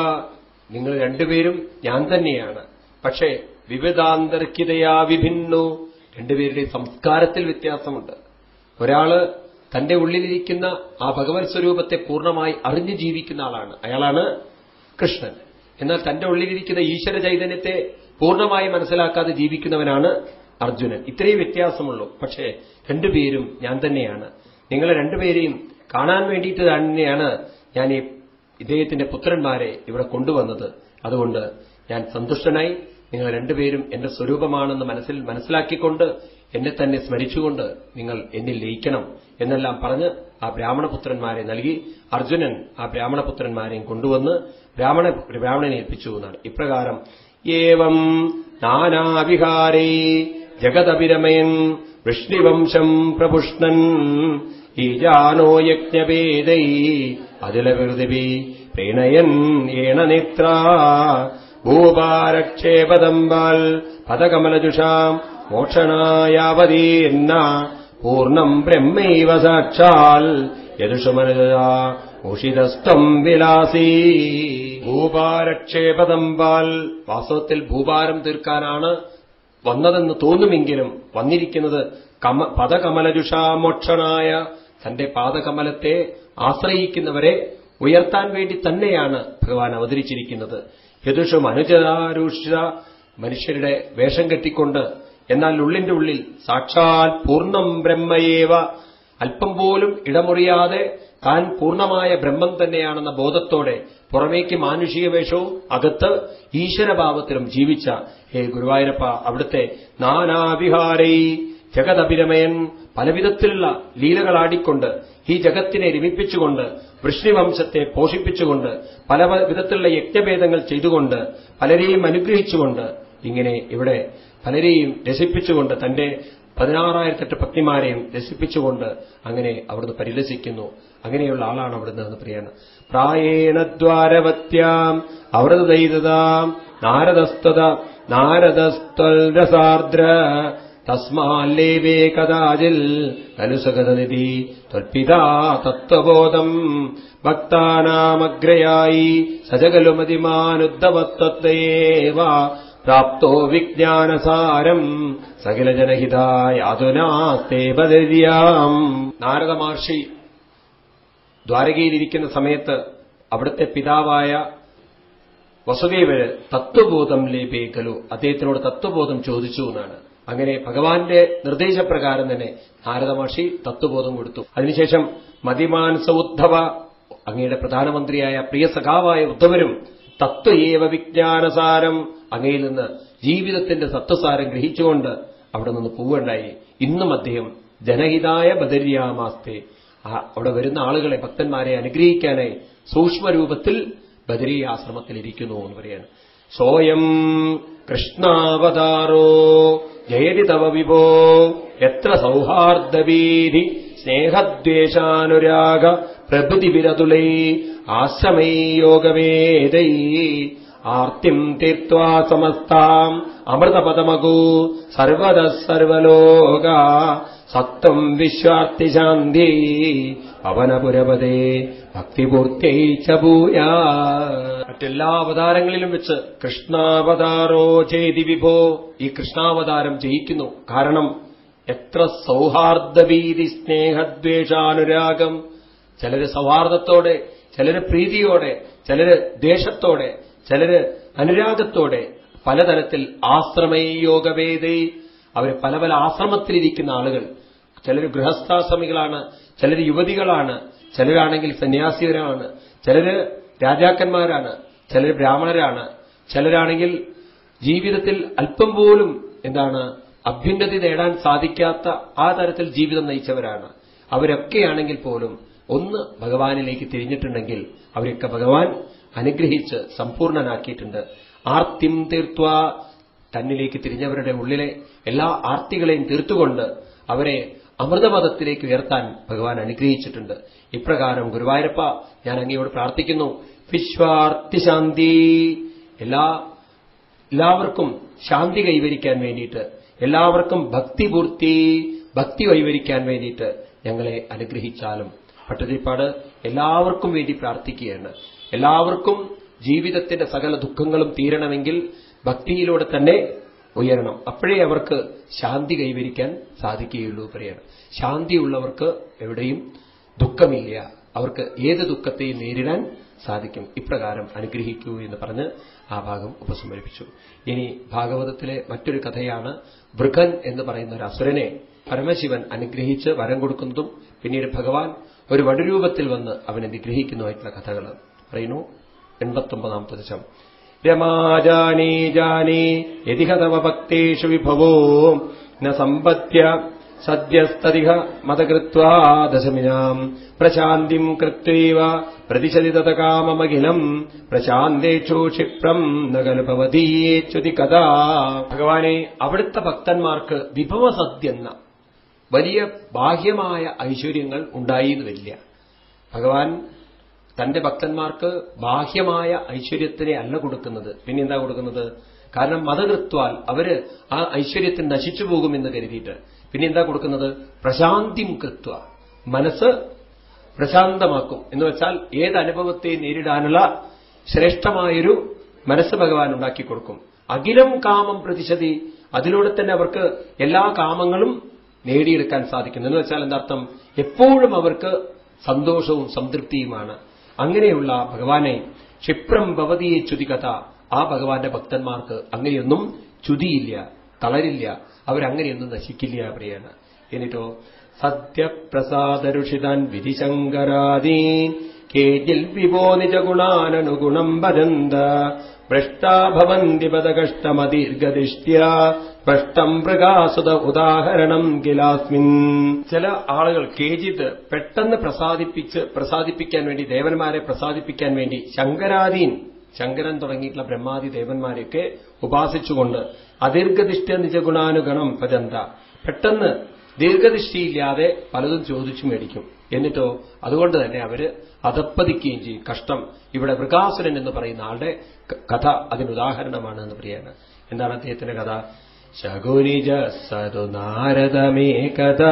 നിങ്ങൾ രണ്ടുപേരും ഞാൻ തന്നെയാണ്. പക്ഷേ വിവിധാന്തർക്കിതയാ വിഭിന്നു. രണ്ടുപേരുടെ സംസ്കാരത്തിൽ വ്യത്യാസമുണ്ട്. ഒരാൾ തന്റെ ഉള്ളിലിരിക്കുന്ന ആ ഭഗവത് സ്വരൂപത്തെ പൂർണമായി അറിഞ്ഞു ജീവിക്കുന്ന ആളാണ്. അയാളാണ് കൃഷ്ണൻ. എന്നാൽ തന്റെ ഉള്ളിലിരിക്കുന്ന ഈശ്വര ചൈതന്യത്തെ പൂർണമായി മനസ്സിലാക്കാതെ ജീവിക്കുന്നവനാണ് അർജുനൻ. ഇത്രയും വ്യത്യാസമുള്ളൂ. പക്ഷേ രണ്ടുപേരും ഞാൻ തന്നെയാണ്. നിങ്ങളെ രണ്ടുപേരെയും കാണാൻ വേണ്ടിയിട്ട് തന്നെയാണ് ഞാൻ ഈ ഇദ്ദേഹത്തിന്റെ പുത്രന്മാരെ ഇവിടെ കൊണ്ടുവന്നത്. അതുകൊണ്ട് ഞാൻ സന്തുഷ്ടനായി നിങ്ങൾ രണ്ടുപേരും എന്റെ സ്വരൂപമാണെന്ന് മനസ്സിൽ മനസ്സിലാക്കിക്കൊണ്ട് എന്നെ തന്നെ സ്മരിച്ചുകൊണ്ട് നിങ്ങൾ എന്നിൽ ലയിക്കണം എന്നെല്ലാം പറഞ്ഞ് ആ ബ്രാഹ്മണപുത്രന്മാരെ നൽകി അർജുനൻ ആ ബ്രാഹ്മണപുത്രന്മാരെയും കൊണ്ടുവന്ന് ബ്രാഹ്മണ ബ്രാഹ്മണനെ ഏൽപ്പിച്ചു എന്നാണ്. ഇപ്രകാരം ഏവം നാനാവിഹാരേ ജഗതപിരമയൻ വൃഷ്ണിവംശം പ്രപുഷ്ണൻ ഈജാനോ യജ്ഞവേദൈ പൃഥിവി പ്രീണയൻ ഏണനേത്ര ഭൂപാരക്ഷേപതമ്പാൽ പദകമലജുഷാം മോക്ഷണായാവതീർന്ന പൂർണം ബ്രഹ്മൈവ സാക്ഷാൽ യദുഷമനജാ ഉഷിതസ്തം വിലാസി. ഭൂപാരക്ഷേപതമ്പാൽ വാസ്തവത്തിൽ ഭൂഭാരം തീർക്കാനാണ് വന്നതെന്ന് തോന്നുമെങ്കിലും വന്നിരിക്കുന്നത് കമ പദകമലജുഷാമോക്ഷണായ തന്റെ പാദകമലത്തെ ആശ്രയിക്കുന്നവരെ ഉയർത്താൻ വേണ്ടി തന്നെയാണ് ഭഗവാൻ അവതരിച്ചിരിക്കുന്നത്. യദുഷു മനുജാരുഷ മനുഷ്യരുടെ വേഷം കെട്ടിക്കൊണ്ട് എന്നാൽ ഉള്ളിന്റെ ഉള്ളിൽ സാക്ഷാൽ പൂർണം ബ്രഹ്മയേവ. അല്പം പോലും ഇടമുറിയാതെ താൻ പൂർണമായ ബ്രഹ്മം തന്നെയാണെന്ന ബോധത്തോടെ പുറമേക്ക് മാനുഷിക വേഷവും അകത്ത് ഈശ്വരഭാവത്തിലും ജീവിച്ച ഹേ ഗുരുവായൂരപ്പ അവിടുത്തെ നാനാവിഹാരൈ ജഗതഭിരമയൻ പലവിധത്തിലുള്ള ലീലകളാടിക്കൊണ്ട് ഈ ജഗത്തിനെ രമിപ്പിച്ചുകൊണ്ട് വൃഷ്ണിവംശത്തെ പോഷിപ്പിച്ചുകൊണ്ട് പല വിധത്തിലുള്ള യജ്ഞഭേദങ്ങൾ ചെയ്തുകൊണ്ട് പലരെയും അനുഗ്രഹിച്ചുകൊണ്ട് ഇങ്ങനെ ഇവിടെ പലരെയും രസിപ്പിച്ചുകൊണ്ട് തന്റെ പതിനാറായിരത്തെട്ട് പത്നിമാരെയും രസിപ്പിച്ചുകൊണ്ട് അങ്ങനെ അവിടുന്ന് പരിലസിക്കുന്നു. അങ്ങനെയുള്ള ആളാണ് അവിടുന്ന് എന്ന് പറയാണ് പ്രായേണ ദ്വാരവത്യാം അവൃതദൈതതാം നാരദസ്തത നാരദസ്തൽരസാർദ്ര തസ്മാല്ലേവേ കഥാചിൽ അനുസഗതനിധി തൽപിതാ തത്വബോധം. ഭക്താനാമഗ്രയായി സജകലുമതിമാനുദ്ധവത്വത്തേവ പ്രാപ്തോ വിജ്ഞാനസാരം. സകലജനഹിതായാതുനാസ്തേ ബദര്യാം. നാരദ മഹർഷി ദ്വാരകയിലിരിക്കുന്ന സമയത്ത് അവിടുത്തെ പിതാവായ വസുദേവര് തത്വബോധം ലേപേക്കലു അദ്ദേഹത്തിനോട് തത്വബോധം ചോദിച്ചു എന്നാണ്. അങ്ങനെ ഭഗവാന്റെ നിർദ്ദേശപ്രകാരം തന്നെ നാരദ മഹർഷി തത്വബോധം കൊടുത്തു. അതിനുശേഷം മതിമാൻസ ഉദ്ധവ അങ്ങയുടെ പ്രധാനമന്ത്രിയായ പ്രിയ സഖാവായ ഉദ്ധവരും തത്വയേവ വിജ്ഞാനസാരം അങ്ങയിൽ നിന്ന് ജീവിതത്തിന്റെ തത്വസാരം ഗ്രഹിച്ചുകൊണ്ട് അവിടെ നിന്ന് പോവുകയുണ്ടായി. ഇന്നും അദ്ദേഹം ജനഹിതായ ബദരിയാമാസ്തെ അവിടെ വരുന്ന ആളുകളെ ഭക്തന്മാരെ അനുഗ്രഹിക്കാനായി സൂക്ഷ്മരൂപത്തിൽ ബദരി ആശ്രമത്തിലിരിക്കുന്നു എന്ന് പറയാണ്. സോയം കൃഷ്ണാവതാരോ ജയതി തവ വിഭോ. എത്ര സൗഹാർദ്ദവീധി. സ്നേഹദ്വേഷാനുരാഗ പ്രഭൃതിവിരതുലൈ ആശ്രമൈ യോഗവേദൈ. ആർത്തിം തീർത്വാ സമസ്താം. അമൃതപദമകൂ. സർവത സർവലോക. സത്വം വിശ്വാർത്തിശാന്തി പവനപുരപദേ. ഭക്തിപൂർത്തൈച്ച ഭൂയാ. മറ്റെല്ലാ അവതാരങ്ങളിലും വെച്ച് കൃഷ്ണാവതാരോ ചേതി വിഭോ ഈ കൃഷ്ണാവതാരം ജയിക്കുന്നു. കാരണം എത്ര സൗഹാർദ്ദഭീതി സ്നേഹദ്വേഷാനുരാഗം. ചിലര് സൗഹാർദ്ദത്തോടെ ചിലര് പ്രീതിയോടെ ചിലര് ദ്വേഷത്തോടെ ചിലര് അനുരാഗത്തോടെ പലതരത്തിൽ ആശ്രമയോഗവേദി. അവർ പല പല ആശ്രമത്തിലിരിക്കുന്ന ആളുകൾ. ചിലർ ഗൃഹസ്ഥാശ്രമികളാണ് ചിലർ യുവതികളാണ് ചിലരാണെങ്കിൽ സന്യാസികരാണ് ചിലര് രാജാക്കന്മാരാണ്. ചിലര് ബ്രാഹ്മണരാണ്. ചിലരാണെങ്കിൽ ജീവിതത്തിൽ അല്പം പോലും എന്താണ് അഭ്യുന്നതി നേടാൻ സാധിക്കാത്ത ആ തരത്തിൽ ജീവിതം നയിച്ചവരാണ്. അവരൊക്കെയാണെങ്കിൽ പോലും ഒന്ന് ഭഗവാനിലേക്ക് തിരിഞ്ഞിട്ടുണ്ടെങ്കിൽ അവരൊക്കെ ഭഗവാൻ അനുഗ്രഹിച്ച് സമ്പൂർണനാക്കിയിട്ടുണ്ട്. ആർത്തിം തീർത്വ തന്നിലേക്ക് തിരിഞ്ഞവരുടെ ഉള്ളിലെ എല്ലാ ആർത്തികളെയും തീർത്തുകൊണ്ട് അവരെ അമൃതപദത്തിലേക്ക് ഉയർത്താൻ ഭഗവാൻ അനുഗ്രഹിച്ചിട്ടുണ്ട്. ഇപ്രകാരം ഗുരുവായൂരപ്പ ഞാൻ അങ്ങയോട് പ്രാർത്ഥിക്കുന്നു. വിശ്വാർത്തിശാന്തി എല്ലാ എല്ലാവർക്കും ശാന്തി കൈവരിക്കാൻ വേണ്ടിയിട്ട് എല്ലാവർക്കും ഭക്തിപൂർത്തി ഭക്തി കൈവരിക്കാൻ വേണ്ടിയിട്ട് ഞങ്ങളെ അനുഗ്രഹിച്ചാലും ഭട്ടതിരിപ്പാട് എല്ലാവർക്കും വേണ്ടി പ്രാർത്ഥിക്കുകയാണ്. എല്ലാവർക്കും ജീവിതത്തിന്റെ സകല ദുഃഖങ്ങളും തീരണമെങ്കിൽ ഭക്തിയിലൂടെ തന്നെ ഉയരണം. അപ്പോഴേ അവർക്ക് ശാന്തി കൈവരിക്കാൻ സാധിക്കുകയുള്ളൂ പറയാണ്. ശാന്തിയുള്ളവർക്ക് എവിടെയും ദുഃഖമില്ല. അവർക്ക് ഏത് ദുഃഖത്തെയും നേരിടാൻ സാധിക്കും. ഇപ്രകാരം അനുഗ്രഹിക്കൂ എന്ന് പറഞ്ഞ് ആ ഭാഗം ഉപസംഹരിപ്പിച്ചു. ഇനി ഭാഗവതത്തിലെ മറ്റൊരു കഥയാണ് വൃഖൻ എന്ന് പറയുന്ന ഒരു അസുരനെ പരമശിവൻ അനുഗ്രഹിച്ച് വരം കൊടുക്കുന്നതും പിന്നീട് ഭഗവാൻ ഒരു വടുരൂപത്തിൽ വന്ന് അവനെ നിഗ്രഹിക്കുന്നതുമായിട്ടുള്ള കഥകൾ പറയുന്നു എൺപത്തൊമ്പതാമത്തെ ദശം രമാജാനേ ജാനേ യതിഹതമഭക്തേഷു വിഭവോ ന സമ്പത്യ സദ്യസ്തതിഹ മതകൃത്വാ ദശമിനാം. പ്രശാന്തിം കൃത്വൈവ പ്രതിശതി കാമമഖിലം പ്രശാന്തേഷു ക്ഷിപ്രം നഗലഭവതീയേച്ചുതി കഥാ. ഭഗവാനെ അവിടുത്തെ ഭക്തന്മാർക്ക് വിഭവസദ്യെന്ന വലിയ ബാഹ്യമായ ഐശ്വര്യങ്ങൾ ഉണ്ടായി എന്ന് വരില്ല ഭഗവാൻ തന്റെ ഭക്തന്മാർക്ക് ബാഹ്യമായ ഐശ്വര്യത്തിനെ അല്ല കൊടുക്കുന്നത്. പിന്നെ എന്താ കൊടുക്കുന്നത്? കാരണം മതകൃത്വാൽ അവർ ആ ഐശ്വര്യത്തിൽ നശിച്ചു പോകുമെന്ന് കരുതിയിട്ട് പിന്നെ എന്താ കൊടുക്കുന്നത്? പ്രശാന്തിം കൃത്വ. മനസ്സ് പ്രശാന്തമാക്കും. എന്ന് വെച്ചാൽ ഏത് അനുഭവത്തെ നേരിടാനുള്ള ശ്രേഷ്ഠമായൊരു മനസ്സ് ഭഗവാൻ ഉണ്ടാക്കി കൊടുക്കും. അഖിലം കാമം പ്രതിശതി. അതിലൂടെ തന്നെ അവർക്ക് എല്ലാ കാമങ്ങളും നേടിയെടുക്കാൻ സാധിക്കുന്നു. എന്ന് വെച്ചാൽ എന്താർത്ഥം? എപ്പോഴും അവർക്ക് സന്തോഷവും സംതൃപ്തിയുമാണ്. അങ്ങനെയുള്ള ഭഗവാനെ ക്ഷിപ്രം ഭവതിയെ ചുതികഥ ആ ഭഗവാന്റെ ഭക്തന്മാർക്ക് അങ്ങനെയൊന്നും ചുതിയില്ല തളരില്ല. അവരങ്ങനെയൊന്നും നശിക്കില്ല പറയാണ് എന്നിട്ടോ സത്യപ്രസാദരുഷിതാൻ വിധിശങ്കരാദീൻ കേജിൽ വിഭോ നിജഗുണാനനുഗുണം ഭജന്ത ഭ്രഷ്ടാഭവന്തി പദകഷ്ടമദീർഘദിഷ്ട്യ ഭ്രഷ്ടം മൃഗാസുത ഉദാഹരണം ഗിലാസ്മിൻ ചില ആളുകൾ കേജിത് പെട്ടെന്ന് പ്രസാദിപ്പിച്ച് പ്രസാദിപ്പിക്കാൻ വേണ്ടി ദേവന്മാരെ പ്രസാദിപ്പിക്കാൻ വേണ്ടി ശങ്കരാദീൻ ശങ്കരൻ തുടങ്ങിയിട്ടുള്ള ബ്രഹ്മാദി ദേവന്മാരെയൊക്കെ ഉപാസിച്ചുകൊണ്ട് അദീർഘദിഷ്ട്യ നിജഗുണാനുഗണം ഭജന്ത പെട്ടെന്ന് ദീർഘദൃഷ്ടിയില്ലാതെ പലതും ചോദിച്ചു മേടിക്കും. എന്നിട്ടോ അതുകൊണ്ട് തന്നെ അവർ അതപ്പതിക്കുകയും ചെയ്യും. കഷ്ടം. ഇവിടെ മൃഗാസുരൻ എന്ന് പറയുന്ന ആളുടെ കഥ അതിനുദാഹരണമാണ് എന്ന് പറയാണ്. എന്താണ് അദ്ദേഹത്തിന്റെ കഥ? ശകുനിജ സതു നാരദമേ കഥ.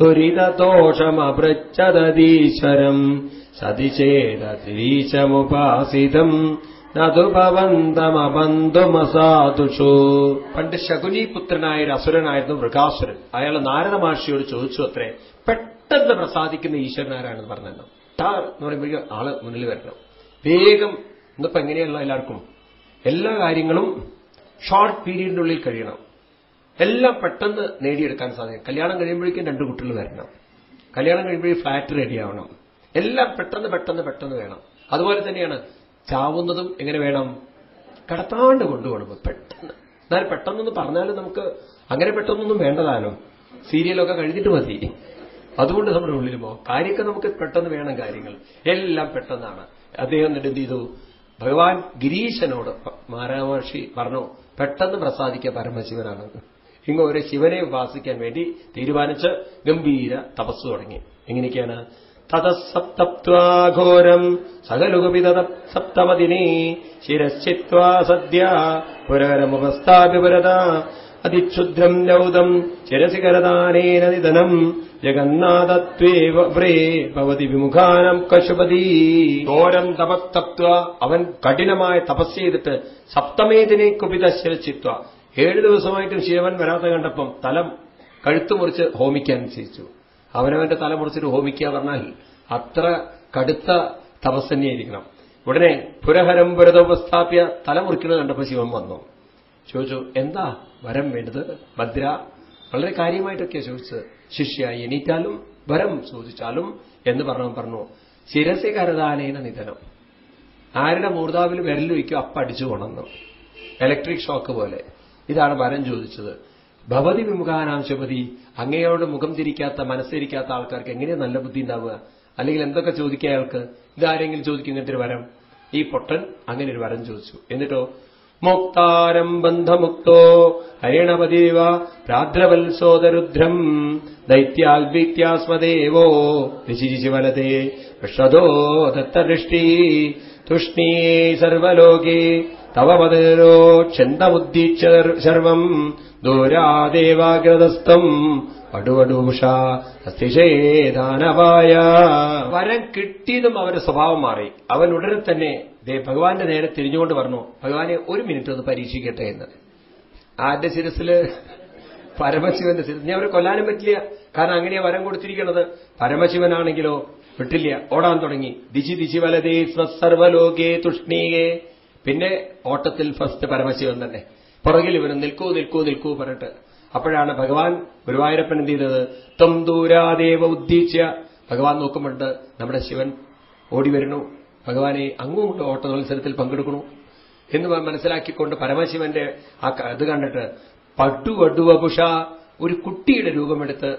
ത്വരിതദോഷമഭൃച്ചതീശ്വരം സതിചേതീശമുപാസിതം നതുഭവന്തമബന്ധുമസാധുഷു പണ്ട് ശകുനി പുത്രനായ ഒരു അസുരനായിരുന്നു മൃഗാസുരൻ. അയാൾ നാരദ മഹർഷിയോട് ചോദിച്ചു അത്രേ പെട്ടെന്ന് പ്രസാദിക്കുന്ന ഈശ്വരനാരാണെന്ന് പറഞ്ഞല്ലോ. ടാർ എന്ന് പറയുമ്പോഴേക്കും ആൾ മുന്നിൽ വരണം. വേഗം ഇന്നിപ്പോ എങ്ങനെയുള്ള എല്ലാവർക്കും? എല്ലാ കാര്യങ്ങളും ഷോർട്ട് പീരീഡിനുള്ളിൽ കഴിയണം. എല്ലാം പെട്ടെന്ന് നേടിയെടുക്കാൻ സാധിക്കും കല്യാണം കഴിയുമ്പോഴേക്കും രണ്ട് കുട്ടികൾ വരണം. കല്യാണം കഴിയുമ്പോഴേ ഫ്ലാറ്റ് റെഡിയാവണം എല്ലാം പെട്ടെന്ന് പെട്ടെന്ന് പെട്ടെന്ന് വേണം. അതുപോലെ തന്നെയാണ് ചാവുന്നതും എങ്ങനെ വേണം? കടത്താണ്ട് കൊണ്ടുപോകണം. പെട്ടെന്ന്. എന്നാലും പെട്ടെന്നൊന്ന് പറഞ്ഞാലും നമുക്ക് അങ്ങനെ പെട്ടെന്നൊന്നും വേണ്ടതാനോ സീരിയലൊക്കെ കഴിഞ്ഞിട്ട് മതി. അതുകൊണ്ട് നമ്മുടെ ഉള്ളിലുമോ കാര്യമൊക്കെ നമുക്ക് പെട്ടെന്ന് വേണം കാര്യങ്ങൾ. എല്ലാം പെട്ടെന്നാണ്. അദ്ദേഹം എന്നിട്ട് എന്ത് ചെയ്തു? ഭഗവാൻ ഗിരീശനോട് മാരാമഹർഷി പറഞ്ഞു പെട്ടെന്ന് പ്രസാദിക്കുക പരമശിവനാണ്. ഇങ്ങോരെ ശിവനെ ഉപാസിക്കാൻ വേണ്ടി തീരുമാനിച്ച് ഗംഭീര തപസ് തുടങ്ങി. എങ്ങനെയൊക്കെയാണ്? തതസപ്തപ്വാഘോരം സകലുകപി സപ്തമദിനേ ശിരശ്ചിത്വാ സദ്യ പുരകരമുപസ്ഥാപ്യ പുരത അതിക്ഷുദ്രം ലൗതം ശിരസി കരദാനേന നിധനം ജഗന്നാഥത്വേവ ഭവതി വിമുഖാനം കശുപതി ഘോരം തപത്തപ്വ അവൻ കഠിനമായ തപസ് ചെയ്തിട്ട് സപ്തമേതിനെ കുപിത ശിരച്ചിത്വ ഏഴു ദിവസമായിട്ടും ശിവൻ വരാത്ത കണ്ടപ്പം തലം കഴുത്തു മുറിച്ച് ഹോമിക്കാൻ നിശ്ചയിച്ചു. അവനവന്റെ തല മുറിച്ചിട്ട് ഹോമിക്കുക പറഞ്ഞാൽ അത്ര കടുത്ത തപസ്സന്നെയായിരിക്കണം ഉടനെ പുരഹരം പുരതോപസ്ഥാപ്യ തല മുറിക്കുന്നത് കണ്ടപ്പോൾ ശിവൻ വന്നു. ചോദിച്ചു എന്താ വരം വേണ്ടത്? ഭദ്ര? വളരെ കാര്യമായിട്ടൊക്കെ ചോദിച്ചത്. ശിഷ്യ എണീറ്റാലും വരം ചോദിച്ചാലും എന്ന് പറഞ്ഞു പറഞ്ഞു. ശിരസി കരതാനേന നിധനം. ആരുടെ മൂർതാവിൽ വിരൽ വയ്ക്കും അപ്പ അടിച്ചു കൊണമെന്ന് ഇലക്ട്രിക് ഷോക്ക് പോലെ. ഇതാണ് വരം ചോദിച്ചത്. ഭവതി വിമുഖാനാം ശുപതി അങ്ങയോട് മുഖം തിരിക്കാത്ത മനസ്സിരിക്കാത്ത ആൾക്കാർക്ക് എങ്ങനെയാ നല്ല ബുദ്ധി ഉണ്ടാവുക? അല്ലെങ്കിൽ എന്തൊക്കെ ചോദിക്കുക അയാൾക്ക്? ഇതാരെങ്കിലും ചോദിക്കും ഇങ്ങനത്തെ ഒരു വരം. ഈ പൊട്ടൻ അങ്ങനെ ഒരു വരം ചോദിച്ചു. എന്നിട്ടോ മോക്താരം ബന്ധമുക്തോ ഹരിണപതിവ പ്രാദ്രവത്സോദരുദ്രം ദൈത്യാൽഭീത്യാസ്മദേവോ ഋഷിശിവനതേ വിഷദോ ദത്തദൃഷ്ടി തുഷ്ണീ സർവലോകേ തവ മതരോ സർവം ദൂരാദേവാഗ്രതസ്ഥം. പടുവടൂഷ അസ്ഥിഷേദാനവായ വരം കിട്ടിയതും അവന്റെ സ്വഭാവം മാറി. അവൻ ഉടനെ തന്നെ ഭഗവാന്റെ നേരെ തിരിഞ്ഞുകൊണ്ട് പറഞ്ഞു ഭഗവാനെ ഒരു മിനിറ്റ് ഒന്ന് പരീക്ഷിക്കട്ടെ എന്ന്. ആരുടെ ശിരസിൽ പരമശിവന്റെ ശിരസ്. ഞാൻ അവരെ കൊല്ലാനും പറ്റില്ല. കാരണം അങ്ങനെയാ വരം കൊടുത്തിരിക്കുന്നത് പരമശിവനാണെങ്കിലോ? വിട്ടില്ല. ഓടാൻ തുടങ്ങി. ദിശി ദിശി വലതേ സ്വസർവലോകേ തുഷ്ണീകേ പിന്നെ ഓട്ടത്തിൽ ഫസ്റ്റ് പരമശിവൻ തന്നെ. പുറകിൽ ഇവർ നിൽക്കൂ നിൽക്കൂ നിൽക്കൂ പറഞ്ഞിട്ട് അപ്പോഴാണ് ഭഗവാൻ ഗുരുവായൂരപ്പൻ എന്ത് ചെയ്തത്? ത്വം ദൂരാദേവ ഉദ്ദീച്ച ഭഗവാൻ നോക്കുമ്പോണ്ട് നമ്മുടെ ശിവൻ ഓടി വരുന്നു. ഭഗവാനെ അങ്ങുമുണ്ട് ഓട്ട മത്സരത്തിൽ പങ്കെടുക്കണു എന്ന് മനസ്സിലാക്കിക്കൊണ്ട് പരമശിവന്റെ ആ ഇത് കണ്ടിട്ട് പട്ടുവടുവപുഷ ഒരു കുട്ടിയുടെ രൂപമെടുത്ത്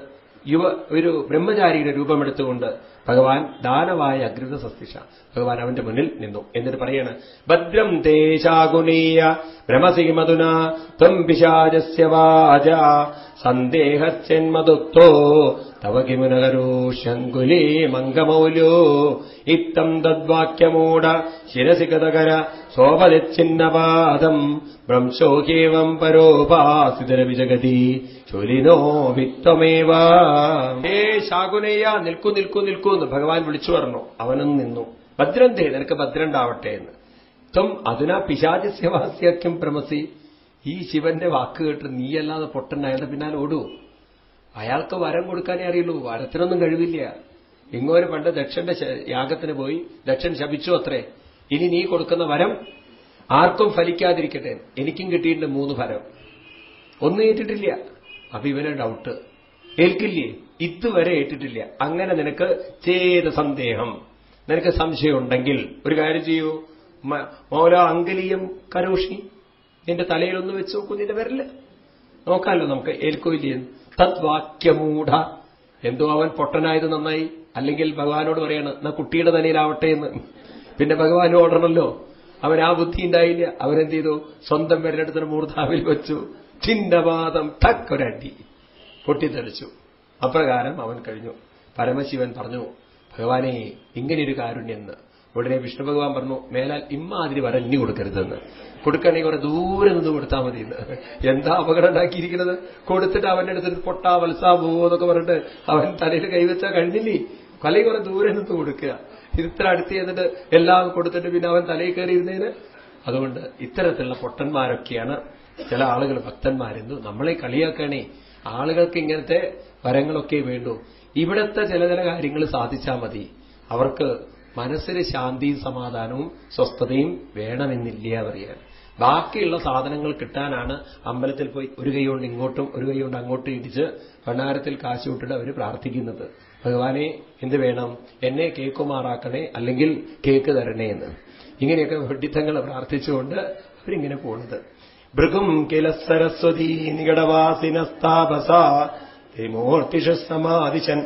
യുവ ഒരു ബ്രഹ്മചാരിയുടെ രൂപമെടുത്തുകൊണ്ട് ഭഗവാൻ ദാനവായ അഗ്രത സസ്തിഷ ഭഗവാൻ അവന്റെ മുന്നിൽ നിന്നു. എന്നിട്ട് പറയാണ് ഭദ്രം തേശാഗുണീയ ഭ്രമസി മധുന ത്വം പിശാചസ്യ വാച സന്ദേഹച്ചന്മതുക്തോ തവ കിമുനകരോ ശങ്കുലേ മംഗമൗലോ ഇത്തം തദ്വാക്യമൂട ശിരസി കഥകര സോപലിച്ഛിന്നപാദം ഭ്രംശോഹേവം പരോപാസിതരവി ജഗതി ചുലിനോ വിത്തമേവാ ഹേ ശാകുനയ്യ നിൽക്കൂ നിൽക്കൂ നിൽക്കൂ എന്ന് ഭഗവാൻ വിളിച്ചു പറഞ്ഞു. അവനും നിന്നു. ഭദ്രന്തേ നിനക്ക് ഭദ്രണ്ടാവട്ടെ എന്ന്. ത്വം അതിനാ പിശാചസ്യവാസ്യക്കും പ്രമസി. ഈ ശിവന്റെ വാക്ക് കേട്ട് നീയല്ലാതെ പൊട്ടൻ അയാളുടെ പിന്നാലെ ഓടൂ. അയാൾക്ക് വരം കൊടുക്കാനേ അറിയുള്ളൂ. വരത്തിനൊന്നും കഴിവില്ല. ഇങ്ങോര് പണ്ട് ദക്ഷന്റെ യാഗത്തിന് പോയി ദക്ഷൻ ശപിച്ചു അത്രേ. ഇനി നീ കൊടുക്കുന്ന വരം ആർക്കും ഫലിക്കാതിരിക്കട്ടെ. എനിക്കും കിട്ടിയിട്ടുണ്ട് മൂന്ന് ഫലം. ഒന്നും ഏറ്റിട്ടില്ല. അപ്പൊ ഇവനെ ഡൗട്ട് ഏൽക്കില്ലേ? ഇതുവരെ ഏറ്റിട്ടില്ല. അങ്ങനെ നിനക്ക് ചെയ്ത സന്ദേഹം. നിനക്ക് സംശയമുണ്ടെങ്കിൽ ഒരു കാര്യം ചെയ്യൂ. മൗല അങ്കലീയം കരോഷി നിന്റെ തലയിലൊന്ന് വെച്ച് നോക്കൂ നിന്റെ വിരൽ. നോക്കാമല്ലോ നമുക്ക് ഏൽക്കില്ലേ തദ്വാക്യമൂഢ. എന്തോ അവൻ പൊട്ടനായത് നന്നായി. അല്ലെങ്കിൽ ഭഗവാനോട് പറയാണ് എന്നാ കുട്ടിയുടെ തലയിലാവട്ടെ എന്ന്. പിന്നെ ഭഗവാൻ ഓടണല്ലോ അവൻ ആ ബുദ്ധി ഉണ്ടായില്ല. അവരെന്ത് ചെയ്തു? സ്വന്തം വിരലെടുത്തിന് മൂർധാവിൽ വെച്ചു. ചിന്നവാദം ടക്കൊരടി പൊട്ടിത്തെറിച്ചു. അപ്രകാരം അവൻ കഴിഞ്ഞു. പരമശിവൻ പറഞ്ഞു ഭഗവാനെ ഇങ്ങനെയൊരു കാരുണ്യെന്ന്. ഉടനെ വിഷ്ണു ഭഗവാൻ പറഞ്ഞു മേലാൽ ഇമ്മാതിരി വരഞ്ഞു കൊടുക്കരുതെന്ന്. കൊടുക്കണമെങ്കിൽ കുറെ ദൂരെ നിന്ന് കൊടുത്താൽ മതി എന്ന് എന്താ അപകടം ഉണ്ടാക്കിയിരിക്കുന്നത്? കൊടുത്തിട്ട് അവന്റെ അടുത്ത് പൊട്ടാ വത്സാ പോവോ എന്നൊക്കെ പറഞ്ഞിട്ട് അവൻ തലയിൽ കൈവച്ചാൽ കഴിഞ്ഞില്ലേ? കലയിൽ കുറെ ദൂരെ നിന്ന് കൊടുക്കുക. ഇത്ര അടുത്ത് ചെയ്തിട്ട് എല്ലാം കൊടുത്തിട്ട് പിന്നെ അവൻ തലയിൽ കയറിയിരുന്നതിന് അതുകൊണ്ട് ഇത്തരത്തിലുള്ള പൊട്ടന്മാരൊക്കെയാണ് ചില ആളുകൾ ഭക്തന്മാരെന്നു നമ്മളെ കളിയാക്കണേ. ആളുകൾക്ക് ഇങ്ങനത്തെ വരങ്ങളൊക്കെ വേണ്ടു. ഇവിടത്തെ ചില ചില കാര്യങ്ങൾ സാധിച്ചാൽ മതി. അവർക്ക് മനസ്സിന് ശാന്തിയും സമാധാനവും സ്വസ്ഥതയും വേണമെന്നില്ല പറയാൻ ബാക്കിയുള്ള സാധനങ്ങൾ കിട്ടാനാണ് അമ്പലത്തിൽ പോയി ഒരു കൈ കൊണ്ട് ഇങ്ങോട്ടും ഒരു കൈ കൊണ്ട് അങ്ങോട്ടും ഇടിച്ച് ഭണ്ണാരത്തിൽ കാശ് വിട്ടിട്ട് അവർ പ്രാർത്ഥിക്കുന്നത്. ഭഗവാനെ എന്ത് വേണം? എന്നെ കേക്കുമാറാക്കണേ അല്ലെങ്കിൽ കേക്ക് തരണേ എന്ന്. ഇങ്ങനെയൊക്കെ വെഡിത്തങ്ങൾ പ്രാർത്ഥിച്ചുകൊണ്ട് അവരിങ്ങനെ പോണത്. ഭൃഗും കില സരസ്വതീ നികടവാസിനസ്താപസ മൂർത്തിഷ സമാധിശൻ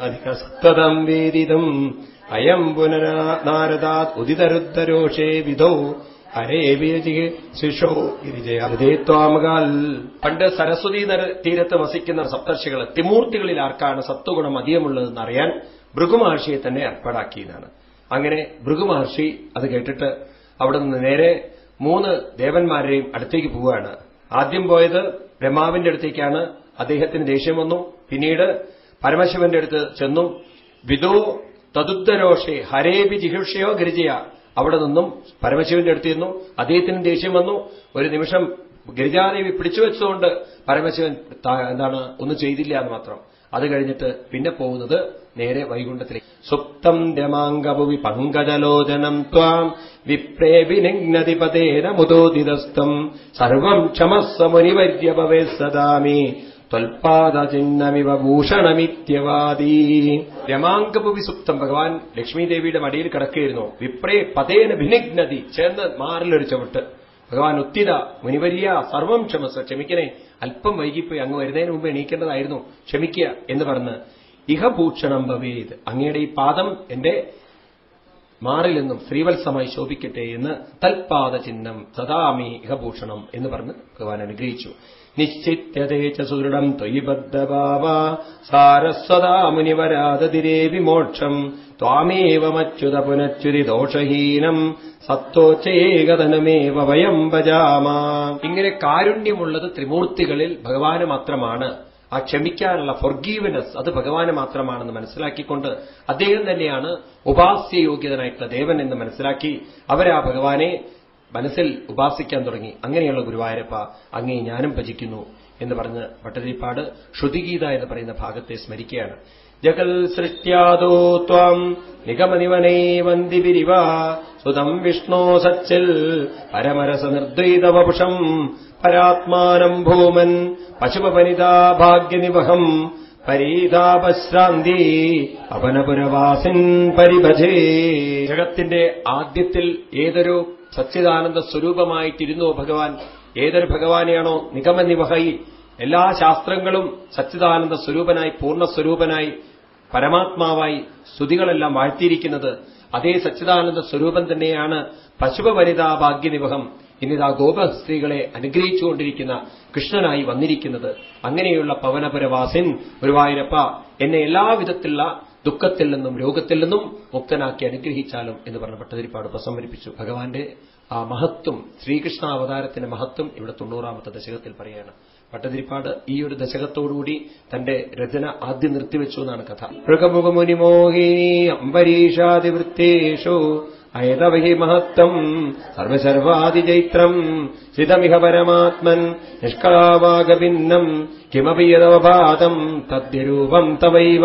അധിക സത്തതം വേദിതം. അയം പുനരാ നാരദാത് ഉദിതരുദ്ധരോഷേ വിധോ. ഹരേവിയജികെ ശിശോ ഗിരിജയാമകാൽ പണ്ട് സരസ്വതി തീരത്ത് വസിക്കുന്ന സപ്തർഷികൾ തിമൂർത്തികളിൽ ആർക്കാണ് സത്വഗുണം അധികമുള്ളതെന്ന് അറിയാൻ ഭൃഗുമഹർഷിയെ തന്നെ ഏർപ്പാടാക്കിയതാണ്. അങ്ങനെ ഭൃഗുമഹർഷി അത് കേട്ടിട്ട് അവിടെ നിന്ന് നേരെ മൂന്ന് ദേവന്മാരെയും അടുത്തേക്ക് പോവുകയാണ്. ആദ്യം പോയത് ബ്രഹ്മാവിന്റെ അടുത്തേക്കാണ്. അദ്ദേഹത്തിന് ദേഷ്യം വന്നു. പിന്നീട് പരമശിവന്റെ അടുത്ത് ചെന്നു. വിദോ തതുദ്ധരോഷേ ഹരേബി ജിഹിഷയോ ഗിരിജയ. അവിടെ നിന്നും പരമശിവന്റെ അടുത്ത് ചെന്നു. അദ്ദേഹത്തിന് ദേഷ്യം വന്നു. ഒരു നിമിഷം ഗിരിജാദേവി പിടിച്ചു വെച്ചുകൊണ്ട് പരമശിവൻ എന്താണ് ഒന്നും ചെയ്തില്ല എന്ന് മാത്രം. അത് കഴിഞ്ഞിട്ട് പിന്നെ പോകുന്നത് നേരെ വൈകുണ്ഠത്തിലേക്ക്. സുപ്തം രമാംഗഭുവി പങ്കജലോചനം ത്വാം വിപ്രേ വിനിഗ്നതിപതേന മുദോദിതസ്ഥം സർവം ക്ഷമസ്വമുനിവര്യഭവേ സദാമി. ത്വൽപാദചിഹ്നമിവ ഭൂഷണമിത്യവാദീ. രമാംഗഭുവി സുപ്തം ഭഗവാൻ ലക്ഷ്മീദേവിയുടെ മടിയിൽ കിടക്കുകയായിരുന്നു. വിപ്രേ പതേന ഭിനിഗ്നതി ചേർന്ന് മാറിലൊരു ചവിട്ട്. ഭഗവാൻ ഉത്തിത മുനിവര്യ സർവം ക്ഷമസ് ക്ഷമിക്കണേ. അല്പം വൈകിപ്പോയി അങ്ങ് വരുന്നതിന് മുമ്പ് എണീക്കേണ്ടതായിരുന്നു. ക്ഷമിക്കുക എന്ന് പറഞ്ഞ് ഇഹഭൂഷണം ഭവേത്. അങ്ങയുടെ ഈ പാദം എന്റെ മാറിൽ ശ്രീവത്സമായി ശോഭിക്കട്ടെ എന്ന് തൽപാദ ചിഹ്നം സദാമി ഇഹഭൂഷണം എന്ന് പറഞ്ഞ് ഭഗവാൻ അനുഗ്രഹിച്ചു. നിശ്ചിത്യതേ സുദൃഢം ത്വയിബദ്ധഭാവ സാരസ്വതാ മുനിവരാതതിരേ വിമോക്ഷം ത്വാമേവമച്യുത പുനച്യുതി ദോഷഹീനം സത്വോച്ചേകതനമേവ വയം ഭജാമ. ഇങ്ങനെ കാരുണ്യമുള്ളത് ത്രിമൂർത്തികളിൽ ഭഗവാന് മാത്രമാണ്. ആ ക്ഷമിക്കാനുള്ള ഫൊർഗീവനസ് അത് ഭഗവാന് മാത്രമാണെന്ന് മനസ്സിലാക്കിക്കൊണ്ട് അദ്ദേഹം തന്നെയാണ് ഉപാസ്യയോഗ്യതനായിട്ടുള്ള ദേവൻ എന്ന് മനസ്സിലാക്കി അവരാ ഭഗവാനെ മനസ്സിൽ ഉപാസിക്കാൻ തുടങ്ങി. അങ്ങനെയുള്ള ഗുരുവായൂരപ്പ അങ്ങേ ഞാനും ഭജിക്കുന്നു എന്ന് പറഞ്ഞ് ഭട്ടതിരിപ്പാട് ശ്രുതിഗീത എന്ന് പറയുന്ന ഭാഗത്തെ സ്മരിക്കുകയാണ്. ജഗൽ സൃഷ്ട്യാദോ ത്വാം നിഗമനിവനേ വന്ദിപിരിവ സുതം വിഷ്ണോ സച്ചിൽ. പരമരസ നിർദ്വൈതവപുഷം. പരാത്മാനം ഭൂമൻ. പശുപനിതാ ഭാഗ്യനിവഹം. പരീതാപശ്രാന്തി. അവനപുരവാസിൻ പരിഭജേ. ജഗത്തിന്റെ ആദ്യത്തിൽ ഏതൊരു സച്ചിദാനന്ദ സ്വരൂപമായിട്ടിരുന്നോ ഭഗവാൻ? ഏതൊരു ഭഗവാനെയാണോ നിഗമനിവഹൈ എല്ലാ ശാസ്ത്രങ്ങളും സച്ചിദാനന്ദ സ്വരൂപനായി പൂർണസ്വരൂപനായി പരമാത്മാവായി സ്തുതികളെല്ലാം വാഴ്ത്തിയിരിക്കുന്നത് അതേ സച്ചിദാനന്ദ സ്വരൂപം തന്നെയാണ് പശുപ വനിതാ ഭാഗ്യനിവഹം ഇന്നിതാ ഗോപ സ്ത്രീകളെ അനുഗ്രഹിച്ചുകൊണ്ടിരിക്കുന്ന കൃഷ്ണനായി വന്നിരിക്കുന്നത്. അങ്ങനെയുള്ള പവനപുരവാസിൻ ഗുരുവായൂരപ്പ എന്നെ എല്ലാവിധത്തിലുള്ള ദുഃഖത്തിൽ നിന്നും രോഗത്തിൽ നിന്നും മുക്തനാക്കി അനുഗ്രഹിച്ചാലും എന്ന് പറഞ്ഞ ഭട്ടതിരിപ്പാട് ഉപസംഹരിപ്പിച്ചു ഭഗവാന്റെ ആ മഹത്വം ശ്രീകൃഷ്ണ അവതാരത്തിന്റെ മഹത്വം ഇവിടെ തൊണ്ണൂറാമത്തെ ദശകത്തിൽ പറയാണ്. ഭട്ടതിരിപ്പാട് ഈ ഒരു ദശകത്തോടുകൂടി തന്റെ രചന ആദ്യം നിർത്തിവെച്ചു എന്നാണ് കഥ. മൃഗമുഖമുനിമോഹിനി അംബരീഷാതിവൃത്തേഷു അയതവഹി മഹത്വം സർവസർവാതിചൈത്രം ചിതമിഹ പരമാത്മൻ നിഷ്കളാവാകഭിന്നം കിമപി യഥവപാദം തദ്യരൂപം തവൈവ.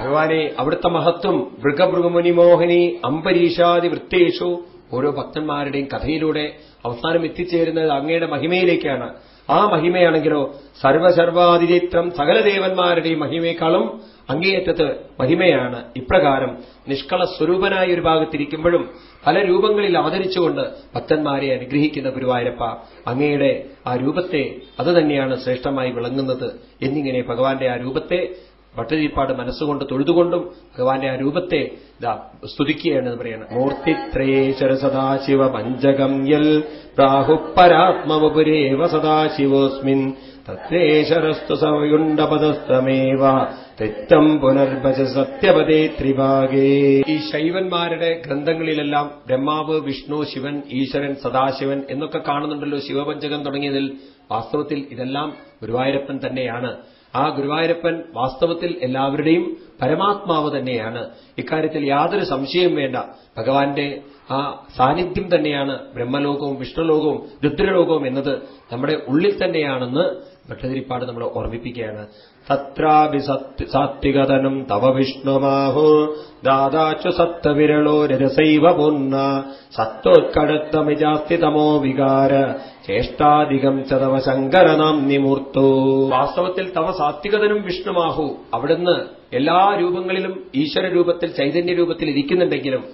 ഭഗവാനെ അവിടുത്തെ മഹത്വം മൃഗമൃഗമുനിമോഹിനി അംബരീഷാദി വൃത്തേഷു ഓരോ ഭക്തന്മാരുടെയും കഥയിലൂടെ അവസാനം എത്തിച്ചേരുന്നത് അങ്ങയുടെ മഹിമയിലേക്കാണ്. ആ മഹിമയാണെങ്കിലോ സർവസർവാതിചിത്രം സകല ദേവന്മാരുടെയും മഹിമയെക്കാളും അങ്ങേയറ്റത്ത് മഹിമയാണ്. ഇപ്രകാരം നിഷ്കള സ്വരൂപനായ ഒരു ഭാഗത്തിരിക്കുമ്പോഴും പല രൂപങ്ങളിൽ അവതരിച്ചുകൊണ്ട് ഭക്തന്മാരെ അനുഗ്രഹിക്കുന്ന ഗുരുവായൂരപ്പ അങ്ങയുടെ ആ രൂപത്തെ അത് ശ്രേഷ്ഠമായി വിളങ്ങുന്നത് എന്നിങ്ങനെ ഭഗവാന്റെ ആ രൂപത്തെ ഭട്ടതിരിപ്പാട് മനസ്സുകൊണ്ട് തൊഴുതുകൊണ്ടും ഭഗവാന്റെ ആ രൂപത്തെ ഇതാ സ്തുതിക്കുകയാണ് എന്ന് പറയുന്നത് മൂർത്തിത്രേശ്വര സദാശിവ പഞ്ചകം യൽ പ്രാഹുപരാത്മവപുരേവ സദാശിവോസ്മിൻ. തത്രേശ്വരസ്തു സവയുണ്ടപദസ്തമേവ തെറ്റം പുനർഭജ സത്യപദേ ത്രിഭാഗേ. ഈ ശൈവന്മാരുടെ ഗ്രന്ഥങ്ങളിലെല്ലാം ബ്രഹ്മാവ് വിഷ്ണു ശിവൻ ഈശ്വരൻ സദാശിവൻ എന്നൊക്കെ കാണുന്നുണ്ടല്ലോ ശിവപഞ്ചകം തുടങ്ങിയതിൽ. വാസ്തവത്തിൽ ഇതെല്ലാം ഗുരുവായൂരപ്പൻ തന്നെയാണ്. ആ ഗുരുവായൂരപ്പൻ വാസ്തവത്തിൽ എല്ലാവരുടെയും പരമാത്മാവ് തന്നെയാണ്. ഇക്കാര്യത്തിൽ യാതൊരു സംശയവും വേണ്ട. ഭഗവാന്റെ ആ സാന്നിധ്യം തന്നെയാണ് ബ്രഹ്മലോകവും വിഷ്ണുലോകവും രുദ്രലോകവും എന്നത് നമ്മുടെ ഉള്ളിൽ തന്നെയാണെന്ന് ഭട്ടതിരിപ്പാട് നമ്മളെ ഓർമ്മിപ്പിക്കുകയാണ്. തത്രാഭി സാത്വികതനം തവ വിഷ്ണുമാഹോ. ദാദാച്ചു സത്തവിരളോ രരസൈവ പൂർണ. സത്വോത്കടത്തമിജാസ്തി തമോ വികാര. ചേഷ്ടാധികം ചതവ ശങ്കരനാം നിമൂർത്തോ. വാസ്തവത്തിൽ തവ സാത്വികതനും വിഷ്ണുമാഹു അവിടുന്ന് എല്ലാ രൂപങ്ങളിലും ഈശ്വര രൂപത്തിൽ ചൈതന്യ രൂപത്തിൽ ഇരിക്കുന്നുണ്ടെങ്കിലും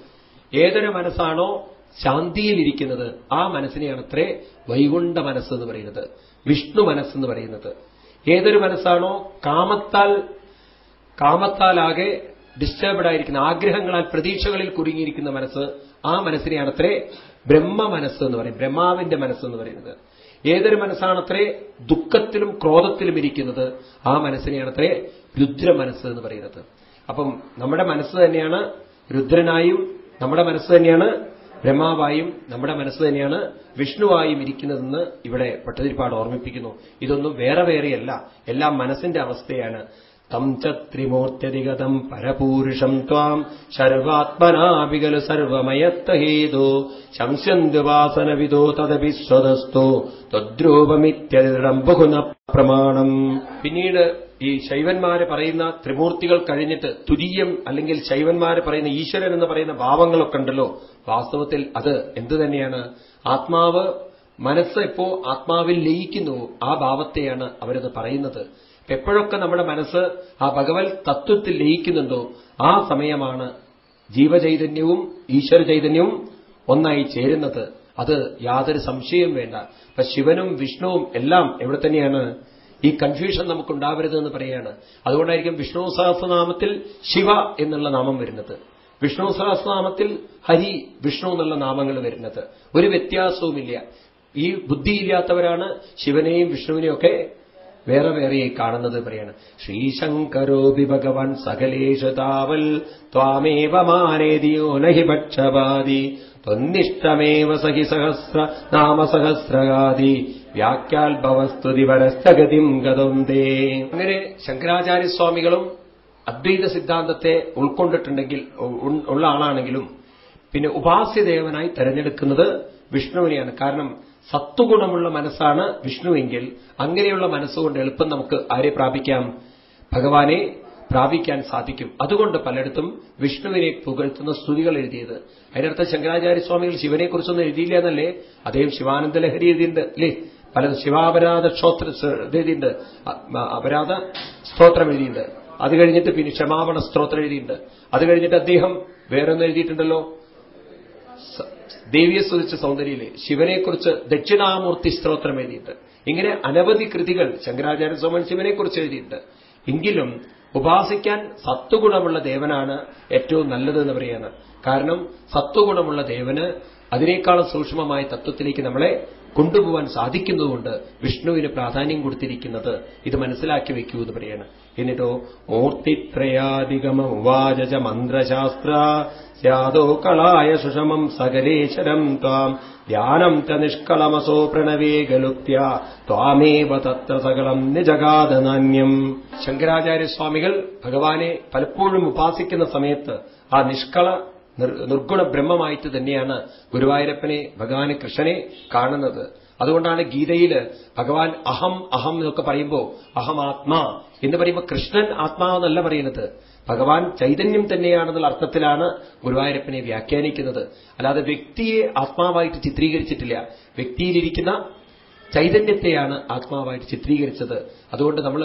ഏതൊരു മനസ്സാണോ ശാന്തിയിലിരിക്കുന്നത് ആ മനസ്സിനെയാണ് അത്രേ വൈകുണ്ഠ മനസ്സെന്ന് പറയുന്നത്. വിഷ്ണു മനസ്സെന്ന് പറയുന്നത്. ഏതൊരു മനസ്സാണോ കാമത്താൽ കാമത്താലാകെ ഡിസ്റ്റർബ്ഡ് ആയിരിക്കുന്ന ആഗ്രഹങ്ങളാൽ പ്രതീക്ഷകളിൽ കുരുങ്ങിയിരിക്കുന്ന മനസ്സ് ആ മനസ്സിനെയാണ് അത്രേ ബ്രഹ്മ മനസ്സ് എന്ന് പറയും ബ്രഹ്മാവിന്റെ മനസ്സ് എന്ന് പറയുന്നത്. ഏതൊരു മനസ്സാണത്രേ ദുഃഖത്തിലും ക്രോധത്തിലും ഇരിക്കുന്നത് ആ മനസ്സിനെയാണ് അത്രേ രുദ്ര മനസ്സ് എന്ന് പറയുന്നത്. അപ്പം നമ്മുടെ മനസ്സ് തന്നെയാണ് രുദ്രനായും നമ്മുടെ മനസ്സ് തന്നെയാണ് ബ്രഹ്മാവായും നമ്മുടെ മനസ്സ് തന്നെയാണ് വിഷ്ണുവായും ഇരിക്കുന്നതെന്ന് ഇവിടെ പട്ടതിരിപ്പാട് ഓർമ്മിപ്പിക്കുന്നു. ഇതൊന്നും വേറെ വേറെയല്ല. എല്ലാം മനസ്സിന്റെ അവസ്ഥയാണ്. തം ച ത്രിമൂർത്യധിഗതം പരപൂരുഷം ത്വാം സർവാത്മനാവികലു സർവമയത്തഹേതോ. ശംസ്യന്തുവാസനവിദോ തദപി സ്വതസ്തോ. ത്വദ്രൂപമിത്യതിടം ബഹുന പ്രമാണം. പിന്നീട് ഈ ശൈവന്മാര് പറയുന്ന ത്രിമൂർത്തികൾ കഴിഞ്ഞിട്ട് തുരീയം അല്ലെങ്കിൽ ശൈവന്മാര് പറയുന്ന ഈശ്വരൻ എന്ന് പറയുന്ന ഭാവങ്ങളൊക്കെ ഉണ്ടല്ലോ. വാസ്തവത്തിൽ അത് എന്തു തന്നെയാണ്? ആത്മാവ് മനസ്സ് എപ്പോ ആത്മാവിൽ ലയിക്കുന്നു. ആ ഭാവത്തെയാണ് അവരത് പറയുന്നത്. എപ്പോഴൊക്കെ നമ്മുടെ മനസ്സ് ആ ഭഗവത് തത്വത്തിൽ ലയിക്കുന്നുണ്ടോ? ആ സമയമാണ് ജീവചൈതന്യവും ഈശ്വര ചൈതന്യവും ഒന്നായി ചേരുന്നത്. അത് യാതൊരു സംശയവും വേണ്ട. അപ്പൊ ശിവനും വിഷ്ണുവും എല്ലാം എവിടെ തന്നെയാണ്? ഈ കൺഫ്യൂഷൻ നമുക്കുണ്ടാവരുത് എന്ന് പറയുകയാണ്. അതുകൊണ്ടായിരിക്കും വിഷ്ണു സഹസ്രനാമത്തിൽ ശിവ എന്നുള്ള നാമം വരുന്നത്. വിഷ്ണു സഹസ്രനാമത്തിൽ ഹരി വിഷ്ണു എന്നുള്ള നാമങ്ങൾ വരുന്നത്. ഒരു വ്യത്യാസവുമില്ല. ഈ ബുദ്ധിയില്ലാത്തവരാണ് ശിവനെയും വിഷ്ണുവിനെയും ഒക്കെ വേറെ വേറെയായി കാണുന്നത് പറയാണ് ശ്രീശങ്കരോപി ഭഗവാൻ സകലേഷു താവൽ ത്വാമേവ മാനേതിയോ നഹി ഭക്ഷപാതി ത്വന്നിഷ്ടമേവ സഹി സഹസ്ര നാമസഹസ്രകാതി വ്യാഖ്യാൽഭവസ്തുതി പരസ്ഥഗതിം ഗതന്തേ. അങ്ങനെ ശങ്കരാചാര്യസ്വാമികളും അദ്വൈത സിദ്ധാന്തത്തെ ഉൾക്കൊണ്ടിട്ടുണ്ടെങ്കിൽ ഉള്ള ആളാണെങ്കിലും പിന്നെ ഉപാസ്യദേവനായി തെരഞ്ഞെടുക്കുന്നത് വിഷ്ണുവിനെയാണ്. കാരണം സത്വഗുണമുള്ള മനസ്സാണ് വിഷ്ണുവെങ്കിൽ അങ്ങനെയുള്ള മനസ്സുകൊണ്ട് എളുപ്പം നമുക്ക് ആരെ പ്രാപിക്കാം? ഭഗവാനെ പ്രാപിക്കാൻ സാധിക്കും. അതുകൊണ്ട് പലയിടത്തും വിഷ്ണുവിനെ പുകഴ്ത്തുന്ന സ്തുതികൾ എഴുതിയത്. അതിനർത്ഥം ശങ്കരാചാര്യസ്വാമികൾ ശിവനെക്കുറിച്ചൊന്നും എഴുതിയില്ല എന്നല്ലേ? അദ്ദേഹം ശിവാനന്ദ ലഹരി എഴുതിയിട്ടുണ്ട് അല്ലേ? പല ശിവാപരാധ ക്ഷോത്ര എഴുതിയിട്ടുണ്ട് അപരാധ സ്തോത്രം എഴുതിയിട്ടുണ്ട്. അത് കഴിഞ്ഞിട്ട് പിന്നെ ക്ഷമാപണ സ്തോത്രം എഴുതിയിട്ടുണ്ട്. അത് കഴിഞ്ഞിട്ട് അദ്ദേഹം വേറൊന്നും എഴുതിയിട്ടുണ്ടല്ലോ? ദേവിയെ സ്തുതിച്ച സൗന്ദര്യയിലെ. ശിവനെക്കുറിച്ച് ദക്ഷിണാമൂർത്തി സ്തോത്രം എഴുതിയിട്ട് ഇങ്ങനെ അനവധി കൃതികൾ ശങ്കരാചാര്യ സോമൻ ശിവനെക്കുറിച്ച് എഴുതിയിട്ട് എങ്കിലും ഉപാസിക്കാൻ സത്വഗുണമുള്ള ദേവനാണ് ഏറ്റവും നല്ലതെന്ന് പറയുന്നത് കാരണം സത്വഗുണമുള്ള ദേവന് അതിനേക്കാളും സൂക്ഷ്മമായ തത്വത്തിലേക്ക് നമ്മളെ കൊണ്ടുപോകാൻ സാധിക്കുന്നതുകൊണ്ട് വിഷ്ണുവിന് പ്രാധാന്യം കൊടുത്തിരിക്കുന്നത് ഇത് മനസ്സിലാക്കി വെക്കൂ എന്ന് പറയാണ്. എന്നിട്ടോ മൂർത്തിത്രയാധികമ ഉവാച മന്ത്രശാസ്ത്ര സ്യാദോ കളായ സുഷമം സകലേശ്വരം ത്വാം. ധ്യാനം ച നിഷ്കളമസോ പ്രണവേഗലുപ്യ ത്വാമേവ തത്ര സകളം നിജഗാതനാന്യം ശങ്കരാചാര്യസ്വാമികൾ ഭഗവാനെ പലപ്പോഴും ഉപാസിക്കുന്ന സമയത്ത് ആ നിഷ്കള നിർഗുണ ബ്രഹ്മമായിട്ട് തന്നെയാണ് ഗുരുവായൂരപ്പനെ ഭഗവാനെ കൃഷ്ണനെ കാണുന്നത്. അതുകൊണ്ടാണ് ഗീതയിൽ ഭഗവാൻ അഹം അഹം എന്നൊക്കെ പറയുമ്പോൾ അഹം ആത്മാ എന്ന് പറയുമ്പോൾ കൃഷ്ണൻ ആത്മാവെന്നല്ല പറയുന്നത്. ഭഗവാൻ ചൈതന്യം തന്നെയാണെന്നുള്ള അർത്ഥത്തിലാണ് ഗുരുവായൂരപ്പനെ വ്യാഖ്യാനിക്കുന്നത്. അല്ലാതെ വ്യക്തിയെ ആത്മാവായിട്ട് ചിത്രീകരിച്ചിട്ടില്ല. വ്യക്തിയിലിരിക്കുന്ന ചൈതന്യത്തെയാണ് ആത്മാവായിട്ട് ചിത്രീകരിച്ചത്. അതുകൊണ്ട് നമ്മൾ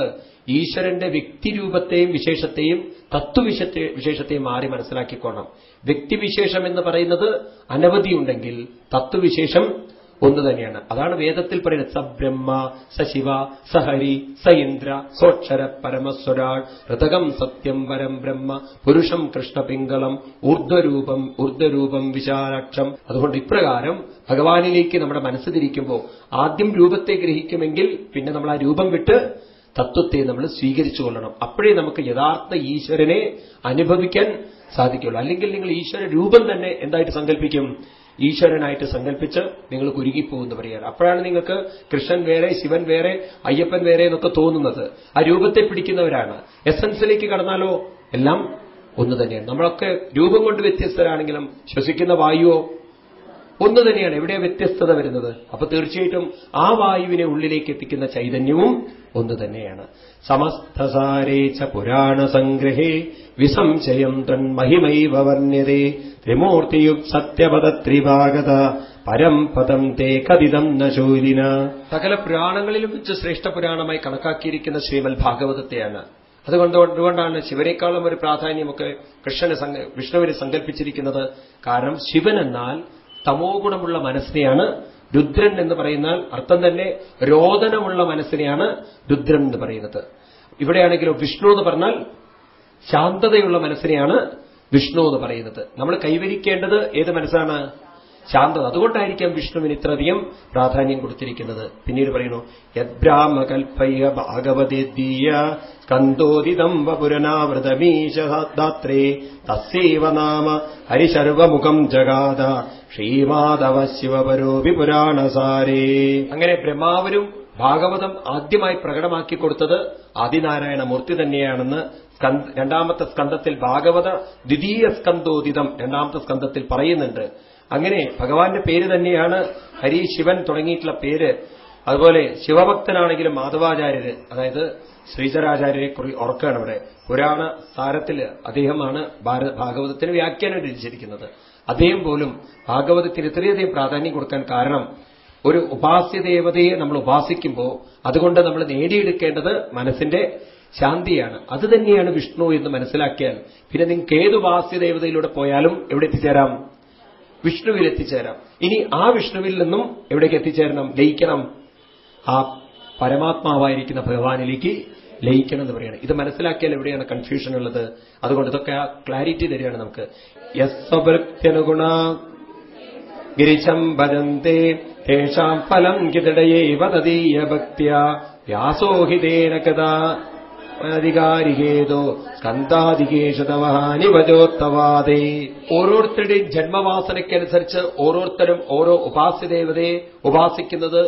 ഈശ്വരന്റെ വ്യക്തിരൂപത്തെയും വിശേഷത്തെയും തത്വവിശത്തെ വിശേഷത്തെയും മാറി മനസ്സിലാക്കിക്കോണം വ്യക്തിവിശേഷം എന്ന് പറയുന്നത് അനവധിയുണ്ടെങ്കിൽ തത്വവിശേഷം ഒന്ന് തന്നെയാണ്. അതാണ് വേദത്തിൽ പറയുന്നത്. സബ്രഹ്മ സശിവ സഹരി സ ഇന്ദ്ര സോക്ഷര പരമസ്വരാൾ. ഋതകം സത്യം പരം ബ്രഹ്മ പുരുഷം കൃഷ്ണപിംഗളം ഊർധ്വരൂപം ഊർധ്വരൂപം വിശാലാക്ഷം. അതുകൊണ്ട് ഇപ്രകാരം ഭഗവാനിലേക്ക് നമ്മുടെ മനസ്സ് തിരിക്കുമ്പോൾ ആദ്യം രൂപത്തെ ഗ്രഹിക്കുമെങ്കിൽ പിന്നെ നമ്മൾ ആ രൂപം വിട്ട് തത്വത്തെ നമ്മൾ സ്വീകരിച്ചു കൊള്ളണം. അപ്പോഴേ നമുക്ക് യഥാർത്ഥ ഈശ്വരനെ അനുഭവിക്കാൻ സാധിക്കുള്ളൂ അല്ലെങ്കിൽ നിങ്ങൾ ഈശ്വര രൂപം തന്നെ എന്തായിട്ട് സങ്കല്പിക്കും? ഈശ്വരനായിട്ട് സങ്കല്പിച്ച് നിങ്ങൾ കുരുങ്ങിപ്പോകുമെന്ന് പറയുകയാണ് അപ്പോഴാണ് നിങ്ങൾക്ക് കൃഷ്ണൻ വേറെ ശിവൻ വേറെ അയ്യപ്പൻ വേറെ എന്നൊക്കെ തോന്നുന്നത്. ആ രൂപത്തെ പിടിക്കുന്നവരാണ്. എസൻസിലേക്ക് കടന്നാലോ? എല്ലാം ഒന്ന് തന്നെയാണ്. നമ്മളൊക്കെ രൂപം കൊണ്ട് വ്യത്യസ്തരാണെങ്കിലും ശ്വസിക്കുന്ന വായുവോ? ഒന്ന് തന്നെയാണ്. എവിടെയാ വ്യത്യസ്തത വരുന്നത്? അപ്പൊ തീർച്ചയായിട്ടും ആ വായുവിനെ ഉള്ളിലേക്ക് എത്തിക്കുന്ന ചൈതന്യവും ഒന്ന് തന്നെയാണ്. സമസ്തസാരേ ച പുരാണസംഗ്രഹേ വിസംശയം തന്മഹിമൈവ വർണ്യതേ ത്രിമൂർത്തിയുക് സത്യപദത്രിഭാഗത പരം പദം തേ കഥിതം നശൂലിന സകല പുരാണങ്ങളിലും വെച്ച് ശ്രേഷ്ഠ പുരാണമായി കണക്കാക്കിയിരിക്കുന്ന ശ്രീമൽ ഭാഗവതത്തെയാണ്. അതുകൊണ്ട് അതുകൊണ്ടാണ് ശിവനേക്കാളും ഒരു പ്രാധാന്യമൊക്കെ കൃഷ്ണന് വിഷ്ണുവിനെ സങ്കല്പിച്ചിരിക്കുന്നത്. കാരണം ശിവൻ എന്നാൽ തമോ ഗുണമുള്ള മനസ്സിനെയാണ് രുദ്രൻ എന്ന് പറയുന്നാൽ അർത്ഥം തന്നെ രോദനമുള്ള മനസ്സിനെയാണ് രുദ്രൻ എന്ന് പറയുന്നത്. ഇവിടെയാണെങ്കിലോ വിഷ്ണു എന്ന് പറഞ്ഞാൽ ശാന്തതയുള്ള മനസ്സിനെയാണ് വിഷ്ണു എന്ന് പറയുന്നത്. നമ്മൾ കൈവരിക്കേണ്ടത് ഏത് മനസ്സാണ്? ശാന്തത. അതുകൊണ്ടായിരിക്കാം വിഷ്ണുവിന് ഇത്രയധികം പ്രാധാന്യം കൊടുത്തിരിക്കുന്നത്. പിന്നീട് പറയുന്നു യദ്ബ്രാഹ്മകൽപ്പയ്യ ഭാഗവതീയ സ്കന്തോദിതം വപുരനാവൃതമീശാത്രേ തസ്സൈവ നാമ ഹരിശർവമുഖം ജഗാത ശ്രീമാധവ ശിവപരോപി പുരാണസാരേ അങ്ങനെ ബ്രഹ്മാവരും ഭാഗവതം ആദ്യമായി പ്രകടമാക്കി കൊടുത്തത് ആദിനാരായണ മൂർത്തി തന്നെയാണെന്ന് രണ്ടാമത്തെ സ്കന്ധത്തിൽ ഭാഗവത ദ്വിതീയ സ്കന്ധോദിതം രണ്ടാമത്തെ സ്കന്ധത്തിൽ പറയുന്നുണ്ട്. അങ്ങനെ ഭഗവാന്റെ പേര് തന്നെയാണ് ഹരി ശിവൻ തുടങ്ങിയിട്ടുള്ള പേര്. അതുപോലെ ശിവഭക്തനാണെങ്കിലും മാധവാചാര്യര് അതായത് ശ്രീധരാചാര്യരെ കുറി ഓർക്കുകയാണ് ഇവിടെ. പുരാണ സാരത്തിൽ അദ്ദേഹമാണ് ഭാഗവതത്തിന് വ്യാഖ്യാനം രചിച്ചിരിക്കുന്നത്. അദ്ദേഹം പോലും ഭാഗവതത്തിന് ഇത്രയധികം പ്രാധാന്യം കൊടുക്കാൻ കാരണം ഒരു ഉപാസ്യ ദേവതയെ നമ്മൾ ഉപാസിക്കുമ്പോൾ അതുകൊണ്ട് നമ്മൾ നേടിയെടുക്കേണ്ടത് മനസ്സിന്റെ ശാന്തിയാണ്. അത് തന്നെയാണ് വിഷ്ണു എന്ന് മനസ്സിലാക്കിയാൽ പിന്നെ നിങ്ങൾക്ക് ഏത് ഉപാസ്യ ദേവതയിലൂടെ പോയാലും എവിടെ എത്തിച്ചേരാം? വിഷ്ണുവിൽ എത്തിച്ചേരാം. ഇനി ആ വിഷ്ണുവിൽ നിന്നും എവിടേക്ക് എത്തിച്ചേരണം? ലയിക്കണം. ആ പരമാത്മാവായിരിക്കുന്ന ഭഗവാനിലേക്ക് ലയിക്കണം എന്ന് പറയുന്നത് ഇത് മനസ്സിലാക്കിയാൽ എവിടെയാണ് കൺഫ്യൂഷൻ ഉള്ളത്? അതുകൊണ്ട് ഇതൊക്കെ ആ ക്ലാരിറ്റി തരികയാണ് നമുക്ക്. യസ്വഭൃത്യനുഗുണ ഗിരിശം ഭജന്തേ തേഷാം ഫലം കിതടയേവ തദീയ ഭക്തിയ. വ്യാസോഹിതേന കഥാ. അധികാരികേതോ സ്കന്ധാധികേശതവഹാനി വജോത്തവാദേ ഓരോരുത്തരുടെയും ജന്മവാസനയ്ക്കനുസരിച്ച് ഓരോരുത്തരും ഓരോ ഉപാസ്യദേവതയെ ഉപാസിക്കുന്നത്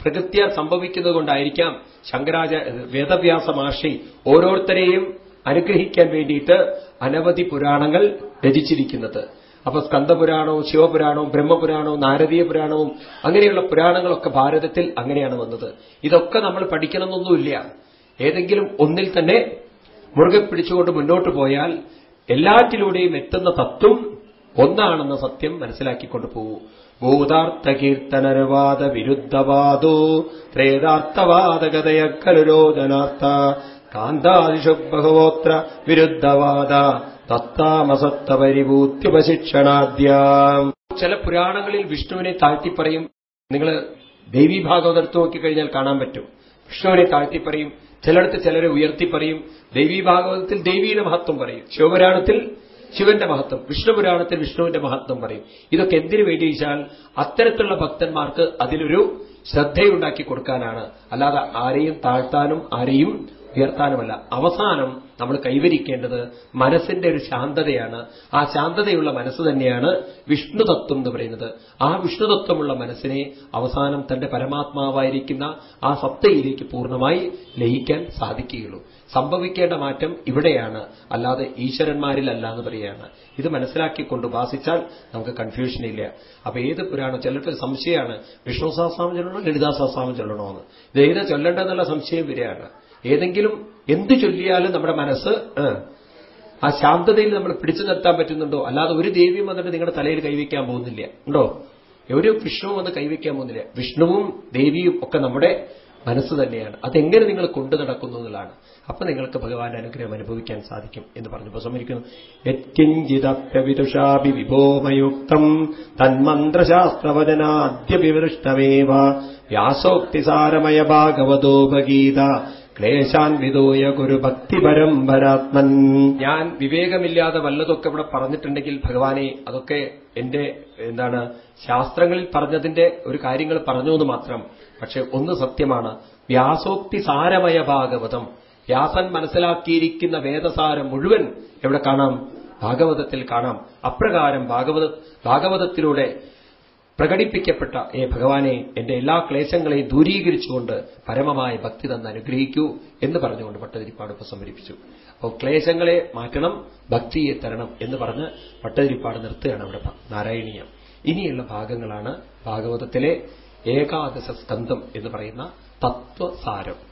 പ്രകൃത്യ സംഭവിക്കുന്നത് കൊണ്ടായിരിക്കാം ശങ്കരാചാര്യ വേദവ്യാസ മഹർഷി ഓരോരുത്തരെയും അനുഗ്രഹിക്കാൻ വേണ്ടിയിട്ട് അനവധി പുരാണങ്ങൾ രചിച്ചിരിക്കുന്നത്. അപ്പൊ സ്കന്ദപുരാണവും ശിവപുരാണവും ബ്രഹ്മപുരാണവും നാരദീയ പുരാണവും അങ്ങനെയുള്ള പുരാണങ്ങളൊക്കെ ഭാരതത്തിൽ അങ്ങനെയാണ് വന്നത്. ഇതൊക്കെ നമ്മൾ പഠിക്കണമെന്നൊന്നുമില്ല. ഏതെങ്കിലും ഒന്നിൽ തന്നെ മുറുകെ പിടിച്ചുകൊണ്ട് മുന്നോട്ട് പോയാൽ എല്ലാറ്റിലൂടെയും എത്തുന്ന തത്വം ഒന്നാണെന്ന സത്യം മനസ്സിലാക്കിക്കൊണ്ട് പോകൂ. ഭൂതാർത്ഥ കീർത്തനരവാദ വിരുദ്ധവാദോ ത്രേതാർത്ഥവാദഗതയക്കലുരോധനാർത്ഥ കാന്താദിഷു ബഹവോത്ര വിരുദ്ധവാദ തത്താമസത്വപരിഭൂത്യുപശിക്ഷണാദ്യം ചില പുരാണങ്ങളിൽ വിഷ്ണുവിനെ താഴ്ത്തിപ്പറയും. നിങ്ങൾ ദേവി ഭാഗവത ഭാഗവതർത്ത് നോക്കിക്കഴിഞ്ഞാൽ കാണാൻ പറ്റും. വിഷ്ണുവിനെ താഴ്ത്തിപ്പറയും. ചിലടത്ത് ചിലരെ ഉയർത്തിപ്പറയും. ദേവി ഭാഗവതത്തിൽ ദേവിയുടെ മഹത്വം പറയും. ശിവപുരാണത്തിൽ ശിവന്റെ മഹത്വം. വിഷ്ണുപുരാണത്തിൽ വിഷ്ണുവിന്റെ മഹത്വം പറയും. ഇതൊക്കെ എന്തിനു വേണ്ടി വെച്ചാൽ അത്തരത്തിലുള്ള ഭക്തന്മാർക്ക് അതിലൊരു ശ്രദ്ധയുണ്ടാക്കി കൊടുക്കാനാണ്. അല്ലാതെ ആരെയും താഴ്ത്താനും ആരെയും ഉയർത്താനുമല്ല. അവസാനം നമ്മൾ കൈവരിക്കേണ്ടത് മനസ്സിന്റെ ഒരു ശാന്തതയാണ്. ആ ശാന്തതയുള്ള മനസ്സ് തന്നെയാണ് വിഷ്ണുതത്വം എന്ന് പറയുന്നത്. ആ വിഷ്ണുതത്വമുള്ള മനസ്സിനെ അവസാനം തന്റെ പരമാത്മാവായിരിക്കുന്ന ആ സത്തയിലേക്ക് പൂർണമായി ലയിക്കാൻ സാധിക്കുകയുള്ളൂ. സംഭവിക്കേണ്ട മാറ്റം ഇവിടെയാണ്. അല്ലാതെ ഈശ്വരന്മാരിലല്ല എന്ന് പറയുകയാണ്. ഇത് മനസ്സിലാക്കിക്കൊണ്ട് ഉപാസിച്ചാൽ നമുക്ക് കൺഫ്യൂഷൻ ഇല്ല. അപ്പൊ ഏത് പുരാണം ചിലർക്ക് സംശയമാണ് വിഷ്ണു സഹസ്രാമം ചൊല്ലണോ ലളിതാ സഹസ്രാമം ചൊല്ലണോ എന്ന്. ഇത് ഏത് ചൊല്ലേണ്ടതെന്നുള്ള സംശയം വരികയാണ് ഏതെങ്കിലും എന്ത് ചൊല്ലിയാലും നമ്മുടെ മനസ്സ് ആ ശാന്തതയിൽ നമ്മൾ പിടിച്ചു നിർത്താൻ പറ്റുന്നുണ്ടോ? അല്ലാതെ ഒരു ദേവിയും വന്നിട്ട് നിങ്ങളുടെ തലയിൽ കൈവയ്ക്കാൻ പോകുന്നില്ല. ഉണ്ടോ? ഒരു വിഷ്ണുവും വന്ന് കൈവയ്ക്കാൻ പോകുന്നില്ല. വിഷ്ണുവും ദേവിയും ഒക്കെ നമ്മുടെ മനസ്സ് തന്നെയാണ്. അതെങ്ങനെ നിങ്ങൾ കൊണ്ടു നടക്കുന്നു എന്നുള്ളതാണ്. അപ്പൊ നിങ്ങൾക്ക് ഭഗവാന്റെ അനുഗ്രഹം അനുഭവിക്കാൻ സാധിക്കും എന്ന് പറഞ്ഞു ഉപസമരിക്കുന്നു യത്കിഞ്ചിതപ്യവിദുഷാഭി വിഭോമയുക്തം തന്മന്ത്രശാസ്ത്രവചനാദ്യവിവൃഷ്ടമേവ വ്യാസോക്തിസാരമയ ഭാഗവതോപഗീത ക്ലേശാൻ വിദൂയ ഗുരു ഭക്തിപരമ്പരാത്മൻ ഞാൻ വിവേകമില്ലാതെ വല്ലതൊക്കെ ഇവിടെ പറഞ്ഞിട്ടുണ്ടെങ്കിൽ ഭഗവാനെ അതൊക്കെ എന്റെ എന്താണ് ശാസ്ത്രങ്ങളിൽ പറഞ്ഞതിന്റെ ഒരു കാര്യങ്ങൾ പറഞ്ഞു എന്ന് മാത്രം. പക്ഷെ ഒന്ന് സത്യമാണ്. വ്യാസോക്തി സാരമയ ഭാഗവതം. വ്യാസൻ മനസ്സിലാക്കിയിരിക്കുന്ന വേദസാരം മുഴുവൻ എവിടെ കാണാം? ഭാഗവതത്തിൽ കാണാം. അപ്രകാരം ഭാഗവത ഭാഗവതത്തിലൂടെ പ്രകടിപ്പിക്കപ്പെട്ട ഏ ഭഗവാനെ എന്റെ എല്ലാ ക്ലേശങ്ങളെയും ദൂരീകരിച്ചുകൊണ്ട് പരമമായ ഭക്തി തന്ന് അനുഗ്രഹിക്കൂ എന്ന് പറഞ്ഞുകൊണ്ട് പട്ടതിരിപ്പാട് ഉപസംഹരിപ്പിച്ചു അപ്പോൾ ക്ലേശങ്ങളെ മാറ്റണം ഭക്തിയെ തരണം എന്ന് പറഞ്ഞ് പട്ടതിരിപ്പാട് നിർത്തുകയാണ് അവിടെ നാരായണീയം. ഇനിയുള്ള ഭാഗങ്ങളാണ് ഭാഗവതത്തിലെ ഏകാദശ സ്കന്ധം എന്ന് പറയുന്ന തത്വസാരം.